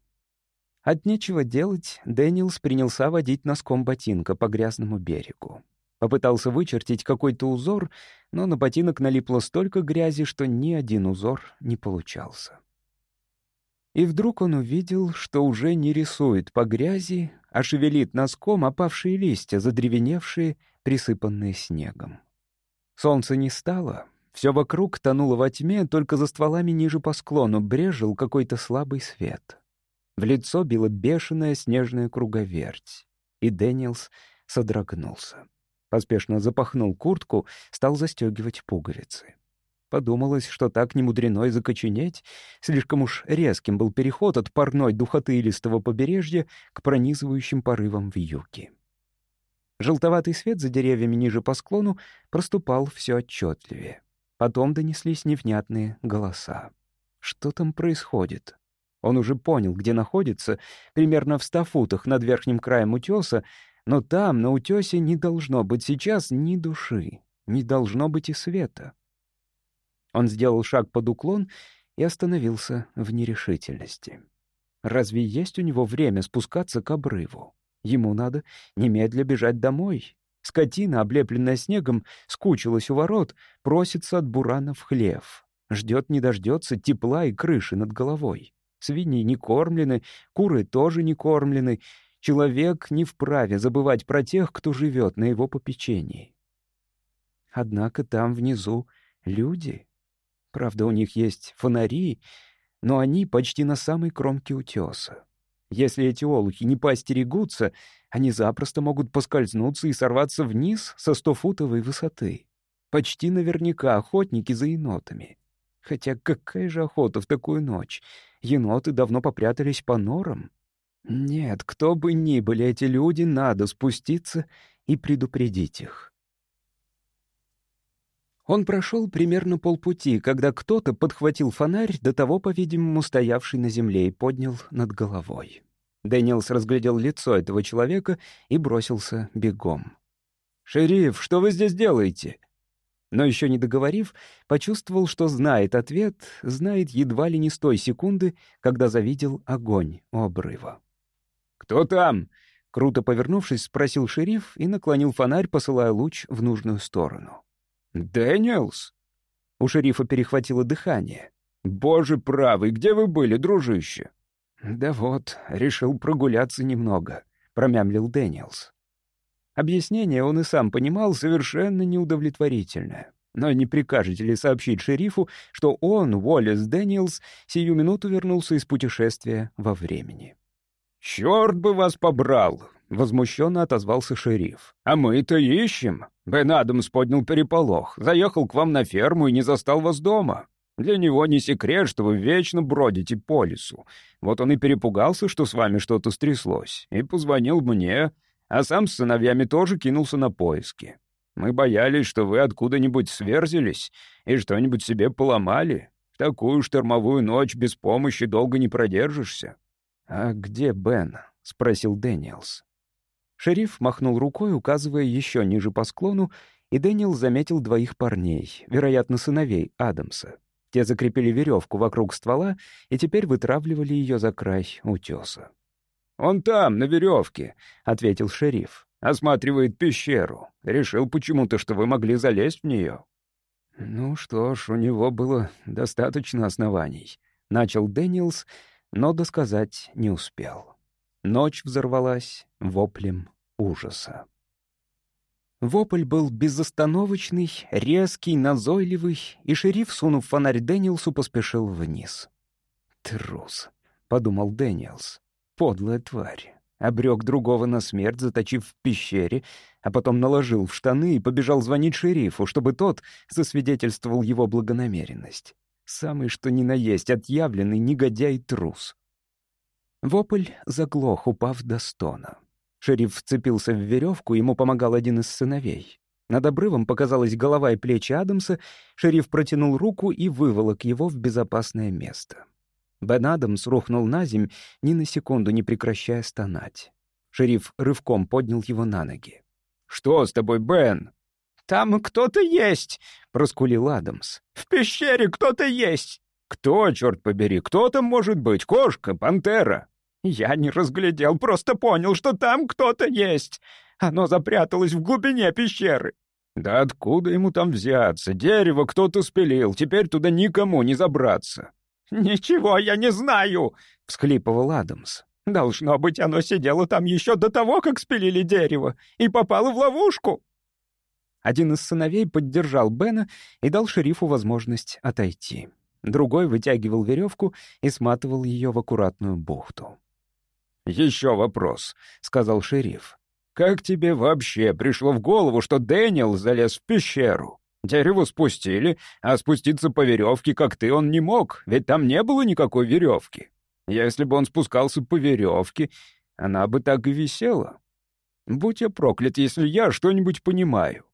От нечего делать Дэниелс принялся водить носком ботинка по грязному берегу. Попытался вычертить какой-то узор, но на ботинок налипло столько грязи, что ни один узор не получался. И вдруг он увидел, что уже не рисует по грязи, а шевелит носком опавшие листья, задревеневшие, присыпанные снегом. Солнца не стало, все вокруг тонуло во тьме, только за стволами ниже по склону брежил какой-то слабый свет. В лицо била бешеная снежная круговерть, и Дэниелс содрогнулся. Поспешно запахнул куртку, стал застегивать пуговицы. Подумалось, что так немудрено и закоченеть. Слишком уж резким был переход от парной духоты илистого побережья к пронизывающим порывам в юге. Желтоватый свет за деревьями ниже по склону проступал все отчетливее. Потом донеслись невнятные голоса. Что там происходит? Он уже понял, где находится, примерно в ста футах над верхним краем утеса, но там, на утесе, не должно быть сейчас ни души, не должно быть и света. Он сделал шаг под уклон и остановился в нерешительности. Разве есть у него время спускаться к обрыву? Ему надо немедля бежать домой. Скотина, облепленная снегом, скучилась у ворот, просится от бурана в хлев. Ждет не дождется тепла и крыши над головой. Свиньи не кормлены, куры тоже не кормлены. Человек не вправе забывать про тех, кто живет на его попечении. Однако там внизу люди. Правда, у них есть фонари, но они почти на самой кромке утеса. Если эти олухи не поостерегутся, они запросто могут поскользнуться и сорваться вниз со стофутовой высоты. Почти наверняка охотники за енотами. Хотя какая же охота в такую ночь? Еноты давно попрятались по норам. Нет, кто бы ни были эти люди, надо спуститься и предупредить их. Он прошел примерно полпути, когда кто-то подхватил фонарь, до того, по-видимому, стоявший на земле, и поднял над головой. Дэниелс разглядел лицо этого человека и бросился бегом. «Шериф, что вы здесь делаете?» Но еще не договорив, почувствовал, что знает ответ, знает едва ли не с той секунды, когда завидел огонь у обрыва. «Кто там?» Круто повернувшись, спросил шериф и наклонил фонарь, посылая луч в нужную сторону. «Дэниелс?» У шерифа перехватило дыхание. «Боже правый, где вы были, дружище?» «Да вот, решил прогуляться немного», — промямлил Дэниелс. Объяснение он и сам понимал совершенно неудовлетворительное. Но не прикажете ли сообщить шерифу, что он, Уоллес Дэниелс, сию минуту вернулся из путешествия во времени? «Черт бы вас побрал!» — возмущенно отозвался шериф. «А мы-то ищем. Бен Адамс поднял переполох, заехал к вам на ферму и не застал вас дома. Для него не секрет, что вы вечно бродите по лесу. Вот он и перепугался, что с вами что-то стряслось, и позвонил мне, а сам с сыновьями тоже кинулся на поиски. Мы боялись, что вы откуда-нибудь сверзились и что-нибудь себе поломали. В такую штормовую ночь без помощи долго не продержишься». «А где Бен?» — спросил Дэниелс. Шериф махнул рукой, указывая еще ниже по склону, и Дэниел заметил двоих парней, вероятно, сыновей Адамса. Те закрепили веревку вокруг ствола и теперь вытравливали ее за край утеса. «Он там, на веревке», — ответил шериф. «Осматривает пещеру. Решил почему-то, что вы могли залезть в нее». «Ну что ж, у него было достаточно оснований», — начал Дэниелс, но досказать не успел. Ночь взорвалась воплем ужаса. Вопль был безостановочный, резкий, назойливый, и шериф, сунув фонарь Дэниелсу, поспешил вниз. «Трус», — подумал Дэниелс, — «подлая тварь». Обрек другого на смерть, заточив в пещере, а потом наложил в штаны и побежал звонить шерифу, чтобы тот засвидетельствовал его благонамеренность. Самый что ни на есть отъявленный негодяй-трус. Вопль заглох, упав до стона. Шериф вцепился в веревку, ему помогал один из сыновей. Над обрывом показалась голова и плечи Адамса, шериф протянул руку и выволок его в безопасное место. Бен Адамс рухнул на земь, ни на секунду не прекращая стонать. Шериф рывком поднял его на ноги. «Что с тобой, Бен?» «Там кто-то есть!» — проскулил Адамс. «В пещере кто-то есть!» «Кто, черт побери, кто там может быть? Кошка? Пантера?» Я не разглядел, просто понял, что там кто-то есть. Оно запряталось в глубине пещеры. Да откуда ему там взяться? Дерево кто-то спилил, теперь туда никому не забраться. «Ничего я не знаю!» — всхлипывал Адамс. «Должно быть, оно сидело там еще до того, как спилили дерево, и попало в ловушку!» Один из сыновей поддержал Бена и дал шерифу возможность отойти. Другой вытягивал веревку и сматывал ее в аккуратную бухту. «Еще вопрос», — сказал шериф. «Как тебе вообще пришло в голову, что Дэниел залез в пещеру? Дерево спустили, а спуститься по веревке, как ты, он не мог, ведь там не было никакой веревки. Если бы он спускался по веревке, она бы так и висела. Будь я проклят, если я что-нибудь понимаю.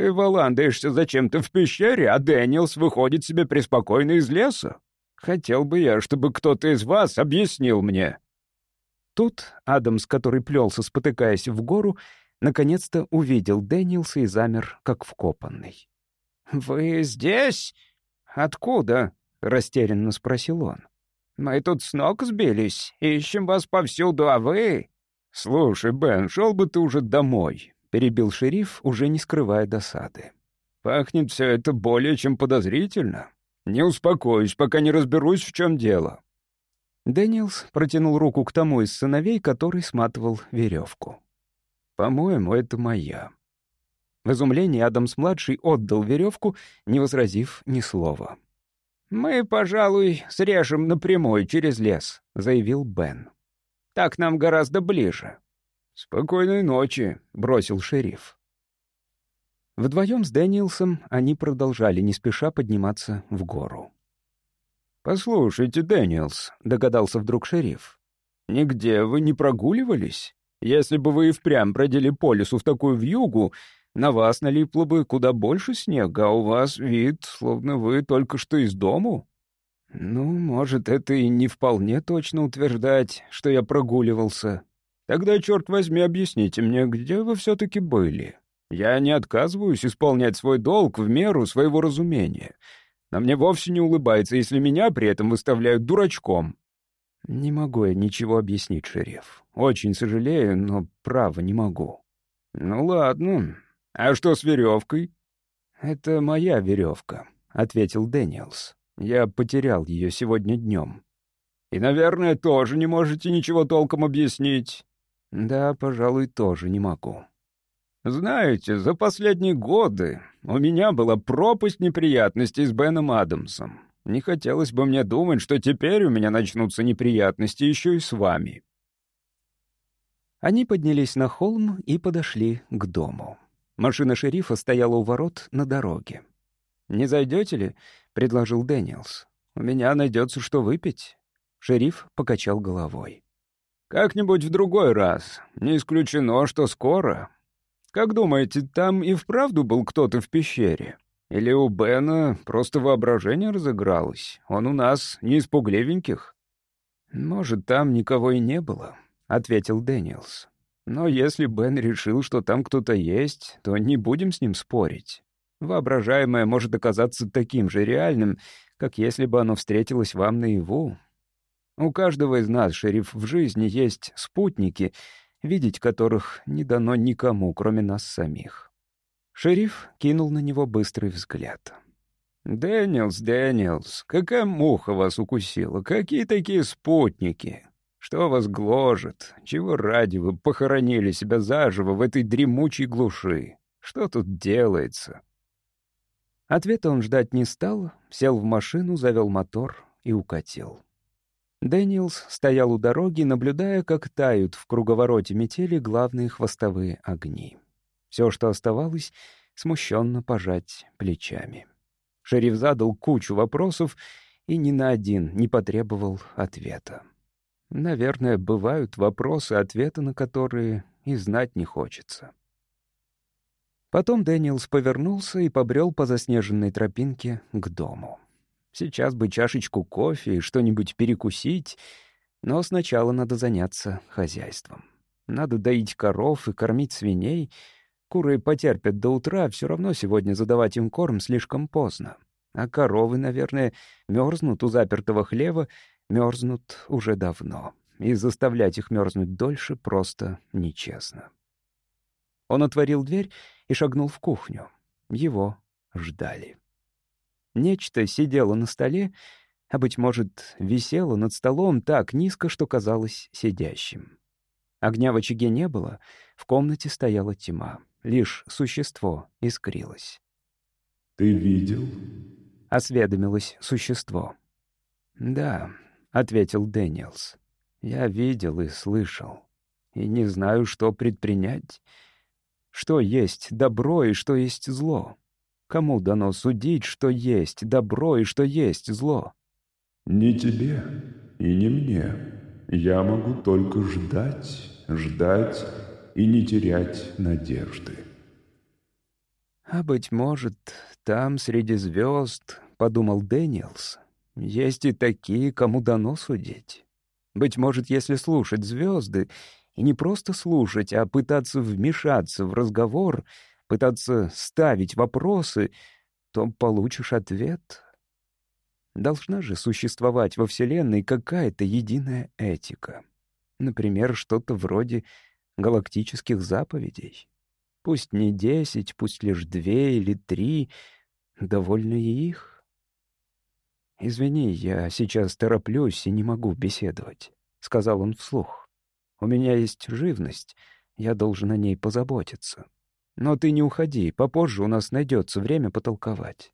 Ты валандаешься зачем-то в пещере, а Дэниелс выходит себе преспокойно из леса. Хотел бы я, чтобы кто-то из вас объяснил мне». Тут Адамс, который плелся, спотыкаясь в гору, наконец-то увидел Дэниелса и замер, как вкопанный. «Вы здесь? Откуда?» — растерянно спросил он. «Мы тут с ног сбились, ищем вас повсюду, а вы...» «Слушай, Бен, шел бы ты уже домой», — перебил шериф, уже не скрывая досады. «Пахнет все это более чем подозрительно. Не успокоюсь, пока не разберусь, в чем дело». Дэниелс протянул руку к тому из сыновей, который сматывал веревку. «По-моему, это моя». В изумлении Адамс-младший отдал веревку, не возразив ни слова. «Мы, пожалуй, срежем напрямую через лес», — заявил Бен. «Так нам гораздо ближе». «Спокойной ночи», — бросил шериф. Вдвоем с Дэниелсом они продолжали не спеша подниматься в гору. «Послушайте, Дэниелс», — догадался вдруг шериф, — «нигде вы не прогуливались? Если бы вы и впрямь бродили по лесу в такую вьюгу, на вас налипло бы куда больше снега, а у вас вид, словно вы только что из дому. Ну, может, это и не вполне точно утверждать, что я прогуливался. Тогда, черт возьми, объясните мне, где вы все-таки были? Я не отказываюсь исполнять свой долг в меру своего разумения. Но мне вовсе не улыбается, если меня при этом выставляют дурачком. Не могу я ничего объяснить, шериф. Очень сожалею, но право не могу. Ну ладно, «А что с веревкой?» «Это моя веревка», — ответил Дэниелс. «Я потерял ее сегодня днем». «И, наверное, тоже не можете ничего толком объяснить?» «Да, пожалуй, тоже не могу». «Знаете, за последние годы у меня была пропасть неприятностей с Беном Адамсом. Не хотелось бы мне думать, что теперь у меня начнутся неприятности еще и с вами». Они поднялись на холм и подошли к дому. Машина шерифа стояла у ворот на дороге. «Не зайдете ли?» — предложил Дэниелс. «У меня найдется что выпить». Шериф покачал головой. «Как-нибудь в другой раз. Не исключено, что скоро. Как думаете, там и вправду был кто-то в пещере? Или у Бена просто воображение разыгралось? Он у нас не из пугливеньких?» «Может, там никого и не было», — ответил Дэниелс. Но если Бен решил, что там кто-то есть, то не будем с ним спорить. Воображаемое может оказаться таким же реальным, как если бы оно встретилось вам наяву. У каждого из нас, шериф, в жизни есть спутники, видеть которых не дано никому, кроме нас самих. Шериф кинул на него быстрый взгляд. «Дэниелс, Дэниелс, какая муха вас укусила? Какие такие спутники? Что вас гложет? Чего ради вы похоронили себя заживо в этой дремучей глуши? Что тут делается?» Ответа он ждать не стал, сел в машину, завел мотор и укатил. Дэниелс стоял у дороги, наблюдая, как тают в круговороте метели главные хвостовые огни. Все, что оставалось, смущенно пожать плечами. Шериф задал кучу вопросов и ни на один не потребовал ответа. Наверное, бывают вопросы, ответы на которые и знать не хочется. Потом Дэниелс повернулся и побрел по заснеженной тропинке к дому. Сейчас бы чашечку кофе и что-нибудь перекусить, но сначала надо заняться хозяйством. Надо доить коров и кормить свиней. Куры потерпят до утра, все равно сегодня задавать им корм слишком поздно. А коровы, наверное, мерзнут у запертого хлева мерзнут уже давно. и заставлять их мерзнуть дольше просто нечестно. Он отворил дверь и шагнул в кухню. Его ждали. Нечто сидело на столе, а, быть может, висело над столом так низко, что казалось сидящим. Огня в очаге не было, в комнате стояла тьма. Лишь существо искрилось. «Ты видел?» — осведомилось существо. «Да», — ответил Дэниелс. «Я видел и слышал. И не знаю, что предпринять. Что есть добро и что есть зло? Кому дано судить, что есть добро и что есть зло?» «Не тебе и не мне. Я могу только ждать, ждать и не терять надежды». «А, быть может, там, среди звезд, — подумал Дэниелс, — есть и такие, кому дано судить. Быть может, если слушать звезды, и не просто слушать, а пытаться вмешаться в разговор, пытаться ставить вопросы, то получишь ответ. Должна же существовать во Вселенной какая-то единая этика. Например, что-то вроде галактических заповедей. Пусть не десять, пусть лишь две или три, довольно и их. «Извини, я сейчас тороплюсь и не могу беседовать», — сказал он вслух. «У меня есть живность, я должен о ней позаботиться. Но ты не уходи, попозже у нас найдется время потолковать».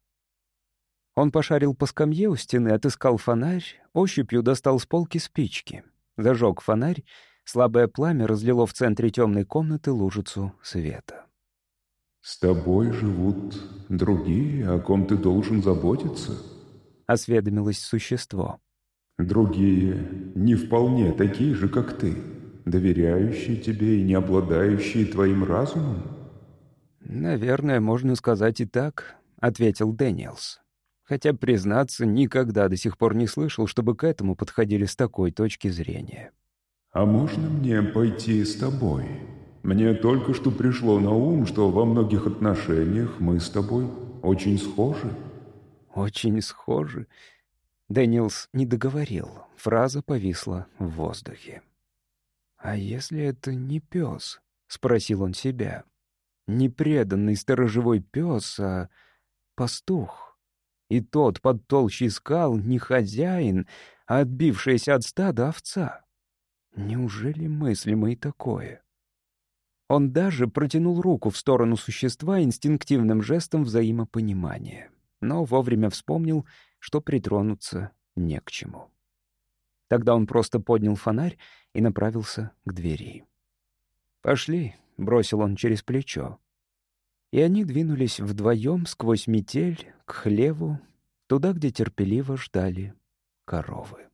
Он пошарил по скамье у стены, отыскал фонарь, ощупью достал с полки спички. Зажег фонарь, слабое пламя разлило в центре темной комнаты лужицу света. «С тобой живут другие, о ком ты должен заботиться?» — осведомилось существо. «Другие не вполне такие же, как ты, доверяющие тебе и не обладающие твоим разумом?» «Наверное, можно сказать и так», — ответил Дэниелс. Хотя, признаться, никогда до сих пор не слышал, чтобы к этому подходили с такой точки зрения. «А можно мне пойти с тобой? Мне только что пришло на ум, что во многих отношениях мы с тобой очень схожи». «Очень схожи?» Дэниелс не договорил. Фраза повисла в воздухе. «А если это не пес?» — спросил он себя. «Не преданный сторожевой пес, а пастух». И тот под толщей скал не хозяин, а отбившаяся от стада овца. Неужели мыслимо и такое? Он даже протянул руку в сторону существа инстинктивным жестом взаимопонимания, но вовремя вспомнил, что притронуться не к чему. Тогда он просто поднял фонарь и направился к двери. «Пошли», — бросил он через плечо и они двинулись вдвоем сквозь метель к хлеву, туда, где терпеливо ждали коровы.